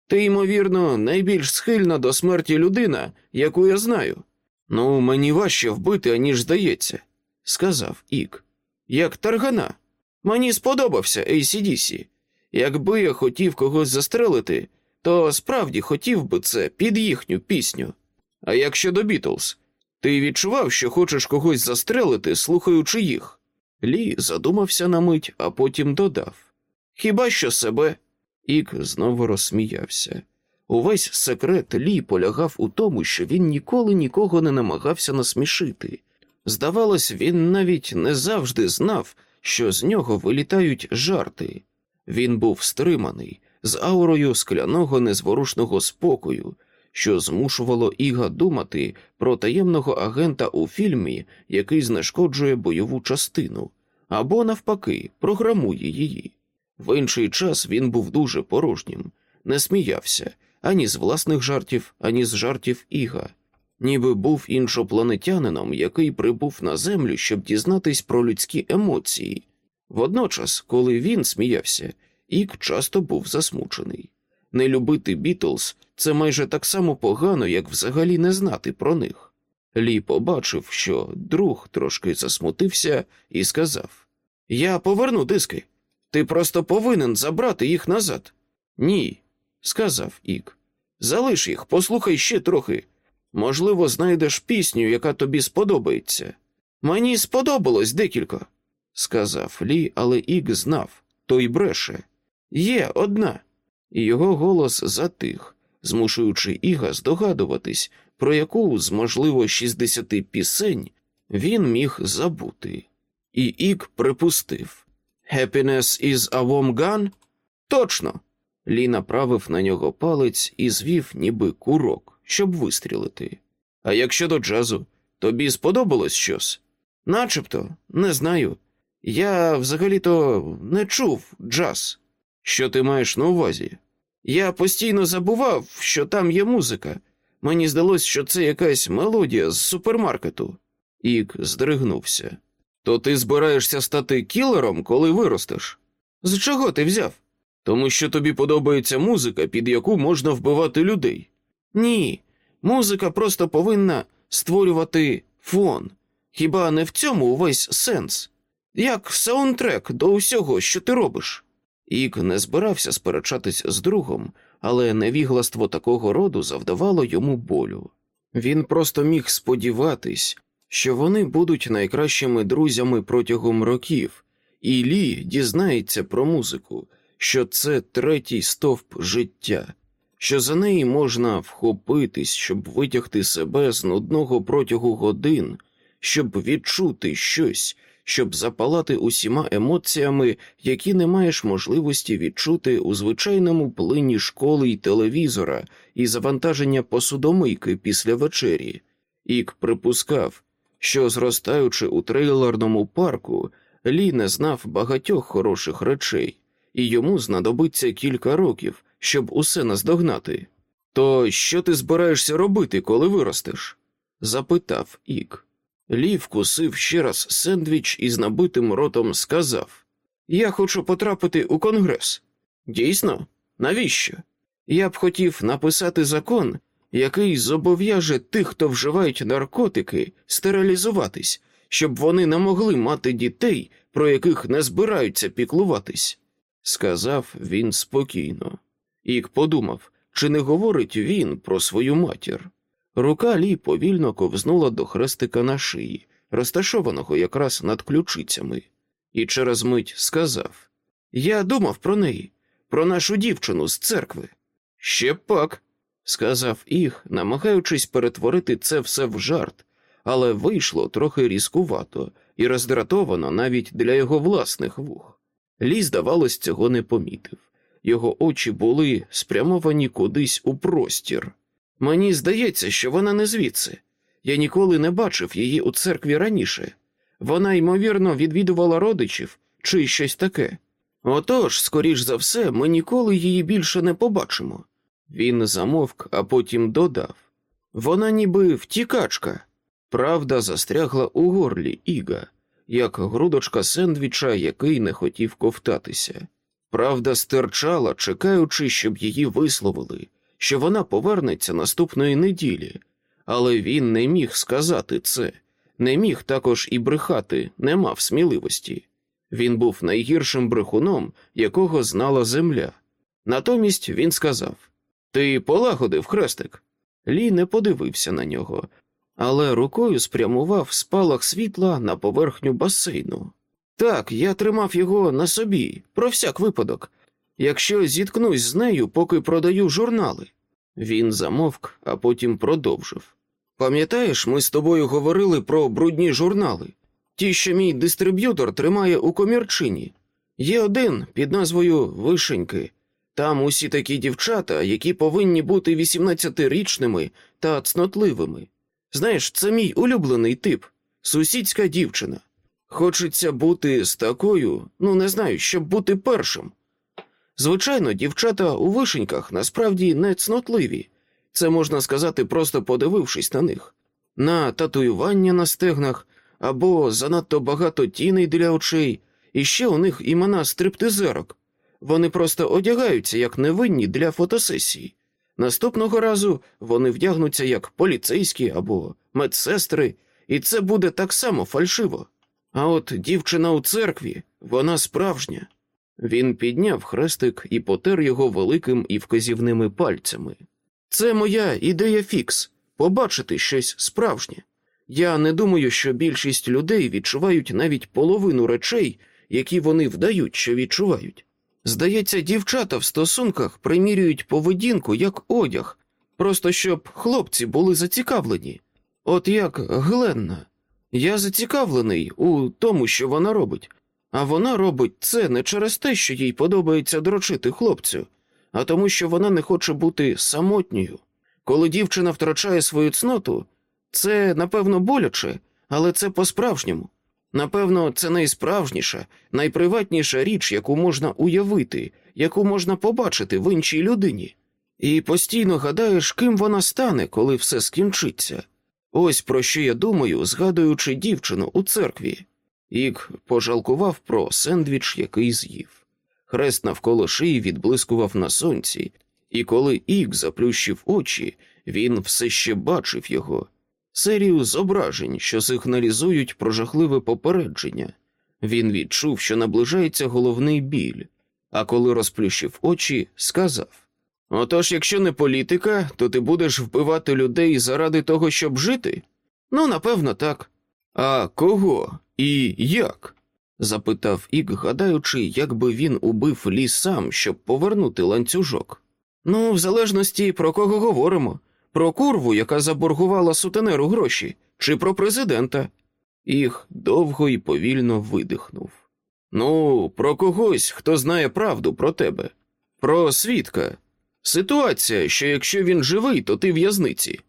S1: Ти, ймовірно, найбільш схильна до смерті людина, яку я знаю. Ну, мені важче вбити, аніж здається, сказав Ік. Як таргана. Мені сподобався ACDC. Якби я хотів когось застрелити, то справді хотів би це під їхню пісню. А як щодо Бітлз, ти відчував, що хочеш когось застрелити, слухаючи їх? Лі задумався на мить, а потім додав Хіба що себе? Ік знову розсміявся. Увесь секрет Лі полягав у тому, що він ніколи нікого не намагався насмішити. Здавалось, він навіть не завжди знав, що з нього вилітають жарти. Він був стриманий, з аурою скляного незворушного спокою, що змушувало Іга думати про таємного агента у фільмі, який знешкоджує бойову частину, або, навпаки, програмує її. В інший час він був дуже порожнім, не сміявся ані з власних жартів, ані з жартів Іга, ніби був іншопланетянином, який прибув на землю, щоб дізнатись про людські емоції. Водночас, коли він сміявся, Ік часто був засмучений. Не любити Бітлз це майже так само погано, як взагалі не знати про них. Лі побачив, що друг трошки засмутився і сказав: Я поверну диски. Ти просто повинен забрати їх назад. Ні, сказав Ік. Залиш їх, послухай ще трохи. Можливо, знайдеш пісню, яка тобі сподобається. Мені сподобалось декілька, сказав Лі, але Ік знав, той бреше. Є одна. І його голос затих, змушуючи Іга здогадуватись, про яку з, можливо, 60 пісень він міг забути. І Ік припустив Happiness is a warm gun? Точно. Лі направив на нього палець і звів, ніби курок, щоб вистрілити. А як щодо джазу, тобі сподобалось щось? Начебто, не знаю. Я взагалі-то не чув джаз. Що ти маєш на увазі? Я постійно забував, що там є музика. Мені здалось, що це якась мелодія з супермаркету. Ік здригнувся. То ти збираєшся стати кілером, коли виростеш? З чого ти взяв? Тому що тобі подобається музика, під яку можна вбивати людей. Ні, музика просто повинна створювати фон. Хіба не в цьому увесь сенс? Як саундтрек до усього, що ти робиш? Ік не збирався сперечатись з другом, але невігластво такого роду завдавало йому болю. Він просто міг сподіватись, що вони будуть найкращими друзями протягом років, і Лі дізнається про музику, що це третій стовп життя, що за неї можна вхопитись, щоб витягти себе з нудного протягу годин, щоб відчути щось, щоб запалати усіма емоціями, які не маєш можливості відчути у звичайному плині школи й телевізора і завантаження посудомийки після вечері. Ік припускав, що, зростаючи у трейлерному парку, Лі не знав багатьох хороших речей, і йому знадобиться кілька років, щоб усе наздогнати. То що ти збираєшся робити, коли виростеш? запитав Ік. Лі вкусив ще раз сендвіч і з набитим ротом сказав: Я хочу потрапити у конгрес. Дійсно, навіщо? Я б хотів написати закон, який зобов'яже тих, хто вживають наркотики, стерилізуватись, щоб вони не могли мати дітей, про яких не збираються піклуватись, сказав він спокійно. Ік подумав, чи не говорить він про свою матір. Рука Лі повільно ковзнула до хрестика на шиї, розташованого якраз над ключицями, і через мить сказав: Я думав про неї, про нашу дівчину з церкви. Ще пак, сказав Іг, намагаючись перетворити це все в жарт, але вийшло трохи різкувато і роздратовано навіть для його власних вух. Лі, здавалось, цього не помітив. Його очі були спрямовані кудись у простір. Мені здається, що вона не звідси. Я ніколи не бачив її у церкві раніше. Вона, ймовірно, відвідувала родичів чи щось таке. Отож, скоріш за все, ми ніколи її більше не побачимо. Він замовк, а потім додав вона ніби втікачка. Правда застрягла у горлі Іга, як грудочка сендвіча, який не хотів ковтатися. Правда стирчала, чекаючи, щоб її висловили, що вона повернеться наступної неділі, але він не міг сказати це, не міг також і брехати, не мав сміливості. Він був найгіршим брехуном, якого знала земля. Натомість він сказав Ти полагодив хрестик. Лі не подивився на нього, але рукою спрямував спалах світла на поверхню басейну. Так, я тримав його на собі, про всяк випадок, якщо зіткнусь з нею, поки продаю журнали. Він замовк, а потім продовжив. Пам'ятаєш, ми з тобою говорили про брудні журнали, ті, що мій дистриб'ютор тримає у комірчині. Є один під назвою Вишеньки. Там усі такі дівчата, які повинні бути 18-річними та цнотливими. Знаєш, це мій улюблений тип сусідська дівчина. Хочеться бути з такою, ну не знаю, щоб бути першим. Звичайно, дівчата у вишеньках насправді не цнотливі, це можна сказати, просто подивившись на них, на татуювання на стегнах або занадто багато тіней для очей, і ще у них імена стриптизерок. Вони просто одягаються як невинні для фотосесії. Наступного разу вони вдягнуться як поліцейські або медсестри, і це буде так само фальшиво. А от дівчина у церкві, вона справжня. Він підняв хрестик і потер його великим і вказівними пальцями. Це моя ідея фікс побачити щось справжнє. Я не думаю, що більшість людей відчувають навіть половину речей, які вони вдають, що відчувають. Здається, дівчата в стосунках примірюють поведінку як одяг, просто щоб хлопці були зацікавлені. От як Гленна. Я зацікавлений у тому, що вона робить, а вона робить це не через те, що їй подобається дрочити хлопцю, а тому, що вона не хоче бути самотньою. Коли дівчина втрачає свою цноту, це, напевно, боляче, але це по-справжньому. Напевно, це найсправжніша, найприватніша річ, яку можна уявити, яку можна побачити в іншій людині, і постійно гадаєш, ким вона стане, коли все скінчиться. Ось про що я думаю, згадуючи дівчину у церкві. Ік пожалкував про сендвіч, який з'їв. Хрест навколо шиї відблискував на сонці, і коли Ік заплющив очі, він все ще бачив його серію зображень, що сигналізують про жахливе попередження. Він відчув, що наближається головний біль, а коли розплющив очі, сказав Отож, якщо не політика, то ти будеш вбивати людей заради того, щоб жити? Ну, напевно, так. А кого і як? запитав Ік, гадаючи, як би він убив ліс сам, щоб повернути ланцюжок. Ну, в залежності про кого говоримо про курву, яка заборгувала сутенеру гроші, чи про президента. Їх довго і повільно видихнув. Ну, про когось, хто знає правду про тебе, про свідка. Ситуація, що якщо він живий, то ти в'язниці.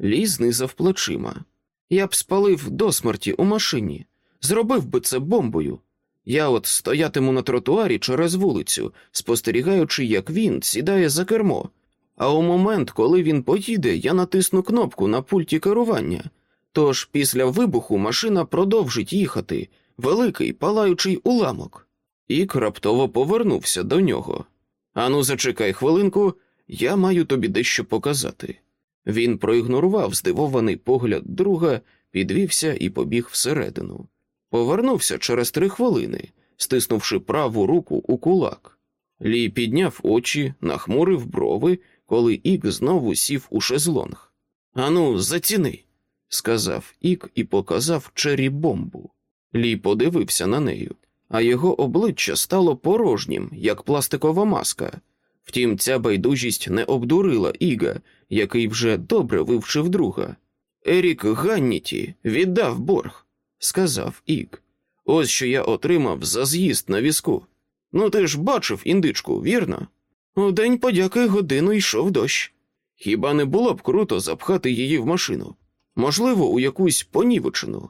S1: Лі знизав плечима. Я б спалив до смерті у машині, зробив би це бомбою. Я от стоятиму на тротуарі через вулицю, спостерігаючи, як він сідає за кермо, а у момент, коли він поїде, я натисну кнопку на пульті керування. Тож після вибуху машина продовжить їхати, великий палаючий уламок. Ік раптово повернувся до нього. Ану, зачекай хвилинку, я маю тобі дещо показати. Він проігнорував здивований погляд друга, підвівся і побіг всередину. Повернувся через три хвилини, стиснувши праву руку у кулак. Лі підняв очі, нахмурив брови, коли Ік знову сів у шезлонг. Ану, заціни, сказав Ік і показав чері бомбу. Лі подивився на нею, а його обличчя стало порожнім, як пластикова маска. Втім, ця байдужість не обдурила Іга, який вже добре вивчив друга. Ерік Ганніті віддав борг, сказав Ік. Ось що я отримав за з'їзд на візку. Ну, ти ж бачив індичку, вірно? У день подяки годину йшов дощ. Хіба не було б круто запхати її в машину? Можливо, у якусь понівечину.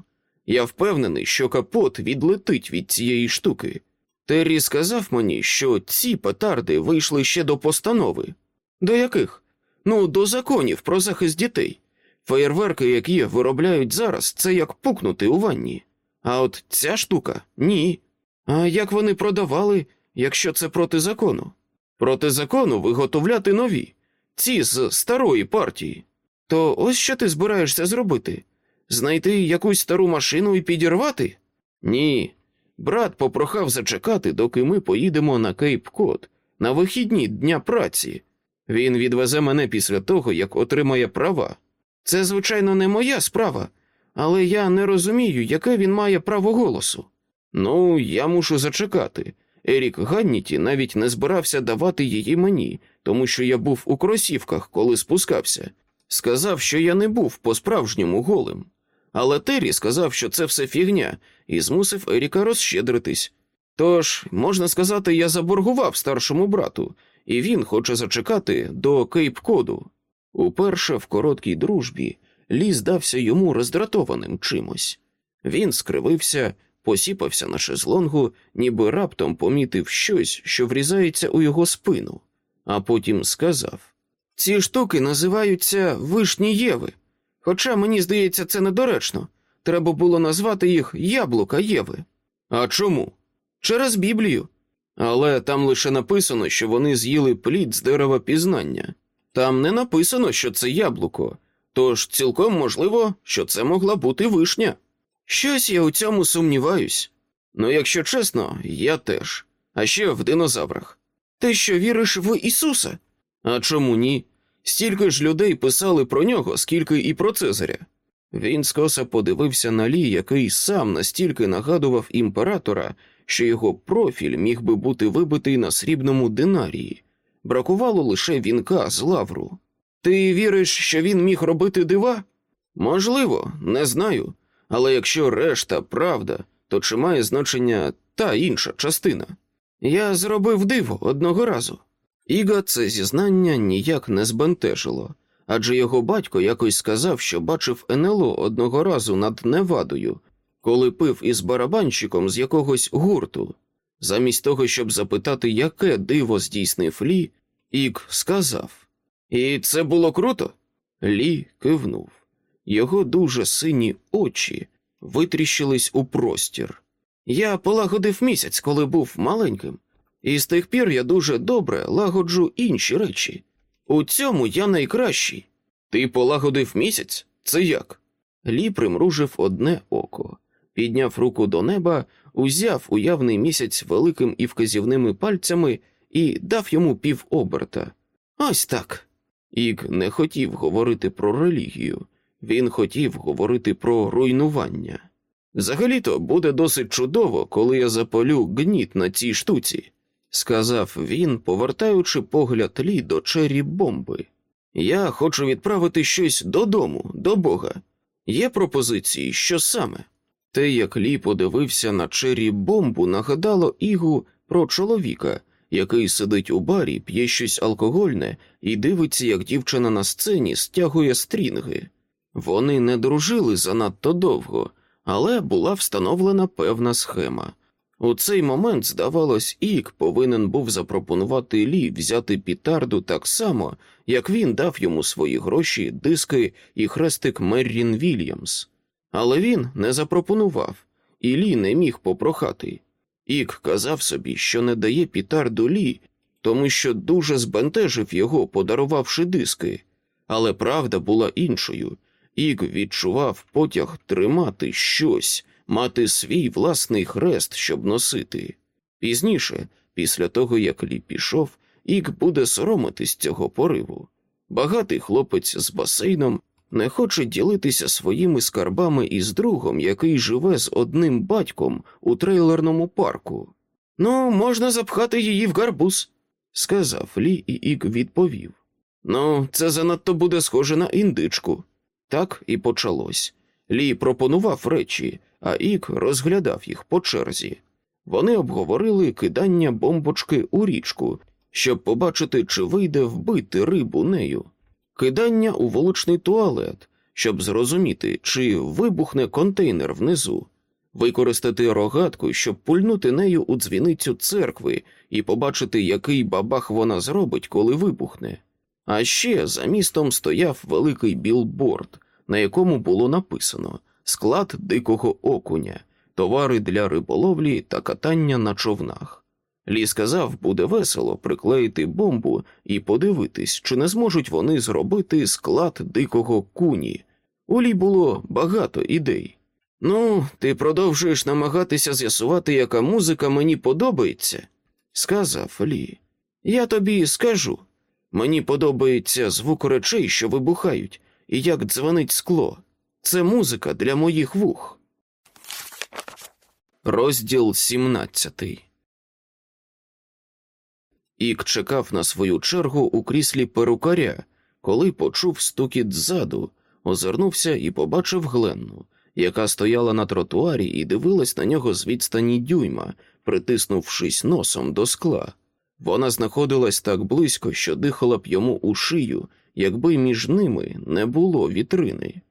S1: Я впевнений, що капот відлетить від цієї штуки. Террі сказав мені, що ці петарди вийшли ще до постанови. До яких? Ну, до законів про захист дітей. Феєрверки, які виробляють зараз, це як пукнути у ванні. А от ця штука ні. А як вони продавали, якщо це проти закону? Проти закону виготовляти нові, ці з старої партії. То ось що ти збираєшся зробити? Знайти якусь стару машину і підірвати? Ні. Брат попрохав зачекати, доки ми поїдемо на Кейп Кот на вихідні дня праці. Він відвезе мене після того, як отримає права. Це, звичайно, не моя справа, але я не розумію, яке він має право голосу. Ну, я мушу зачекати. Ерік Ганніті навіть не збирався давати її мені, тому що я був у кросівках, коли спускався. Сказав, що я не був по-справжньому голим. Але Террі сказав, що це все фігня, і змусив Еріка розщедритись. Тож, можна сказати, я заборгував старшому брату, і він хоче зачекати до Кейп-Коду. Уперше в короткій дружбі Лі здався йому роздратованим чимось. Він скривився, посіпався на шезлонгу, ніби раптом помітив щось, що врізається у його спину, а потім сказав: Ці штуки називаються вишні Єви. Хоча мені здається, це недоречно. Треба було назвати їх Яблука Єви. А чому? Через Біблію. Але там лише написано, що вони з'їли плід з дерева пізнання. Там не написано, що це яблуко, тож цілком можливо, що це могла бути вишня. Щось я у цьому сумніваюсь. Ну, якщо чесно, я теж. А ще в динозаврах. Ти що віриш в Ісуса? А чому ні? Стільки ж людей писали про нього, скільки і про Цезаря. Він скоса подивився на Лі, який сам настільки нагадував імператора, що його профіль міг би бути вибитий на срібному динарії. Бракувало лише вінка з лавру. Ти віриш, що він міг робити дива? Можливо, не знаю. Але якщо решта правда, то чи має значення та інша частина? Я зробив диво одного разу. Іга це зізнання ніяк не збентежило, адже його батько якось сказав, що бачив НЛО одного разу над Невадою, коли пив із барабанщиком з якогось гурту. Замість того, щоб запитати, яке диво здійснив Лі, Ік сказав: І це було круто? Лі кивнув. Його дуже сині очі витріщились у простір. Я полагодив місяць, коли був маленьким, і з тих пір я дуже добре лагоджу інші речі. У цьому я найкращий. Ти полагодив місяць? Це як? Лі примружив одне око, підняв руку до неба, узяв уявний місяць великим і вказівними пальцями і дав йому півоберта. Ось так. Ік не хотів говорити про релігію, він хотів говорити про руйнування. Взагалі-то буде досить чудово, коли я запалю гніт на цій штуці, сказав він, повертаючи погляд лі до чері бомби. Я хочу відправити щось додому, до Бога. Є пропозиції, що саме? Те, як Лі подивився на чері бомбу, нагадало Ігу про чоловіка, який сидить у барі, п'є щось алкогольне і дивиться, як дівчина на сцені стягує стрінги. Вони не дружили занадто довго, але була встановлена певна схема. У цей момент, здавалось, Ік повинен був запропонувати Лі взяти пітарду так само, як він дав йому свої гроші, диски і хрестик Меррін Вільямс. Але він не запропонував, і Лі не міг попрохати. Ік казав собі, що не дає пітарду Лі, тому що дуже збентежив його, подарувавши диски, але правда була іншою. Ік відчував потяг тримати щось, мати свій власний хрест, щоб носити. Пізніше, після того як Лі пішов, Ік буде соромитись цього пориву. Багатий хлопець з басейном не хоче ділитися своїми скарбами із другом, який живе з одним батьком у трейлерному парку. Ну, можна запхати її в гарбуз, сказав Лі, і Ік відповів. Ну, це занадто буде схоже на індичку. Так і почалось. Лі пропонував речі, а Ік розглядав їх по черзі. Вони обговорили кидання бомбочки у річку, щоб побачити, чи вийде вбити рибу нею, кидання у вуличний туалет, щоб зрозуміти, чи вибухне контейнер внизу, використати рогатку, щоб пульнути нею у дзвіницю церкви і побачити, який бабах вона зробить, коли вибухне. А ще за містом стояв великий білборд, на якому було написано склад дикого окуня, товари для риболовлі та катання на човнах. Лі сказав, буде весело приклеїти бомбу і подивитись, чи не зможуть вони зробити склад дикого куні. У Лі було багато ідей. Ну, ти продовжуєш намагатися з'ясувати, яка музика мені подобається, сказав Лі. Я тобі скажу. Мені подобається звук речей, що вибухають, і як дзвонить скло. Це музика для моїх вух. Розділ 17 Ік чекав на свою чергу у кріслі перукаря, коли почув стукіт ззаду, озирнувся і побачив Гленну, яка стояла на тротуарі і дивилась на нього з відстані дюйма, притиснувшись носом до скла. Вона знаходилась так близько, що дихала б йому у шию, якби між ними не було вітрини.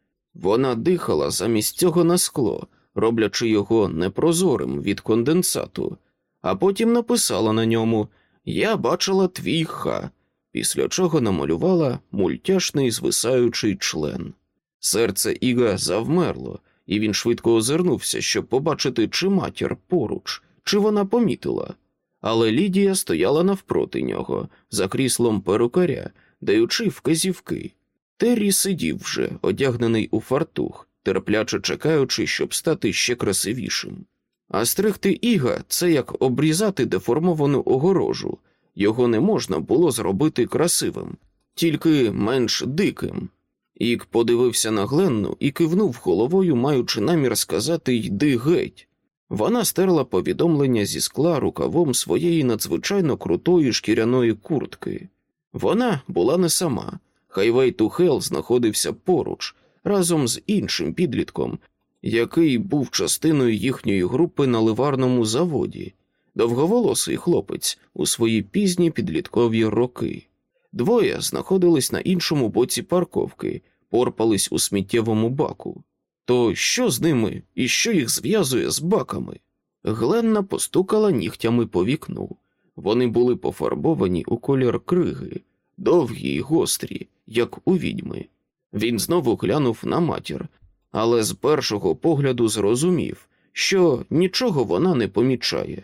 S1: Вона дихала замість цього на скло, роблячи його непрозорим від конденсату, а потім написала на ньому Я бачила твій ха, після чого намалювала мультяшний звисаючий член. Серце Іга завмерло, і він швидко озирнувся, щоб побачити, чи матір поруч, чи вона помітила. Але Лідія стояла навпроти нього, за кріслом перукаря, даючи вказівки. Террі сидів вже, одягнений у фартух, терпляче чекаючи, щоб стати ще красивішим. А стригти іга це як обрізати деформовану огорожу, його не можна було зробити красивим, тільки менш диким. Ік подивився на Гленну і кивнув головою, маючи намір сказати йди геть. Вона стерла повідомлення зі скла рукавом своєї надзвичайно крутої шкіряної куртки. Вона була не сама. Хайвей Тухел знаходився поруч разом з іншим підлітком, який був частиною їхньої групи на ливарному заводі, довговолосий хлопець у свої пізні підліткові роки. Двоє знаходились на іншому боці парковки, порпались у сміттєвому баку. То що з ними і що їх зв'язує з баками? Гленна постукала нігтями по вікну. Вони були пофарбовані у колір криги, довгі й гострі, як у відьми. Він знову глянув на матір, але з першого погляду зрозумів, що нічого вона не помічає.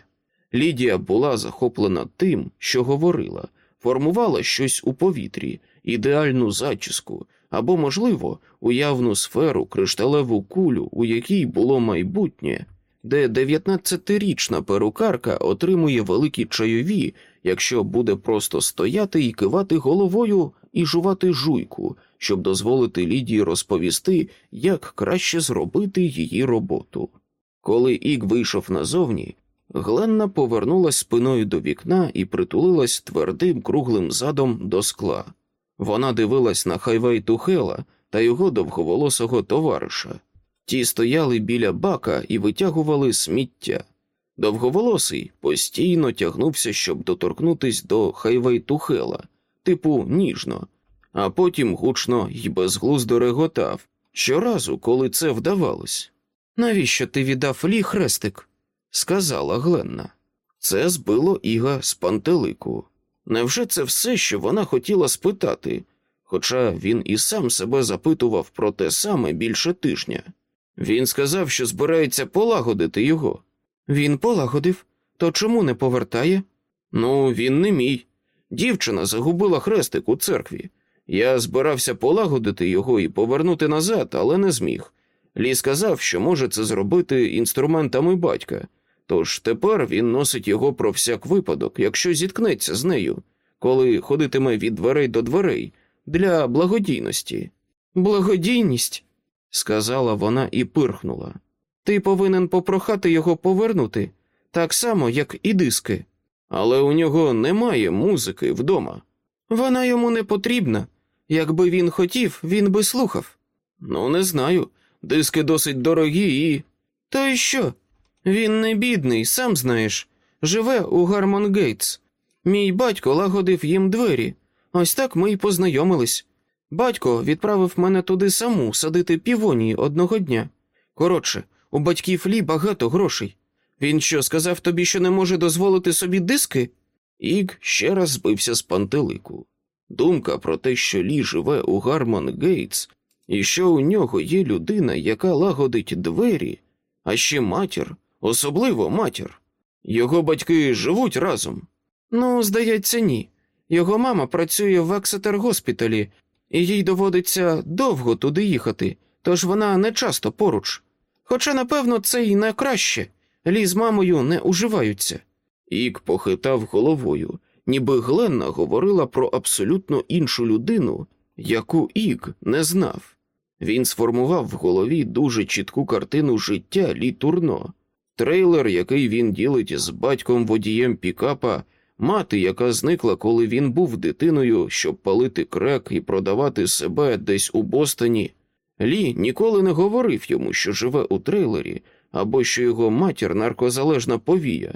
S1: Лідія була захоплена тим, що говорила, формувала щось у повітрі, ідеальну зачіску або, можливо, уявну сферу, кришталеву кулю, у якій було майбутнє, де 19-річна перукарка отримує великі чайові, якщо буде просто стояти і кивати головою і жувати жуйку, щоб дозволити Лідії розповісти, як краще зробити її роботу. Коли Ік вийшов назовні, Гленна повернулась спиною до вікна і притулилась твердим круглим задом до скла. Вона дивилась на Хайвей Тухела та його довговолосого товариша. Ті стояли біля бака і витягували сміття. Довговолосий постійно тягнувся, щоб доторкнутись до Хайвей Тухела, типу ніжно, а потім гучно й безглуздо реготав щоразу, коли це вдавалось. Навіщо ти віддав лі хрестик? сказала Гленна. Це збило Іга з пантелику. Невже це все, що вона хотіла спитати, хоча він і сам себе запитував про те саме більше тижня. Він сказав, що збирається полагодити його. Він полагодив, то чому не повертає? Ну, він не мій. Дівчина загубила хрестик у церкві. Я збирався полагодити його і повернути назад, але не зміг. Лі сказав, що може це зробити інструментами батька, тож тепер він носить його про всяк випадок, якщо зіткнеться з нею, коли ходитиме від дверей до дверей для благодійності. Благодійність, сказала вона і пирхнула. Ти повинен попрохати його повернути, так само, як і диски. Але у нього немає музики вдома. Вона йому не потрібна. Якби він хотів, він би слухав. Ну, не знаю. Диски досить дорогі і. То й що? Він не бідний, сам знаєш. Живе у Гармон Гейтс. Мій батько лагодив їм двері. Ось так ми й познайомились. Батько відправив мене туди саму садити півонії одного дня. Коротше, у батьків Лі багато грошей. Він що, сказав тобі, що не може дозволити собі диски? Іг ще раз збився з пантелику. Думка про те, що Лі живе у Гармон Гейтс, і що у нього є людина, яка лагодить двері, а ще матір, особливо матір. Його батьки живуть разом. Ну, здається, ні. Його мама працює в Ексетер госпіталі, і їй доводиться довго туди їхати, тож вона не часто поруч. Хоча, напевно, це й не краще. Лі з мамою не уживаються. Ік похитав головою, ніби Гленна говорила про абсолютно іншу людину, яку Ік не знав. Він сформував в голові дуже чітку картину життя Лі Турно, трейлер, який він ділить з батьком водієм Пікапа, мати, яка зникла, коли він був дитиною, щоб палити крек і продавати себе десь у Бостоні. Лі ніколи не говорив йому, що живе у трейлері або що його матір наркозалежна повія,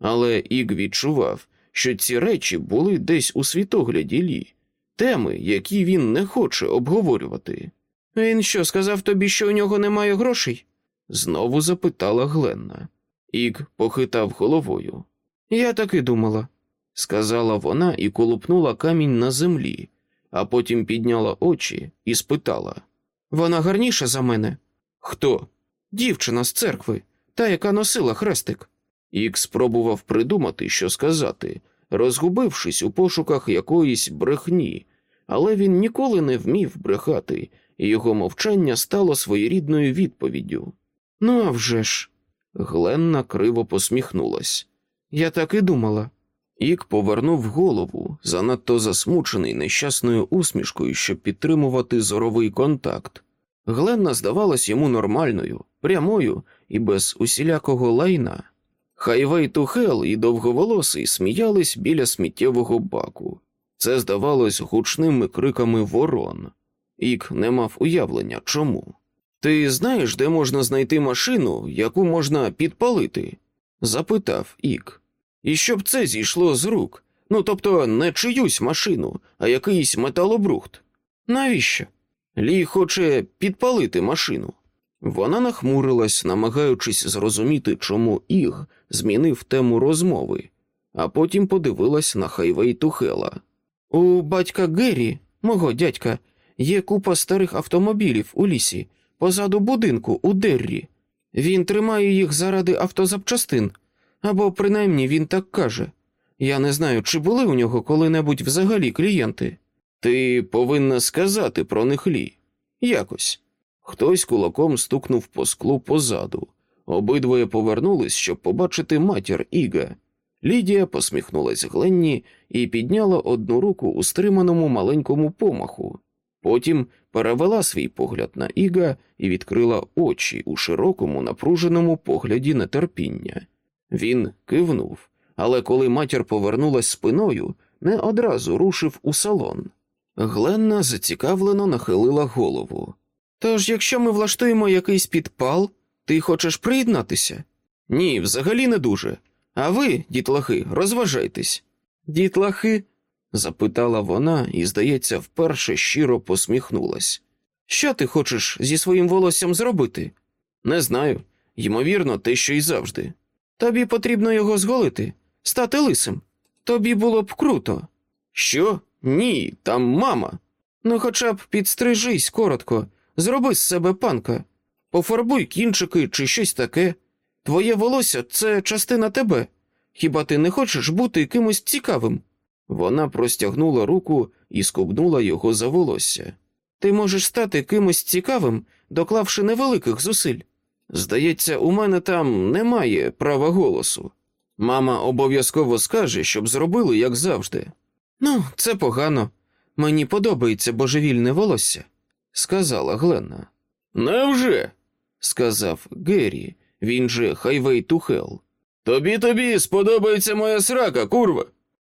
S1: але Іг відчував, що ці речі були десь у світогляді Лі, теми, які він не хоче обговорювати. Він що, сказав тобі, що у нього немає грошей? знову запитала Гленна. Іг похитав головою. Я так і думала, сказала вона і колупнула камінь на землі, а потім підняла очі і спитала Вона гарніша за мене? Хто? Дівчина з церкви, та, яка носила хрестик. Ік спробував придумати, що сказати, розгубившись у пошуках якоїсь брехні, але він ніколи не вмів брехати, і його мовчання стало своєрідною відповіддю. Ну, а вже ж. Гленна криво посміхнулась. Я так і думала. Ік повернув голову, занадто засмучений нещасною усмішкою, щоб підтримувати зоровий контакт. Гленна здавалась йому нормальною, прямою і без усілякого лайна. Хайвей Тухел і довговолосий сміялись біля сміттєвого баку. Це здавалось гучними криками ворон. Ік не мав уявлення чому. Ти знаєш, де можна знайти машину, яку можна підпалити? запитав Ік. І щоб це зійшло з рук. Ну тобто не чиюсь машину, а якийсь металобрухт. Навіщо? Лі хоче підпалити машину. Вона нахмурилась, намагаючись зрозуміти, чому Іг змінив тему розмови, а потім подивилась на Хайвей Тухела. У батька Геррі, мого дядька, є купа старих автомобілів у лісі, позаду будинку у Деррі. Він тримає їх заради автозапчастин, або принаймні він так каже. Я не знаю, чи були у нього коли-небудь взагалі клієнти. Ти повинна сказати про них лі. Якось. Хтось кулаком стукнув по склу позаду. Обидвоє повернулись, щоб побачити матір Іга. Лідія посміхнулась Гленні і підняла одну руку у стриманому маленькому помаху. Потім перевела свій погляд на Іга і відкрила очі у широкому, напруженому погляді нетерпіння. Він кивнув, але коли матір повернулась спиною, не одразу рушив у салон. Гленна зацікавлено нахилила голову. Тож, якщо ми влаштуємо якийсь підпал, ти хочеш приєднатися? Ні, взагалі не дуже. А ви, дітлахи, розважайтесь. Дітлахи? запитала вона і, здається, вперше щиро посміхнулась. Що ти хочеш зі своїм волоссям зробити? Не знаю. Ймовірно, те, що й завжди. Тобі потрібно його зголити, стати лисим. Тобі було б круто. Що? Ні, там мама. Ну, хоча б підстрижись коротко, зроби з себе панка, пофарбуй кінчики чи щось таке. Твоє волосся це частина тебе. Хіба ти не хочеш бути кимось цікавим? Вона простягнула руку і скубнула його за волосся. Ти можеш стати кимось цікавим, доклавши невеликих зусиль. Здається, у мене там немає права голосу. Мама обов'язково скаже, щоб зробили, як завжди. Ну, це погано. Мені подобається божевільне волосся, сказала Гленна. Невже? сказав Геррі, він же Хайвей Тухел. Тобі тобі сподобається моя срака, курва.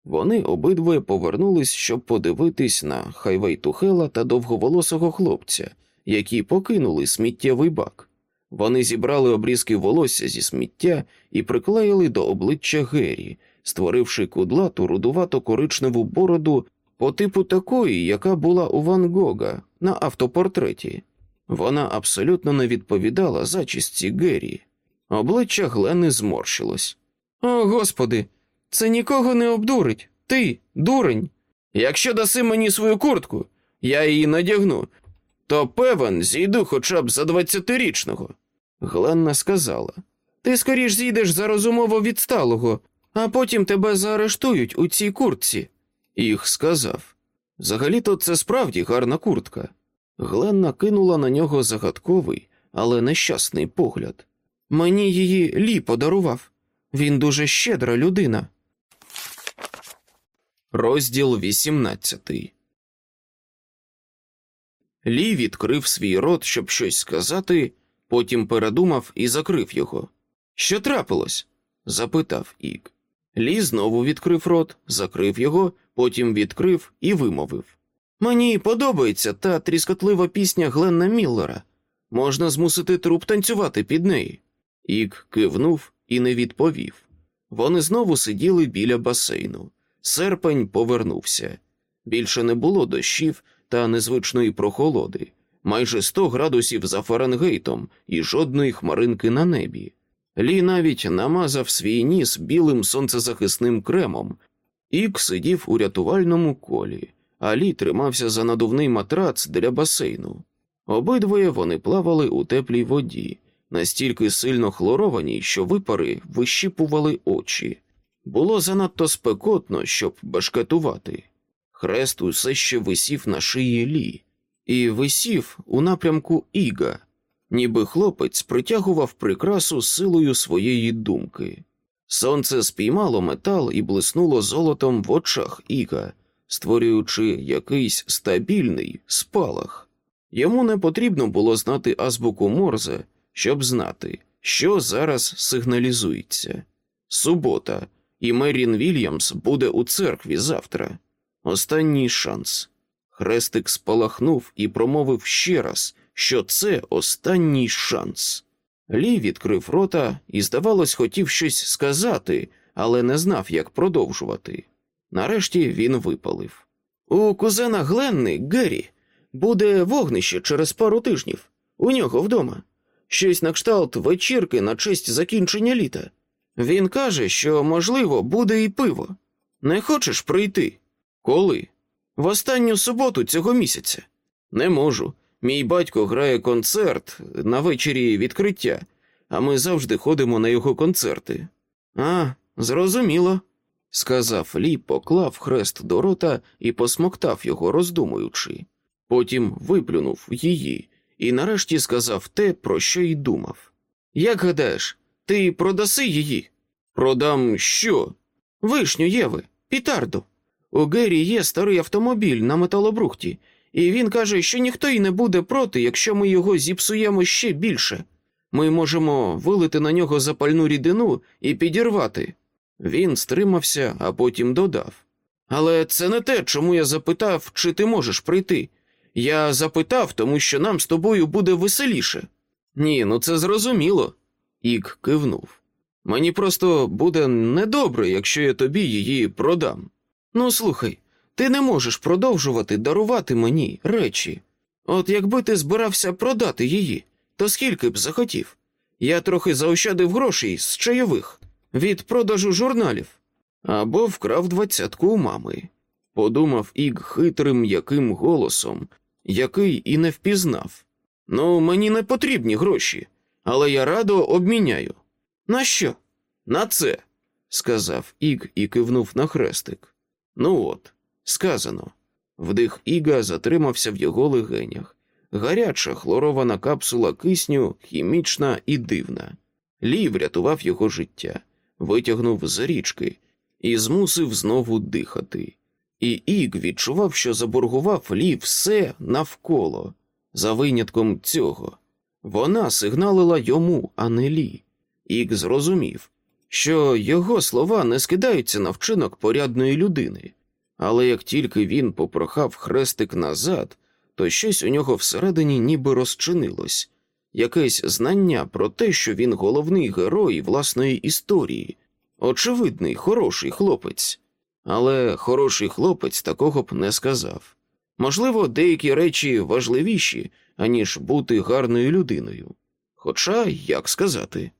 S1: Вони обидвоє повернулись, щоб подивитись на Хайвей Тухела та довговолосого хлопця, які покинули сміттєвий бак. Вони зібрали обрізки волосся зі сміття і приклеїли до обличчя Геррі, створивши кудлату рудувато коричневу бороду по типу такої, яка була у Ван Гога на автопортреті. Вона абсолютно не відповідала зачісті Геррі. Обличчя Глени зморщилось. О, господи, це нікого не обдурить. Ти, дурень. Якщо даси мені свою куртку, я її надягну, то певен зійду хоча б за двадцятирічного. Гленна сказала. Ти скоріш зійдеш за розумово відсталого, а потім тебе заарештують у цій куртці. Їх сказав. Взагалі-то це справді гарна куртка. Гленна кинула на нього загадковий, але нещасний погляд. Мені її Лі подарував. Він дуже щедра людина. Розділ 18 Лі відкрив свій рот, щоб щось сказати, потім передумав і закрив його. Що трапилось? запитав Ік. Лі знову відкрив рот, закрив його, потім відкрив і вимовив. Мені подобається та тріскотлива пісня Гленна Міллера. Можна змусити труп танцювати під неї. Ік кивнув і не відповів. Вони знову сиділи біля басейну. Серпень повернувся. Більше не було дощів та незвичної прохолоди, майже 100 градусів за Фаренгейтом і жодної хмаринки на небі. Лі навіть намазав свій ніс білим сонцезахисним кремом. Ік сидів у рятувальному колі, а Лі тримався за надувний матрац для басейну. Обидвоє вони плавали у теплій воді, настільки сильно хлорованій, що випари вищіпували очі. Було занадто спекотно, щоб башкетувати. Хрест усе ще висів на шиї Лі, і висів у напрямку Іга, ніби хлопець притягував прикрасу силою своєї думки. Сонце спіймало метал і блиснуло золотом в очах Іга, створюючи якийсь стабільний спалах. Йому не потрібно було знати азбуку Морзе, щоб знати, що зараз сигналізується. Субота, і Мерін Вільямс буде у церкві завтра. Останній шанс. Хрестик спалахнув і промовив ще раз, що це останній шанс. Лі відкрив рота і, здавалось, хотів щось сказати, але не знав, як продовжувати. Нарешті він випалив. У кузена Гленни Геррі буде вогнище через пару тижнів. У нього вдома. Щось на кшталт вечірки на честь закінчення літа. Він каже, що, можливо, буде і пиво. Не хочеш прийти? Коли? В останню суботу цього місяця. Не можу. Мій батько грає концерт на вечері відкриття, а ми завжди ходимо на його концерти. А, зрозуміло, сказав Лі, поклав хрест до рота і посмоктав його, роздумуючи. Потім виплюнув її і нарешті сказав те, про що й думав. Як гадаєш, ти продаси її? Продам що? Вишню Єви, пітарду. У Гері є старий автомобіль на металобрухті, і він каже, що ніхто й не буде проти, якщо ми його зіпсуємо ще більше. Ми можемо вилити на нього запальну рідину і підірвати. Він стримався, а потім додав. Але це не те, чому я запитав, чи ти можеш прийти. Я запитав, тому що нам з тобою буде веселіше. Ні, ну це зрозуміло. Ік кивнув. Мені просто буде недобре, якщо я тобі її продам. Ну, слухай, ти не можеш продовжувати дарувати мені речі. От якби ти збирався продати її, то скільки б захотів? Я трохи заощадив грошей з чайових від продажу журналів або вкрав двадцятку у мами. Подумав Іг хитрим яким голосом, який і не впізнав. Ну, мені не потрібні гроші, але я радо обміняю. На що? На це, сказав Іг і кивнув на хрестик. Ну от, сказано. Вдих Іга затримався в його легенях. гаряча хлорована капсула кисню, хімічна і дивна. Лі врятував його життя, витягнув з річки і змусив знову дихати. І Іг відчував, що заборгував Лі все навколо, за винятком цього. Вона сигналила йому, а не Лі. Іг зрозумів, що його слова не скидаються на вчинок порядної людини, але як тільки він попрохав хрестик назад, то щось у нього всередині ніби розчинилось, якесь знання про те, що він головний герой власної історії, очевидний, хороший хлопець. Але хороший хлопець такого б не сказав. Можливо, деякі речі важливіші, аніж бути гарною людиною. Хоча, як сказати,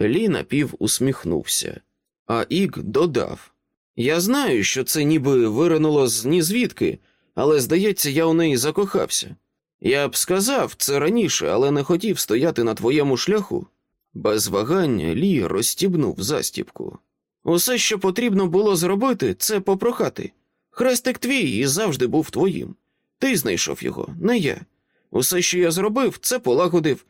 S1: Лі напів усміхнувся, а Іг додав Я знаю, що це ніби виринуло з нізвідки, але, здається, я у неї закохався. Я б сказав це раніше, але не хотів стояти на твоєму шляху. Без вагань Лі розстібнув застібку. Усе, що потрібно було зробити, це попрохати. Хрестик твій і завжди був твоїм. Ти знайшов його, не я. Усе, що я зробив, це полагодив.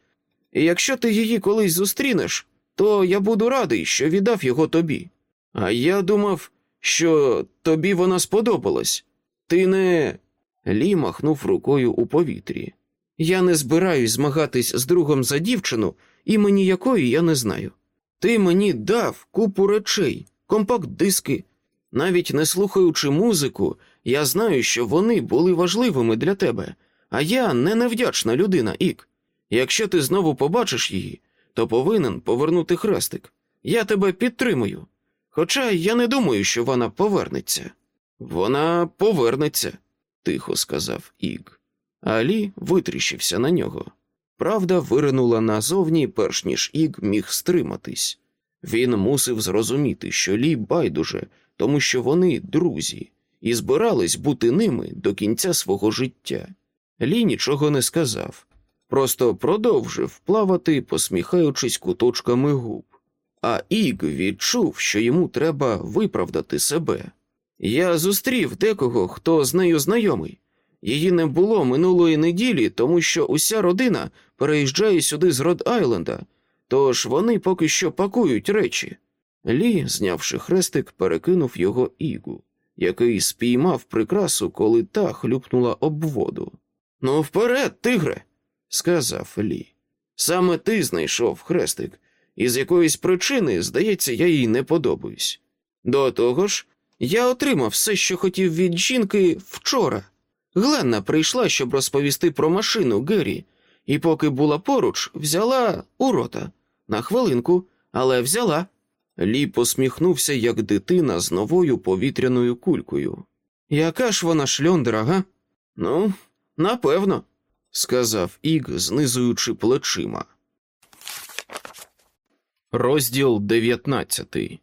S1: І якщо ти її колись зустрінеш, то я буду радий, що віддав його тобі. А я думав, що тобі вона сподобалась. Ти не. Лі махнув рукою у повітрі. Я не збираюсь змагатись з другом за дівчину, імені якої я не знаю. Ти мені дав купу речей, компакт-диски. Навіть не слухаючи музику, я знаю, що вони були важливими для тебе, а я не невдячна людина, Ік. Якщо ти знову побачиш її, то повинен повернути хрестик. Я тебе підтримую. Хоча я не думаю, що вона повернеться. Вона повернеться, тихо сказав Іг. Алі витріщився на нього. Правда виринула назовні, перш ніж Іг міг стриматись. Він мусив зрозуміти, що Лі байдуже, тому що вони друзі, і збирались бути ними до кінця свого життя. Лі нічого не сказав, просто продовжив плавати, посміхаючись куточками губ. А Іг відчув, що йому треба виправдати себе. Я зустрів декого, хто з нею знайомий. Її не було минулої неділі, тому що уся родина переїжджає сюди з Род Айленда, тож вони поки що пакують речі. Лі, знявши хрестик, перекинув його ігу, який спіймав прикрасу, коли та хлюпнула об воду. Ну, вперед, тигре, сказав Лі. Саме ти знайшов хрестик, і з якоїсь причини, здається, я їй не подобаюсь. До того ж, я отримав все, що хотів від жінки вчора. Гленна прийшла, щоб розповісти про машину Геррі, і поки була поруч, взяла у рота. На хвилинку, але взяла. Лі посміхнувся, як дитина з новою повітряною кулькою. Яка ж вона шльондра, га? Ну, напевно, сказав Іг, знизуючи плечима. Розділ дев'ятнадцятий.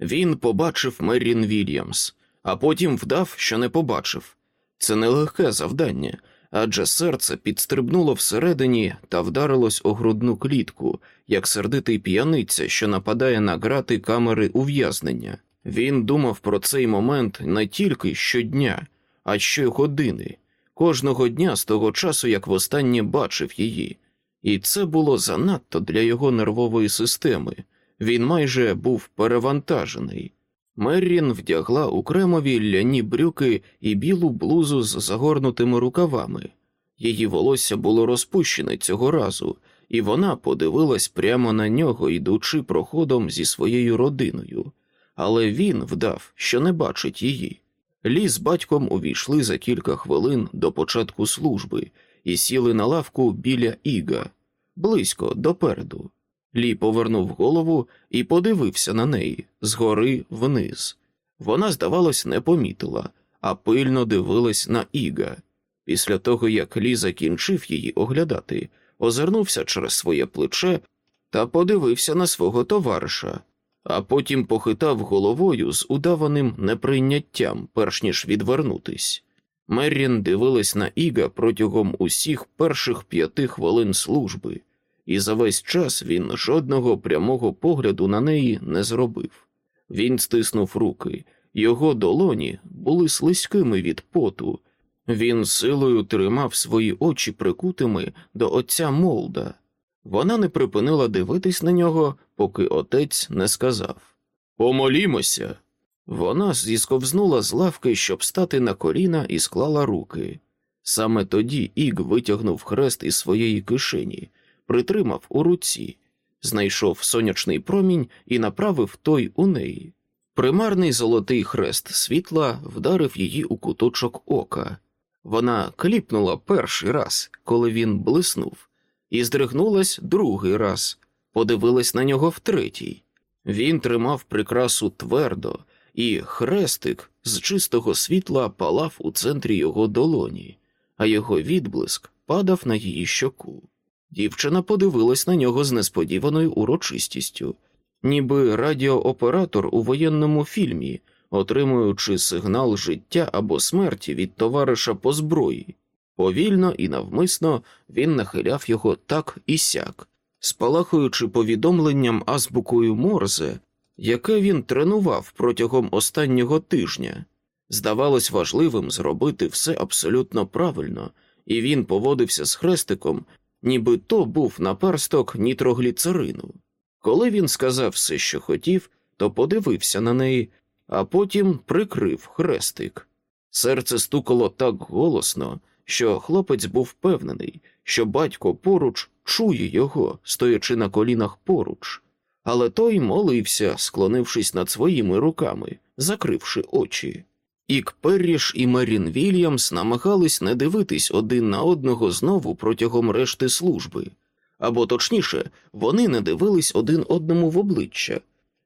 S1: Він побачив Меррін Вільямс, а потім вдав, що не побачив. Це нелегке завдання, адже серце підстрибнуло всередині та вдарилось о грудну клітку, як сердитий п'яниця, що нападає на грати камери ув'язнення. Він думав про цей момент не тільки щодня, а щогодини, кожного дня з того часу, як востаннє бачив її, і це було занадто для його нервової системи. Він майже був перевантажений. Меррін вдягла у кремові ляні брюки і білу блузу з загорнутими рукавами. Її волосся було розпущене цього разу, і вона подивилась прямо на нього, йдучи проходом зі своєю родиною, але він вдав, що не бачить її. Лі з батьком увійшли за кілька хвилин до початку служби і сіли на лавку біля Іга, близько допереду. Лі повернув голову і подивився на неї згори вниз. Вона, здавалось, не помітила, а пильно дивилась на Іга. Після того, як Лі закінчив її оглядати, озирнувся через своє плече та подивився на свого товариша, а потім похитав головою з удаваним неприйняттям, перш ніж відвернутись. Меррін дивилась на Іга протягом усіх перших п'яти хвилин служби і за весь час він жодного прямого погляду на неї не зробив. Він стиснув руки, його долоні були слизькими від поту, Він силою тримав свої очі прикутими до отця Молда. Вона не припинила дивитись на нього, поки отець не сказав Помолімося. Вона зісковзнула з лавки, щоб стати на коліна, і склала руки. Саме тоді Іг витягнув хрест із своєї кишені, притримав у руці, знайшов сонячний промінь і направив той у неї. Примарний золотий хрест світла вдарив її у куточок ока. Вона кліпнула перший раз, коли він блиснув, і здригнулась другий раз, подивилась на нього втретій. Він тримав прикрасу твердо, і хрестик з чистого світла палав у центрі його долоні, а його відблиск падав на її щоку. Дівчина подивилась на нього з несподіваною урочистістю, ніби радіооператор у воєнному фільмі, отримуючи сигнал життя або смерті від товариша по зброї. Повільно і навмисно він нахиляв його так і сяк, спалахуючи повідомленням азбукою Морзе, яке він тренував протягом останнього тижня. Здавалось важливим зробити все абсолютно правильно, і він поводився з хрестиком, ніби то був наперсток нітрогліцерину. Коли він сказав все, що хотів, то подивився на неї, а потім прикрив хрестик. Серце стукало так голосно, що хлопець був впевнений, що батько поруч чує його, стоячи на колінах поруч, але той молився, склонившись над своїми руками, закривши очі. Ік Перріш і Мерін Вільямс намагались не дивитись один на одного знову протягом решти служби, або точніше, вони не дивились один одному в обличчя.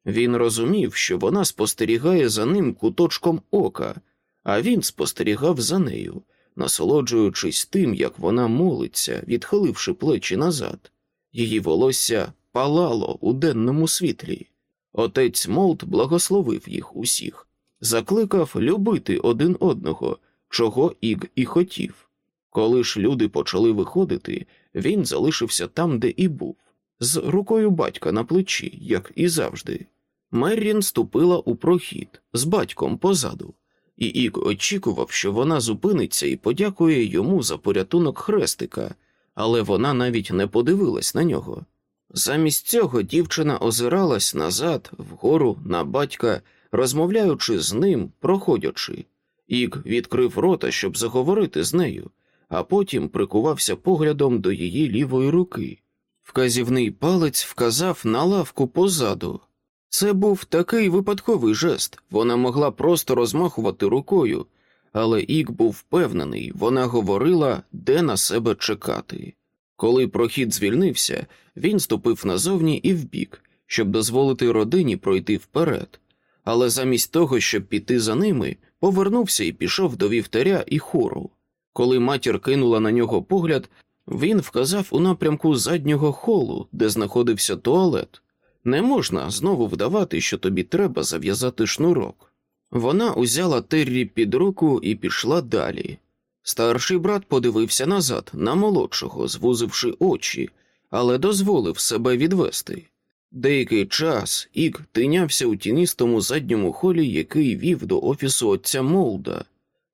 S1: Він розумів, що вона спостерігає за ним куточком ока, а він спостерігав за нею, насолоджуючись тим, як вона молиться, відхиливши плечі назад. Її волосся палало у денному світлі. Отець Молт благословив їх усіх, закликав любити один одного, чого Іг і хотів. Коли ж люди почали виходити, він залишився там, де і був, з рукою батька на плечі, як і завжди. Меррін ступила у прохід з батьком позаду, і Іг очікував, що вона зупиниться і подякує йому за порятунок хрестика, але вона навіть не подивилась на нього. Замість цього дівчина озиралась назад, вгору, на батька, розмовляючи з ним, проходячи. Іг відкрив рота, щоб заговорити з нею, а потім прикувався поглядом до її лівої руки. Вказівний палець вказав на лавку позаду. Це був такий випадковий жест, вона могла просто розмахувати рукою, але Ік був впевнений, вона говорила, де на себе чекати. Коли прохід звільнився, він ступив назовні і вбік, щоб дозволити родині пройти вперед, але замість того, щоб піти за ними, повернувся і пішов до вівтаря і хору. Коли матір кинула на нього погляд, він вказав у напрямку заднього холу, де знаходився туалет. Не можна знову вдавати, що тобі треба зав'язати шнурок. Вона узяла Террі під руку і пішла далі. Старший брат подивився назад на молодшого, звузивши очі, але дозволив себе відвести. Деякий час Ік тинявся у тіністому задньому холі, який вів до офісу отця Молда.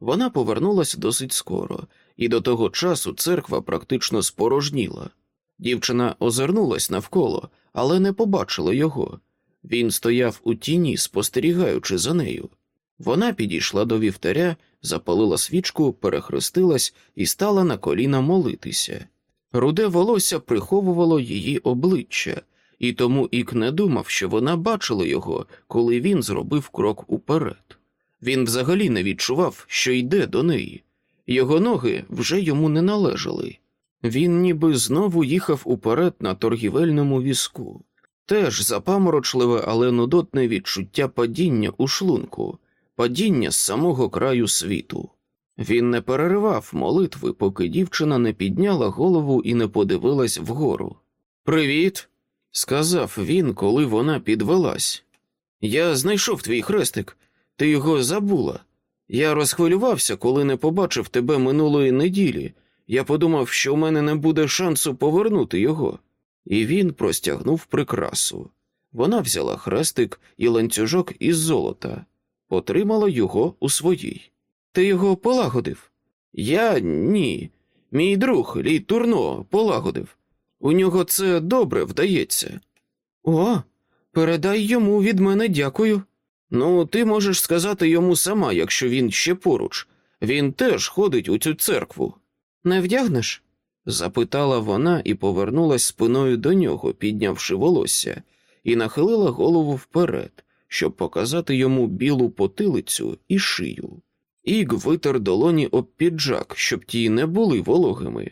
S1: Вона повернулася досить скоро, і до того часу церква практично спорожніла. Дівчина озирнулась навколо, але не побачила його. Він стояв у тіні, спостерігаючи за нею. Вона підійшла до вівтаря, запалила свічку, перехрестилась і стала на коліна молитися. Руде волосся приховувало її обличчя, і тому Ік не думав, що вона бачила його, коли він зробив крок уперед. Він взагалі не відчував, що йде до неї. Його ноги вже йому не належали. Він ніби знову їхав уперед на торгівельному візку. Теж запаморочливе, але нудотне відчуття падіння у шлунку, падіння з самого краю світу. Він не переривав молитви, поки дівчина не підняла голову і не подивилась вгору. Привіт, сказав він, коли вона підвелась. Я знайшов твій хрестик, ти його забула. Я розхвилювався, коли не побачив тебе минулої неділі. Я подумав, що в мене не буде шансу повернути його. І він простягнув прикрасу. Вона взяла хрестик і ланцюжок із золота, потримала його у своїй. Ти його полагодив? Я ні. Мій друг Лі Турно полагодив. У нього це добре вдається. О, передай йому від мене дякую. Ну, ти можеш сказати йому сама, якщо він ще поруч. Він теж ходить у цю церкву. Не вдягнеш? запитала вона і повернулась спиною до нього, піднявши волосся, і нахилила голову вперед, щоб показати йому білу потилицю і шию. Іг витер долоні об піджак, щоб ті не були вологими,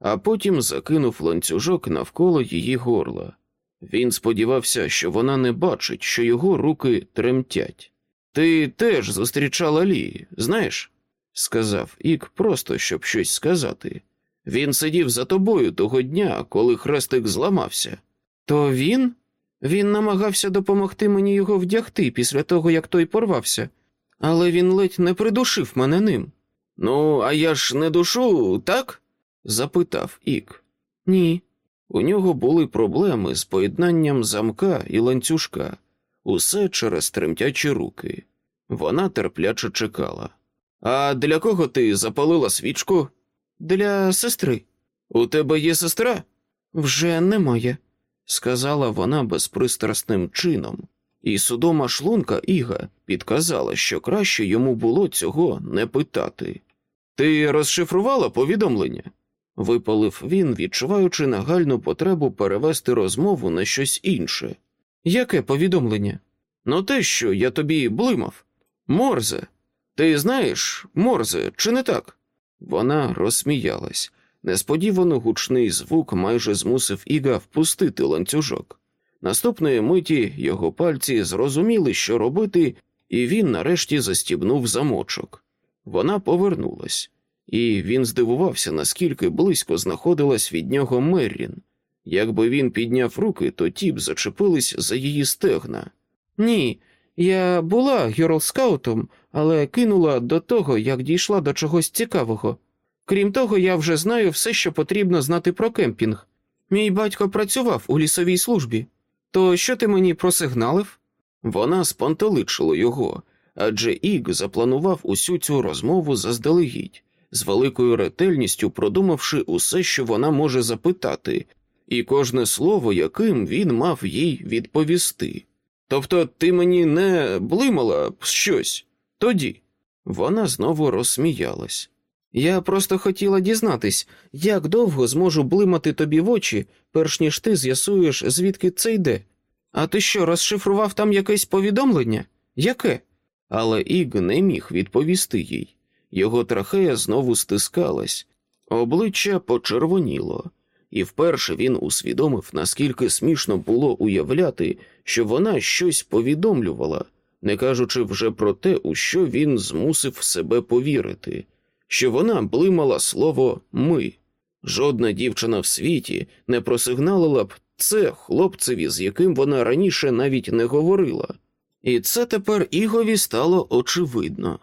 S1: а потім закинув ланцюжок навколо її горла. Він сподівався, що вона не бачить, що його руки тремтять. Ти теж зустрічала Лі, знаєш? Сказав Ік, просто щоб щось сказати. Він сидів за тобою того дня, коли хрестик зламався. То він? Він намагався допомогти мені його вдягти після того, як той порвався, але він ледь не придушив мене ним. Ну, а я ж не душу, так? запитав Ік. Ні. У нього були проблеми з поєднанням замка і ланцюжка, усе через тремтячі руки. Вона терпляче чекала. А для кого ти запалила свічку? Для сестри. У тебе є сестра? Вже немає, сказала вона безпристрасним чином, і судома шлунка Іга підказала, що краще йому було цього не питати. Ти розшифрувала повідомлення? випалив він, відчуваючи нагальну потребу перевести розмову на щось інше. Яке повідомлення? Ну, те, що я тобі блимав. Морзе. Ти знаєш, Морзе, чи не так? Вона розсміялась. Несподівано гучний звук майже змусив Іга впустити ланцюжок. Наступної миті його пальці зрозуміли, що робити, і він нарешті застібнув замочок. Вона повернулась, і він здивувався, наскільки близько знаходилась від нього Меррін. Якби він підняв руки, то ті б зачепились за її стегна. Ні, я була гірлскаутом, але кинула до того, як дійшла до чогось цікавого. Крім того, я вже знаю все, що потрібно знати про кемпінг. Мій батько працював у лісовій службі. То що ти мені просигналив? Вона спантеличила його, адже Іг запланував усю цю розмову заздалегідь, з великою ретельністю продумавши усе, що вона може запитати, і кожне слово, яким він мав їй відповісти. Тобто ти мені не блимала б щось тоді. Вона знову розсміялась. Я просто хотіла дізнатись, як довго зможу блимати тобі в очі, перш ніж ти з'ясуєш, звідки це йде. А ти що, розшифрував там якесь повідомлення? Яке? Але Іг не міг відповісти їй. Його трахея знову стискалась, обличчя почервоніло, і вперше він усвідомив, наскільки смішно було уявляти, що вона щось повідомлювала, не кажучи вже про те, у що він змусив себе повірити, що вона блимала слово ми. Жодна дівчина в світі не просигналила б це хлопцеві, з яким вона раніше навіть не говорила. І це тепер Ігові стало очевидно.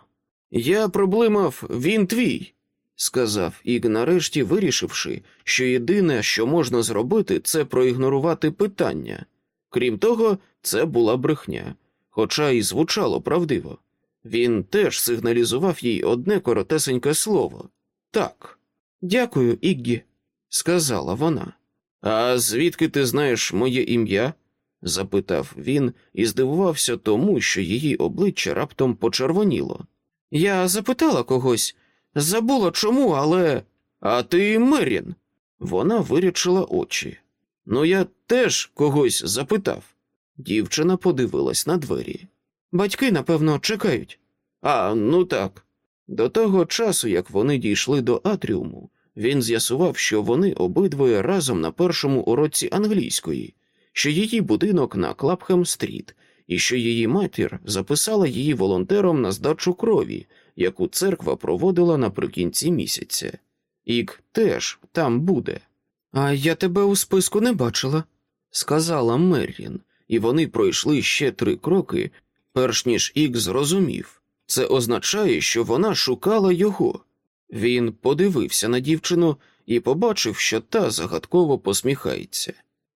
S1: Я проблимав він твій, сказав Іг, нарешті вирішивши, що єдине, що можна зробити, це проігнорувати питання. Крім того, це була брехня, хоча й звучало правдиво. Він теж сигналізував їй одне коротесеньке слово так. Дякую, Іггі, сказала вона. А звідки ти знаєш моє ім'я? запитав він і здивувався тому, що її обличчя раптом почервоніло. Я запитала когось, забула чому, але. А ти Мерін. Вона вирячила очі. Ну, я теж когось запитав. Дівчина подивилась на двері. Батьки, напевно, чекають. А, ну так. До того часу, як вони дійшли до атріуму, він з'ясував, що вони обидвоє разом на першому уроці англійської, що її будинок на Клапхем-стріт, і що її матір записала її волонтером на здачу крові, яку церква проводила наприкінці місяця. Ік теж там буде. А я тебе у списку не бачила, сказала Меррін, і вони пройшли ще три кроки, перш ніж Ік зрозумів. Це означає, що вона шукала його. Він подивився на дівчину і побачив, що та загадково посміхається.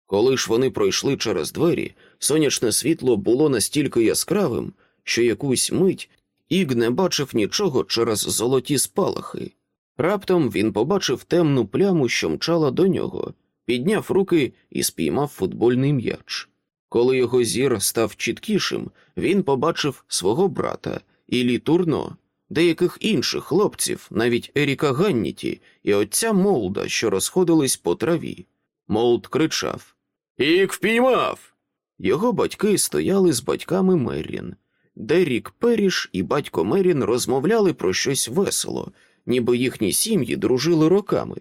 S1: Коли ж вони пройшли через двері, сонячне світло було настільки яскравим, що якусь мить Іг не бачив нічого через золоті спалахи. Раптом він побачив темну пляму, що мчала до нього, підняв руки і спіймав футбольний м'яч. Коли його зір став чіткішим, він побачив свого брата Ілі Турно, деяких інших хлопців, навіть Еріка Ганніті і отця Молда, що розходились по траві. Молд кричав Іг впіймав. Його батьки стояли з батьками Меррін. Дерік Періш і батько Мерін розмовляли про щось весело, ніби їхні сім'ї дружили роками.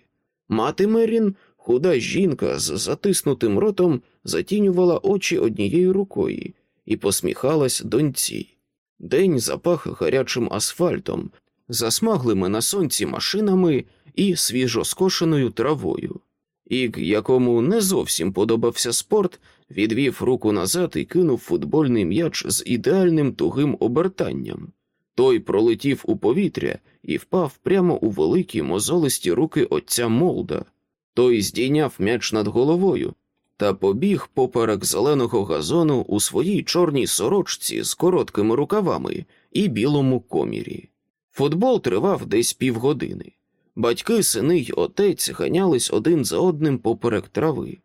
S1: Мати Мерін, худа жінка з затиснутим ротом, затінювала очі однією рукою і посміхалась доньці. День запах гарячим асфальтом, засмаглими на сонці машинами і свіжоскошеною травою. Ік, якому не зовсім подобався спорт, відвів руку назад і кинув футбольний м'яч з ідеальним тугим обертанням. Той пролетів у повітря і впав прямо у великі мозолисті руки отця Молда. Той здійняв м'яч над головою та побіг поперек зеленого газону у своїй чорній сорочці з короткими рукавами і білому комірі. Футбол тривав десь півгодини. Батьки, сини й отець ганялись один за одним поперек трави.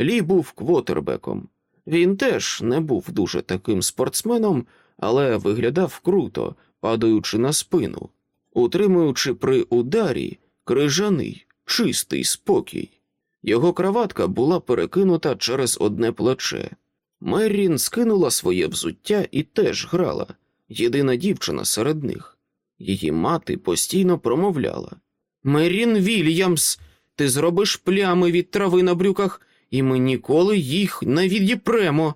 S1: Лі був квотербеком. Він теж не був дуже таким спортсменом, але виглядав круто, падаючи на спину, утримуючи при ударі крижаний, чистий спокій. Його краватка була перекинута через одне плече. Меррін скинула своє взуття і теж грала, єдина дівчина серед них. Її мати постійно промовляла Меррін Вільямс, ти зробиш плями від трави на брюках, і ми ніколи їх не відіпремо.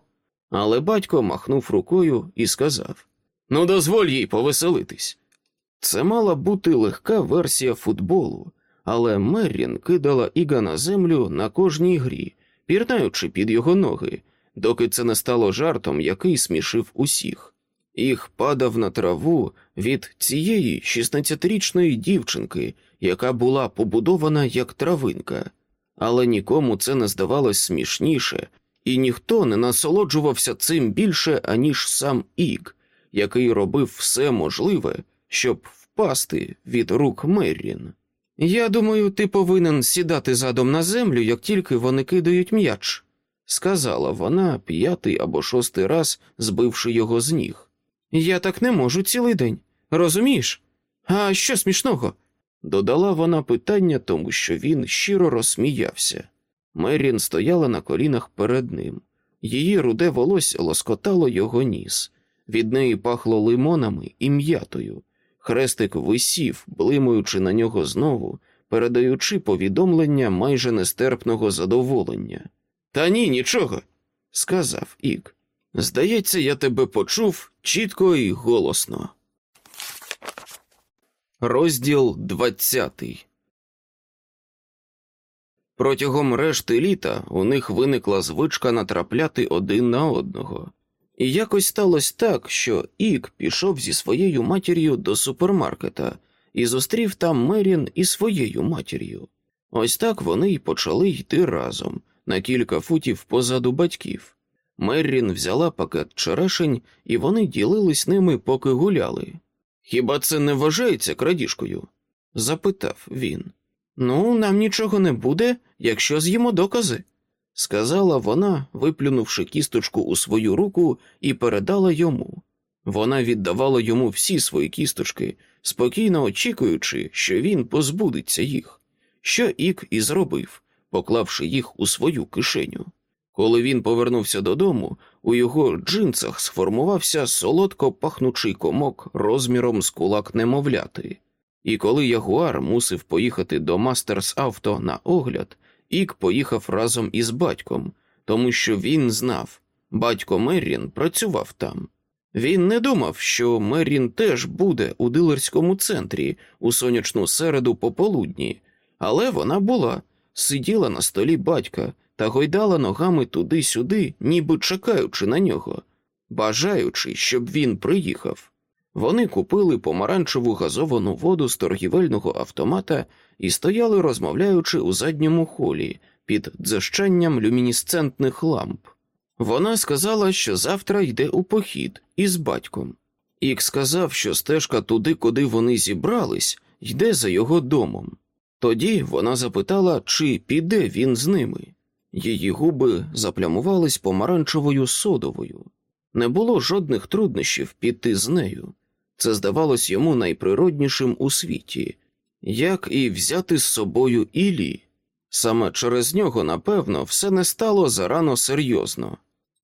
S1: Але батько махнув рукою і сказав Ну, дозволь їй повеселитись. Це мала бути легка версія футболу, але Меррін кидала Іга на землю на кожній грі, пірнаючи під його ноги, доки це не стало жартом, який смішив усіх. Їх падав на траву від цієї 16-річної дівчинки, яка була побудована як травинка, але нікому це не здавалось смішніше, і ніхто не насолоджувався цим більше, аніж сам Іг, який робив все можливе, щоб впасти від рук Меррін. Я думаю, ти повинен сідати задом на землю, як тільки вони кидають м'яч, сказала вона п'ятий або шостий раз, збивши його з ніг. Я так не можу цілий день. Розумієш? А що смішного? Додала вона питання, тому що він щиро розсміявся. Мерін стояла на колінах перед ним. Її руде волосся лоскотало його ніс, від неї пахло лимонами і м'ятою. Хрестик висів, блимаючи на нього знову, передаючи повідомлення майже нестерпного задоволення. Та ні, нічого, сказав Ік. Здається, я тебе почув чітко і голосно. Розділ двадцятий Протягом решти літа у них виникла звичка натрапляти один на одного. І якось сталося так, що Ік пішов зі своєю матір'ю до супермаркета і зустрів там Мерін і своєю матір'ю. Ось так вони й почали йти разом на кілька футів позаду батьків. Меррін взяла пакет черешень, і вони ділились ними, поки гуляли. Хіба це не вважається крадіжкою? запитав він. Ну, нам нічого не буде, якщо з'їмо докази, сказала вона, виплюнувши кісточку у свою руку і передала йому. Вона віддавала йому всі свої кісточки, спокійно очікуючи, що він позбудеться їх, що Ік і зробив, поклавши їх у свою кишеню. Коли він повернувся додому, у його джинсах сформувався солодко пахнучий комок розміром з кулак немовляти. І коли Ягуар мусив поїхати до Мастерс Авто на огляд, Ік поїхав разом із батьком, тому що він знав, батько Меррін працював там. Він не думав, що Меррін теж буде у дилерському центрі у сонячну середу пополудні, але вона була, сиділа на столі батька та гойдала ногами туди-сюди, ніби чекаючи на нього, бажаючи, щоб він приїхав. Вони купили помаранчеву газовану воду з торгівельного автомата і стояли, розмовляючи у задньому холі під дзищанням люмінісцентних ламп. Вона сказала, що завтра йде у похід із батьком. Ік сказав, що стежка туди, куди вони зібрались, йде за його домом. Тоді вона запитала, чи піде він з ними. Її губи заплямувались помаранчевою содовою. Не було жодних труднощів піти з нею. Це здавалось йому найприроднішим у світі, як і взяти з собою Ілі. Саме через нього, напевно, все не стало зарано серйозно.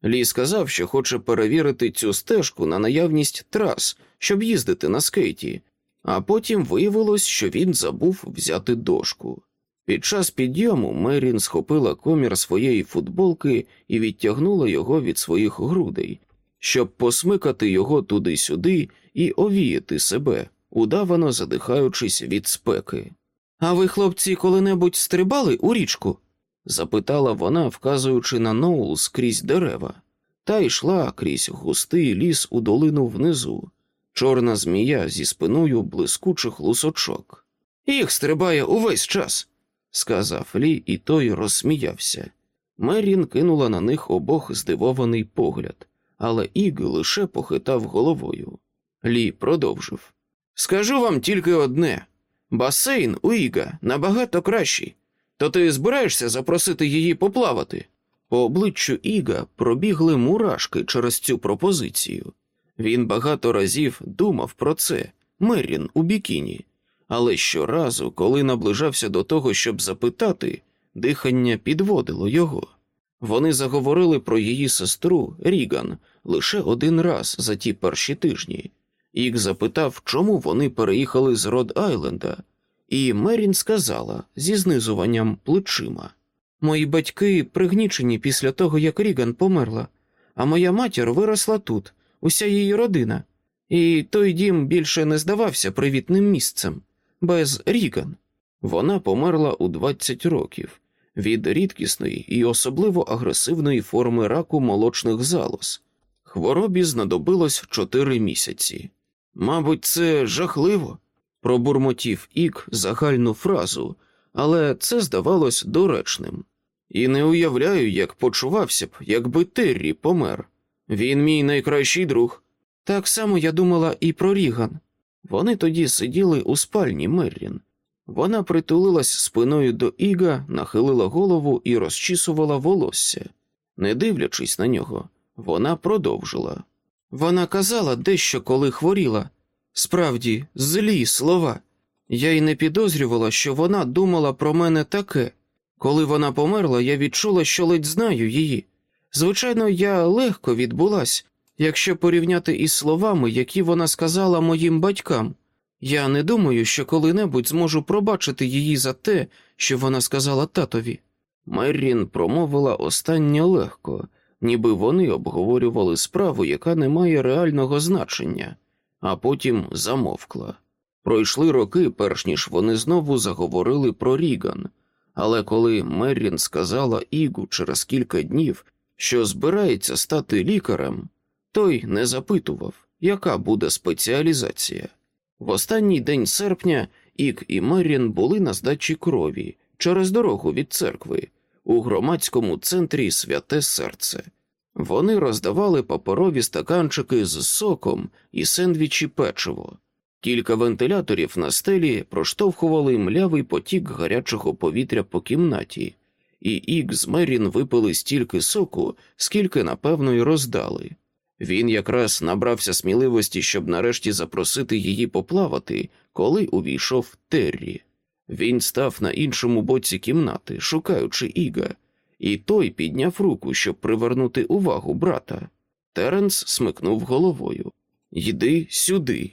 S1: Лі сказав, що хоче перевірити цю стежку на наявність трас, щоб їздити на скейті, а потім виявилось, що він забув взяти дошку. Під час підйому Мерін схопила комір своєї футболки і відтягнула його від своїх грудей, щоб посмикати його туди-сюди і овіяти себе, удавано задихаючись від спеки. А ви, хлопці, коли-небудь стрибали у річку? запитала вона, вказуючи на Ноул скрізь дерева, та йшла крізь густий ліс у долину внизу, чорна змія зі спиною блискучих лусочок. Їх стрибає увесь час, сказав Лі, і той розсміявся. Мерін кинула на них обох здивований погляд, але Іг лише похитав головою. Лі продовжив. Скажу вам тільки одне басейн у Іга набагато кращий. То ти збираєшся запросити її поплавати? По обличчю Іга пробігли мурашки через цю пропозицію. Він багато разів думав про це, Меррін у бікіні, але щоразу, коли наближався до того, щоб запитати, дихання підводило його. Вони заговорили про її сестру Ріган лише один раз за ті перші тижні. Ік запитав, чому вони переїхали з Род Айленда, і Мерін сказала зі знизуванням плечима Мої батьки пригнічені після того, як Ріган померла, а моя матір виросла тут, уся її родина, і той дім більше не здавався привітним місцем без Ріган. Вона померла у 20 років від рідкісної і особливо агресивної форми раку молочних залоз. Хворобі знадобилось чотири місяці. Мабуть, це жахливо, пробурмотів Ік загальну фразу, але це здавалось доречним. І не уявляю, як почувався б, якби Террі помер. Він мій найкращий друг. Так само я думала і про Ріган. Вони тоді сиділи у спальні Меррін. Вона притулилась спиною до Іга, нахилила голову і розчісувала волосся. Не дивлячись на нього, вона продовжила. Вона казала дещо, коли хворіла. Справді, злі слова. Я й не підозрювала, що вона думала про мене таке. Коли вона померла, я відчула, що ледь знаю її. Звичайно, я легко відбулась, якщо порівняти із словами, які вона сказала моїм батькам. Я не думаю, що коли-небудь зможу пробачити її за те, що вона сказала татові. Меррін промовила останнє легко, ніби вони обговорювали справу, яка не має реального значення, а потім замовкла. Пройшли роки, перш ніж вони знову заговорили про Ріган, але коли Меррін сказала Ігу через кілька днів, що збирається стати лікарем, той не запитував, яка буде спеціалізація. В останній день серпня Ік і Меррін були на здачі крові через дорогу від церкви у громадському центрі Святе Серце. Вони роздавали паперові стаканчики з соком і сендвічі печиво. Кілька вентиляторів на стелі проштовхували млявий потік гарячого повітря по кімнаті, і Ік з Мерін випили стільки соку, скільки, напевно, й роздали. Він якраз набрався сміливості, щоб нарешті запросити її поплавати, коли увійшов Террі. Він став на іншому боці кімнати, шукаючи Іга, і той підняв руку, щоб привернути увагу брата. Теренс смикнув головою. Йди сюди.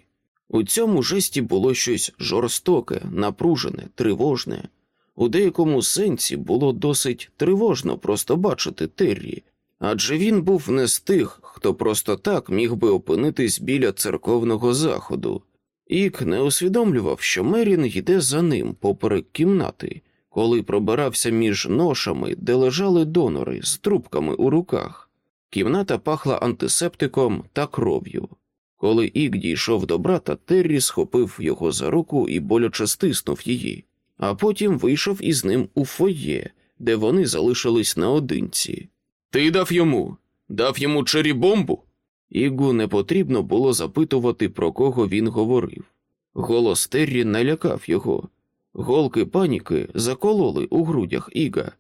S1: У цьому жесті було щось жорстоке, напружене, тривожне. У деякому сенсі було досить тривожно просто бачити Террі, адже він був не з тих, хто просто так міг би опинитись біля церковного заходу. Ік не усвідомлював, що Мерін йде за ним поперек кімнати, коли пробирався між ношами, де лежали донори з трубками у руках. Кімната пахла антисептиком та кров'ю. Коли Ік дійшов до брата, Террі схопив його за руку і боляче стиснув її, а потім вийшов із ним у фоє, де вони залишились наодинці. Ти дав йому, дав йому черібомбу? Ігу не потрібно було запитувати, про кого він говорив. Голос Террі налякав його. Голки паніки закололи у грудях Іга.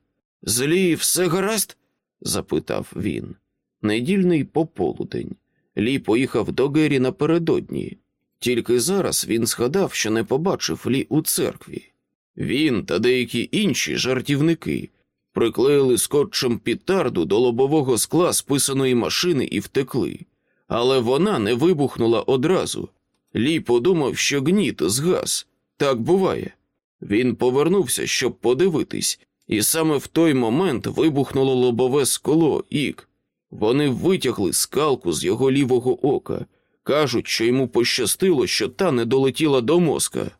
S1: Злі, все гаразд? запитав він. Недільний пополудень. Лі поїхав до Гері напередодні. Тільки зараз він згадав, що не побачив Лі у церкві. Він та деякі інші жартівники приклеїли скотчем пітарду до лобового скла списаної машини і втекли, але вона не вибухнула одразу. Лі подумав, що гніт згас. Так буває. Він повернувся, щоб подивитись, і саме в той момент вибухнуло лобове скло ік. Вони витягли скалку з його лівого ока, кажуть, що йому пощастило, що та не долетіла до мозка.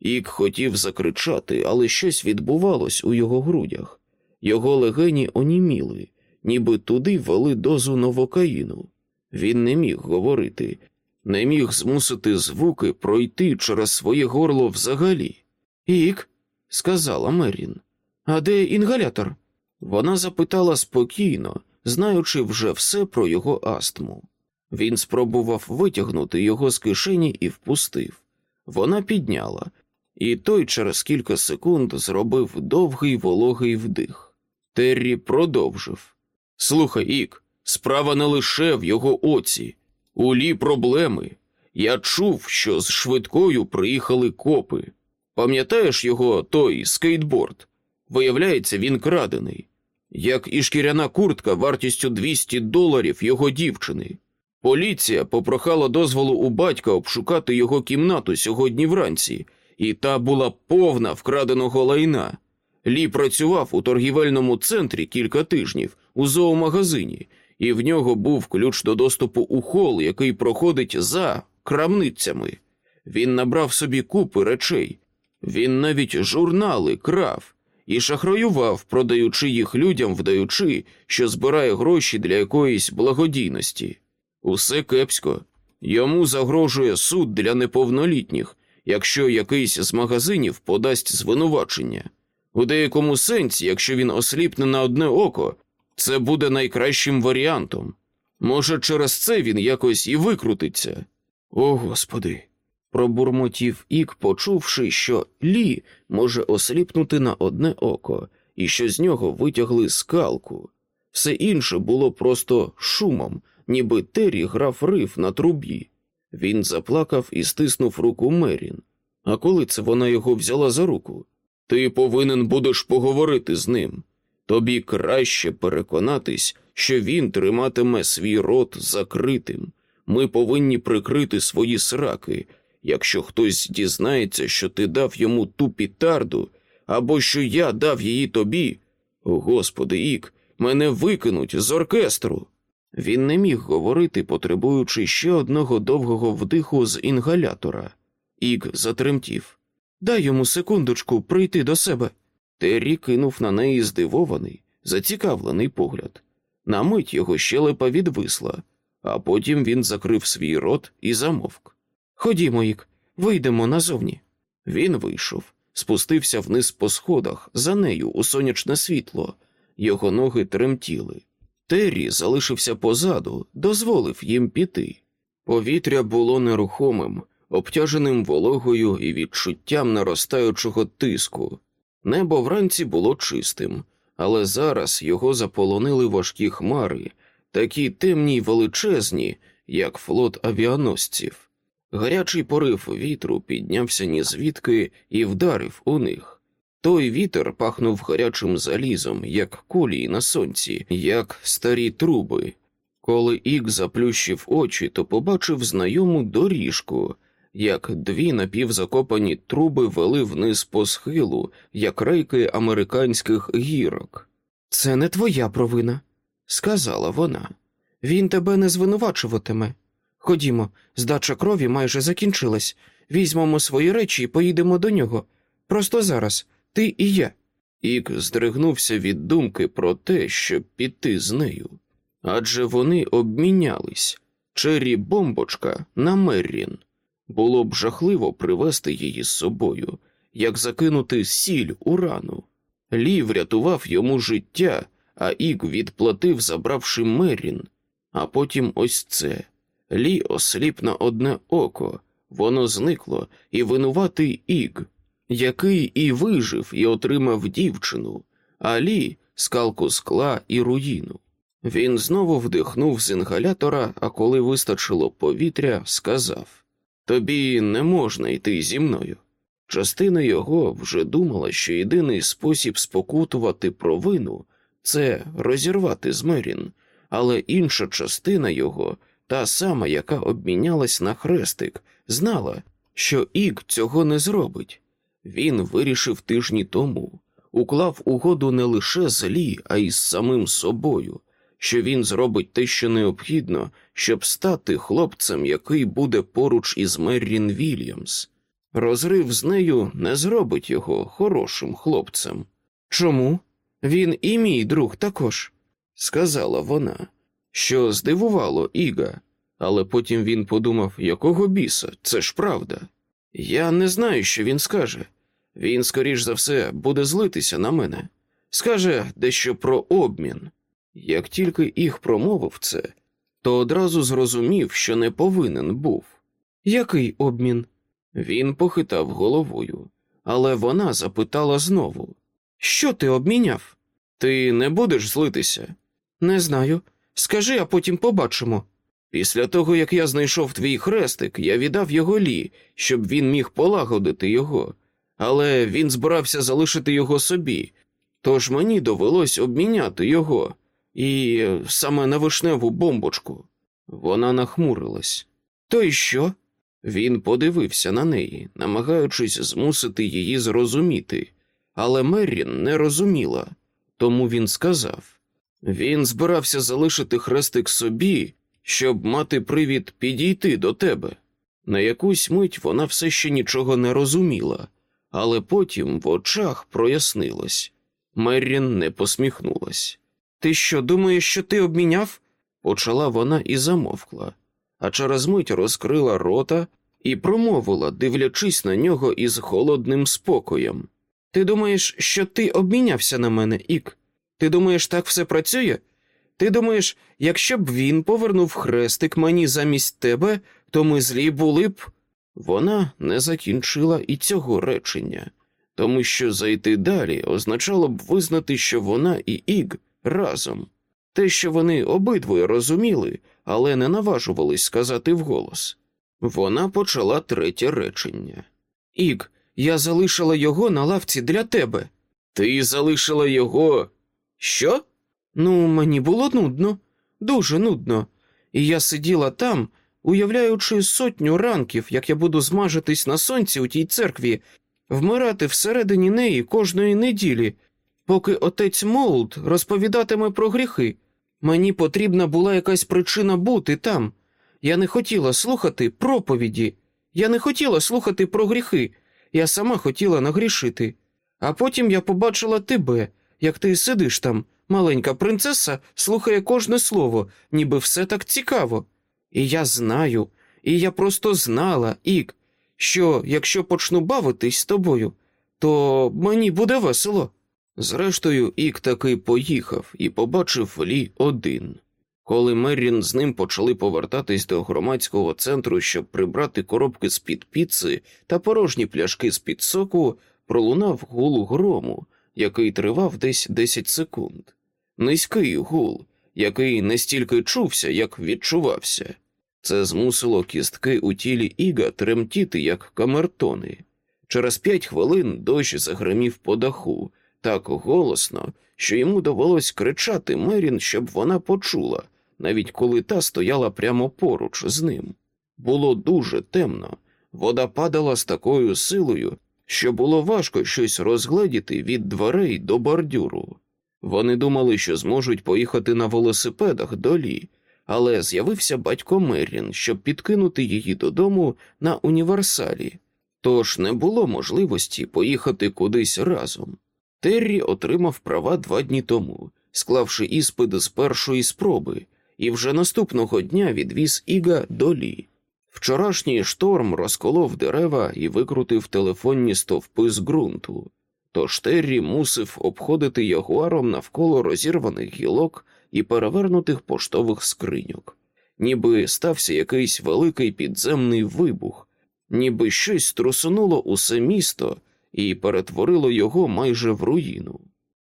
S1: Ік хотів закричати, але щось відбувалось у його грудях. Його легені оніміли, ніби туди вели дозу новокаїну. Він не міг говорити, не міг змусити звуки пройти через своє горло взагалі. Ік, сказала Мерін, а де інгалятор? Вона запитала спокійно, знаючи вже все про його астму. Він спробував витягнути його з кишені і впустив. Вона підняла, і той через кілька секунд зробив довгий вологий вдих. Террі продовжив Слухай, Ік, справа не лише в його оці. У Лі проблеми. Я чув, що з швидкою приїхали копи. Пам'ятаєш його той скейтборд? Виявляється, він крадений, як і шкіряна куртка вартістю 200 доларів його дівчини. Поліція попрохала дозволу у батька обшукати його кімнату сьогодні вранці, і та була повна вкраденого лайна. Лі працював у торгівельному центрі кілька тижнів у зоомагазині, і в нього був ключ до доступу у хол, який проходить за крамницями. Він набрав собі купи речей, він навіть журнали крав і шахраював, продаючи їх людям, вдаючи, що збирає гроші для якоїсь благодійності. Усе кепсько. Йому загрожує суд для неповнолітніх, якщо якийсь з магазинів подасть звинувачення. У деякому сенсі, якщо він осліпне на одне око, це буде найкращим варіантом. Може, через це він якось і викрутиться. О Господи. Пробурмотів ік, почувши, що Лі може осліпнути на одне око, і що з нього витягли скалку. Все інше було просто шумом, ніби Террі грав риф на трубі. Він заплакав і стиснув руку Мерін. А коли це вона його взяла за руку? Ти повинен будеш поговорити з ним. Тобі краще переконатись, що він триматиме свій рот закритим. Ми повинні прикрити свої сраки. Якщо хтось дізнається, що ти дав йому ту пітарду, або що я дав її тобі. Господи, ік, мене викинуть з оркестру. Він не міг говорити, потребуючи ще одного довгого вдиху з інгалятора. Ік затремтів. Дай йому секундочку прийти до себе. Террі кинув на неї здивований, зацікавлений погляд. На мить його щелепа відвисла, а потім він закрив свій рот і замовк. Ходімо, Ік, вийдемо назовні. Він вийшов, спустився вниз по сходах, за нею у сонячне світло, його ноги тремтіли. Террі залишився позаду, дозволив їм піти. Повітря було нерухомим, обтяженим вологою і відчуттям наростаючого тиску. Небо вранці було чистим, але зараз його заполонили важкі хмари, такі темні й величезні, як флот авіаносців. Гарячий порив вітру піднявся ні звідки і вдарив у них. Той вітер пахнув гарячим залізом, як колії на сонці, як старі труби. Коли Ік заплющив очі, то побачив знайому доріжку, як дві напівзакопані труби вели вниз по схилу, як рейки американських гірок. Це не твоя провина, сказала вона. Він тебе не звинувачуватиме. Ходімо, здача крові майже закінчилась. Візьмемо свої речі і поїдемо до нього. Просто зараз, ти і я. Ік здригнувся від думки про те, щоб піти з нею. Адже вони обмінялись Чері бомбочка на Меррін. Було б жахливо привезти її з собою, як закинути сіль у рану. Лі врятував йому життя, а Ік відплатив, забравши Меррін. А потім ось це. Лі осліп на одне око, Воно зникло, і винуватий Іг, який і вижив, і отримав дівчину, а Лі скалку скла і руїну. Він знову вдихнув з інгалятора, а коли вистачило повітря, сказав Тобі не можна йти зі мною. Частина його вже думала, що єдиний спосіб спокутувати провину це розірвати з але інша частина його, та сама, яка обмінялась на хрестик, знала, що Іг цього не зробить. Він вирішив тижні тому, уклав угоду не лише з Лі, а й з самим собою, що він зробить те, що необхідно, щоб стати хлопцем, який буде поруч із Меррін Вільямс. Розрив з нею не зробить його хорошим хлопцем. Чому? Він і мій друг також, сказала вона, що здивувало Іга, але потім він подумав, якого біса, це ж правда. Я не знаю, що він скаже. Він, скоріш за все, буде злитися на мене, скаже дещо про обмін. Як тільки їх промовив це, то одразу зрозумів, що не повинен був. Який обмін? Він похитав головою, але вона запитала знову Що ти обміняв? Ти не будеш злитися? Не знаю. Скажи, а потім побачимо. Після того, як я знайшов твій хрестик, я віддав його лі, щоб він міг полагодити його, але він збирався залишити його собі, тож мені довелось обміняти його і саме на вишневу бомбочку. Вона нахмурилась. То й що? Він подивився на неї, намагаючись змусити її зрозуміти, але Меррін не розуміла, тому він сказав він збирався залишити хрестик собі, щоб мати привід підійти до тебе. На якусь мить вона все ще нічого не розуміла, але потім в очах прояснилось. Меррін не посміхнулась. Ти що, думаєш, що ти обміняв? почала вона і замовкла, а через мить розкрила рота і промовила, дивлячись на нього із холодним спокоєм. Ти думаєш, що ти обмінявся на мене, Ік? Ти думаєш, так все працює? Ти думаєш, якщо б він повернув хрестик мені замість тебе, то ми злі були б. Вона не закінчила і цього речення, тому що зайти далі означало б визнати, що вона і Іг разом. Те, що вони обидвоє розуміли, але не наважувались сказати вголос. Вона почала третє речення. Іг, я залишила його на лавці для тебе. Ти залишила його. Що? Ну, мені було нудно, дуже нудно, і я сиділа там, уявляючи сотню ранків, як я буду змажитись на сонці у тій церкві, вмирати всередині неї кожної неділі, поки отець Молд розповідатиме про гріхи. Мені потрібна була якась причина бути там. Я не хотіла слухати проповіді, я не хотіла слухати про гріхи, я сама хотіла нагрішити. А потім я побачила тебе, як ти сидиш там, маленька принцеса, слухає кожне слово, ніби все так цікаво. І я знаю, і я просто знала, Ік, що якщо почну бавитись з тобою, то мені буде весело. Зрештою, Ік таки поїхав і побачив Лі один. Коли Меррін з ним почали повертатись до громадського центру, щоб прибрати коробки з під піци та порожні пляшки з під соку, пролунав гул грому, який тривав десь 10 секунд. Низький гул, який не стільки чувся, як відчувався. Це змусило кістки у тілі Іга тремтіти, як камертони. Через п'ять хвилин дощ загримів по даху так голосно, що йому довелось кричати Мерін, щоб вона почула, навіть коли та стояла прямо поруч з ним. Було дуже темно, вода падала з такою силою, що було важко щось розгледіти від дверей до бордюру. Вони думали, що зможуть поїхати на велосипедах до Лі, але з'явився батько Меррін, щоб підкинути її додому на універсалі, тож не було можливості поїхати кудись разом. Террі отримав права два дні тому, склавши іспит з першої спроби, і вже наступного дня відвіз Іга до Лі. Вчорашній шторм розколов дерева і викрутив телефонні стовпи з ґрунту, тож Террі мусив обходити ягуаром навколо розірваних гілок і перевернутих поштових скриньок, ніби стався якийсь великий підземний вибух, ніби щось струсунуло усе місто і перетворило його майже в руїну.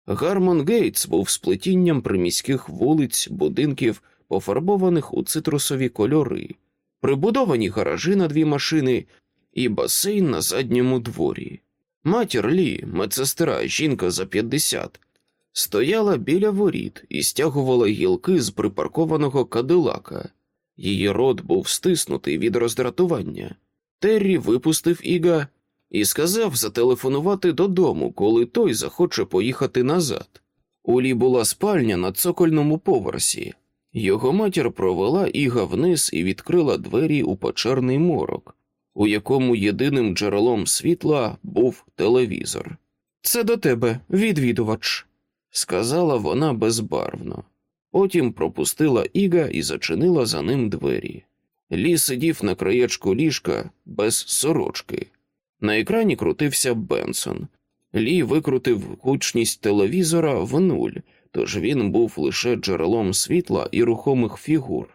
S1: Гармон Гейтс був сплетінням приміських вулиць, будинків, пофарбованих у цитрусові кольори, прибудовані гаражі на дві машини і басейн на задньому дворі. Матір Лі, медсестра, жінка за 50, стояла біля воріт і стягувала гілки з припаркованого кадилака. Її рот був стиснутий від роздратування. Террі випустив Іга і сказав зателефонувати додому, коли той захоче поїхати назад. У Лі була спальня на цокольному поверсі. Його матір провела Іга вниз і відкрила двері у печерний морок, у якому єдиним джерелом світла був телевізор. Це до тебе, відвідувач, сказала вона безбарвно. Потім пропустила Іга і зачинила за ним двері. Лі сидів на краєчку ліжка без сорочки. На екрані крутився Бенсон. Лі викрутив гучність телевізора в нуль, тож він був лише джерелом світла і рухомих фігур.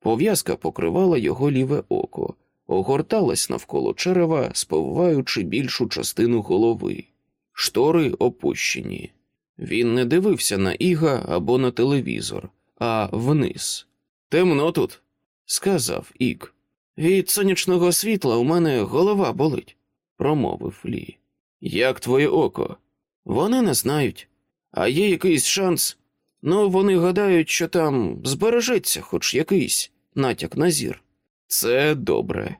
S1: Пов'язка покривала його ліве око, огорталась навколо черева, сповиваючи більшу частину голови. Штори опущені. Він не дивився на Іга або на телевізор, а вниз. Темно тут, сказав Іг. Від сонячного світла у мене голова болить, промовив Лі. Як твоє око? Вони не знають. А є якийсь шанс. Ну, вони гадають, що там збережеться хоч якийсь натяк на зір. Це добре.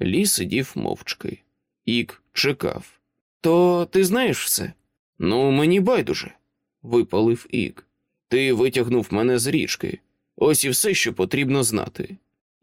S1: Лі сидів мовчки. Ік чекав. То ти знаєш все? Ну, мені байдуже, випалив Ік. Ти витягнув мене з річки. Ось і все, що потрібно знати.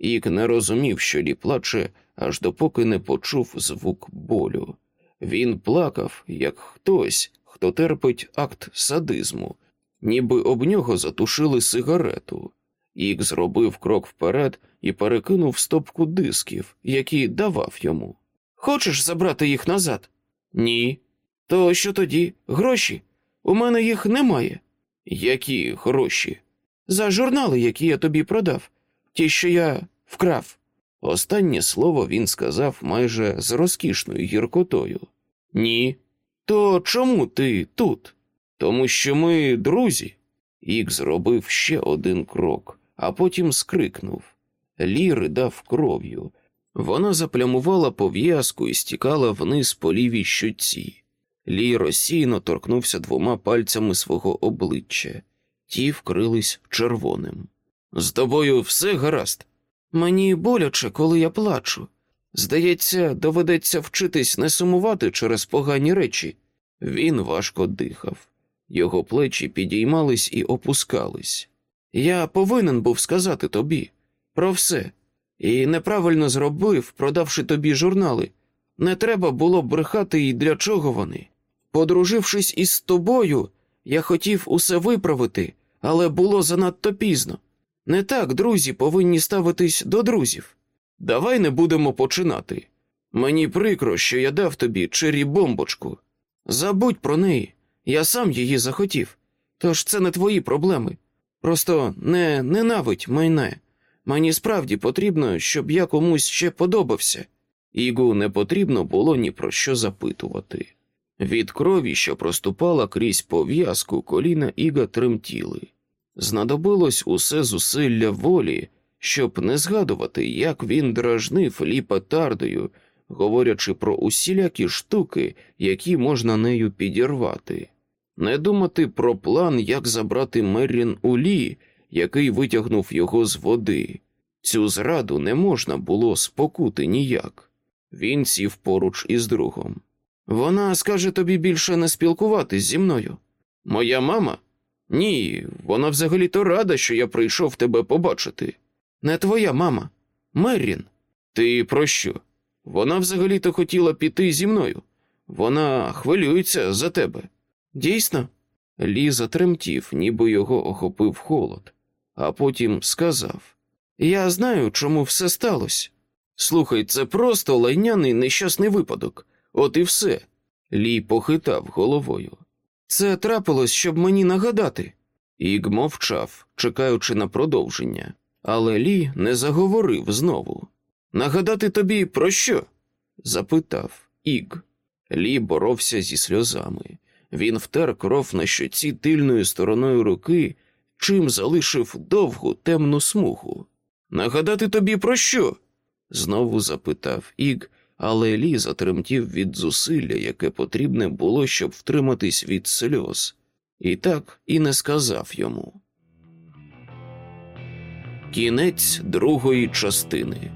S1: Ік не розумів, що Лі плаче, аж допоки не почув звук болю. Він плакав, як хтось, хто терпить акт садизму, ніби об нього затушили сигарету. Ік зробив крок вперед і перекинув стопку дисків, які давав йому. Хочеш забрати їх назад? Ні. То що тоді? Гроші? У мене їх немає. Які гроші? За журнали, які я тобі продав, ті, що я вкрав. Останнє слово він сказав майже з розкішною гіркотою. Ні. То чому ти тут? Тому що ми друзі. Ік зробив ще один крок, а потім скрикнув. Лі ридав кров'ю. Вона заплямувала пов'язку і стікала вниз по лівій щуці. Лі розсійно торкнувся двома пальцями свого обличчя, ті вкрились червоним. З тобою все гаразд. Мені боляче, коли я плачу. Здається, доведеться вчитись не сумувати через погані речі. Він важко дихав, його плечі підіймались і опускались. Я повинен був сказати тобі про все, і неправильно зробив, продавши тобі журнали. Не треба було брехати і для чого вони. Подружившись із тобою, я хотів усе виправити, але було занадто пізно. Не так друзі повинні ставитись до друзів. Давай не будемо починати. Мені прикро, що я дав тобі чирі бомбочку. Забудь про неї, я сам її захотів. Тож це не твої проблеми. Просто не ненавидь майне. Мені справді потрібно, щоб я комусь ще подобався. Ігу не потрібно було ні про що запитувати. Від крові, що проступала крізь пов'язку, коліна Іга тремтіли. Знадобилось усе зусилля волі, щоб не згадувати, як він дражнив ліпа тардою, говорячи про усілякі штуки, які можна нею підірвати, не думати про план, як забрати Меррін у лі, який витягнув його з води. Цю зраду не можна було спокути ніяк. Він сів поруч із другом. Вона скаже тобі більше не спілкуватись зі мною. Моя мама? Ні, вона взагалі то рада, що я прийшов тебе побачити. Не твоя мама, Меррін. Ти про що? Вона взагалі-то хотіла піти зі мною. Вона хвилюється за тебе. Дійсно? Лі затремтів, ніби його охопив холод, а потім сказав: Я знаю, чому все сталося. Слухай, це просто лайняний нещасний випадок. От і все. Лі похитав головою. Це трапилось, щоб мені нагадати. Іг мовчав, чекаючи на продовження, але Лі не заговорив знову. Нагадати тобі про що? запитав Іг. Лі боровся зі сльозами. Він втер кров на щоці тильною стороною руки, чим залишив довгу темну смугу. Нагадати тобі про що? знову запитав Іг, але лі затремтів від зусилля, яке потрібне було, щоб втриматись від сльоз, і так і не сказав йому. Кінець другої частини.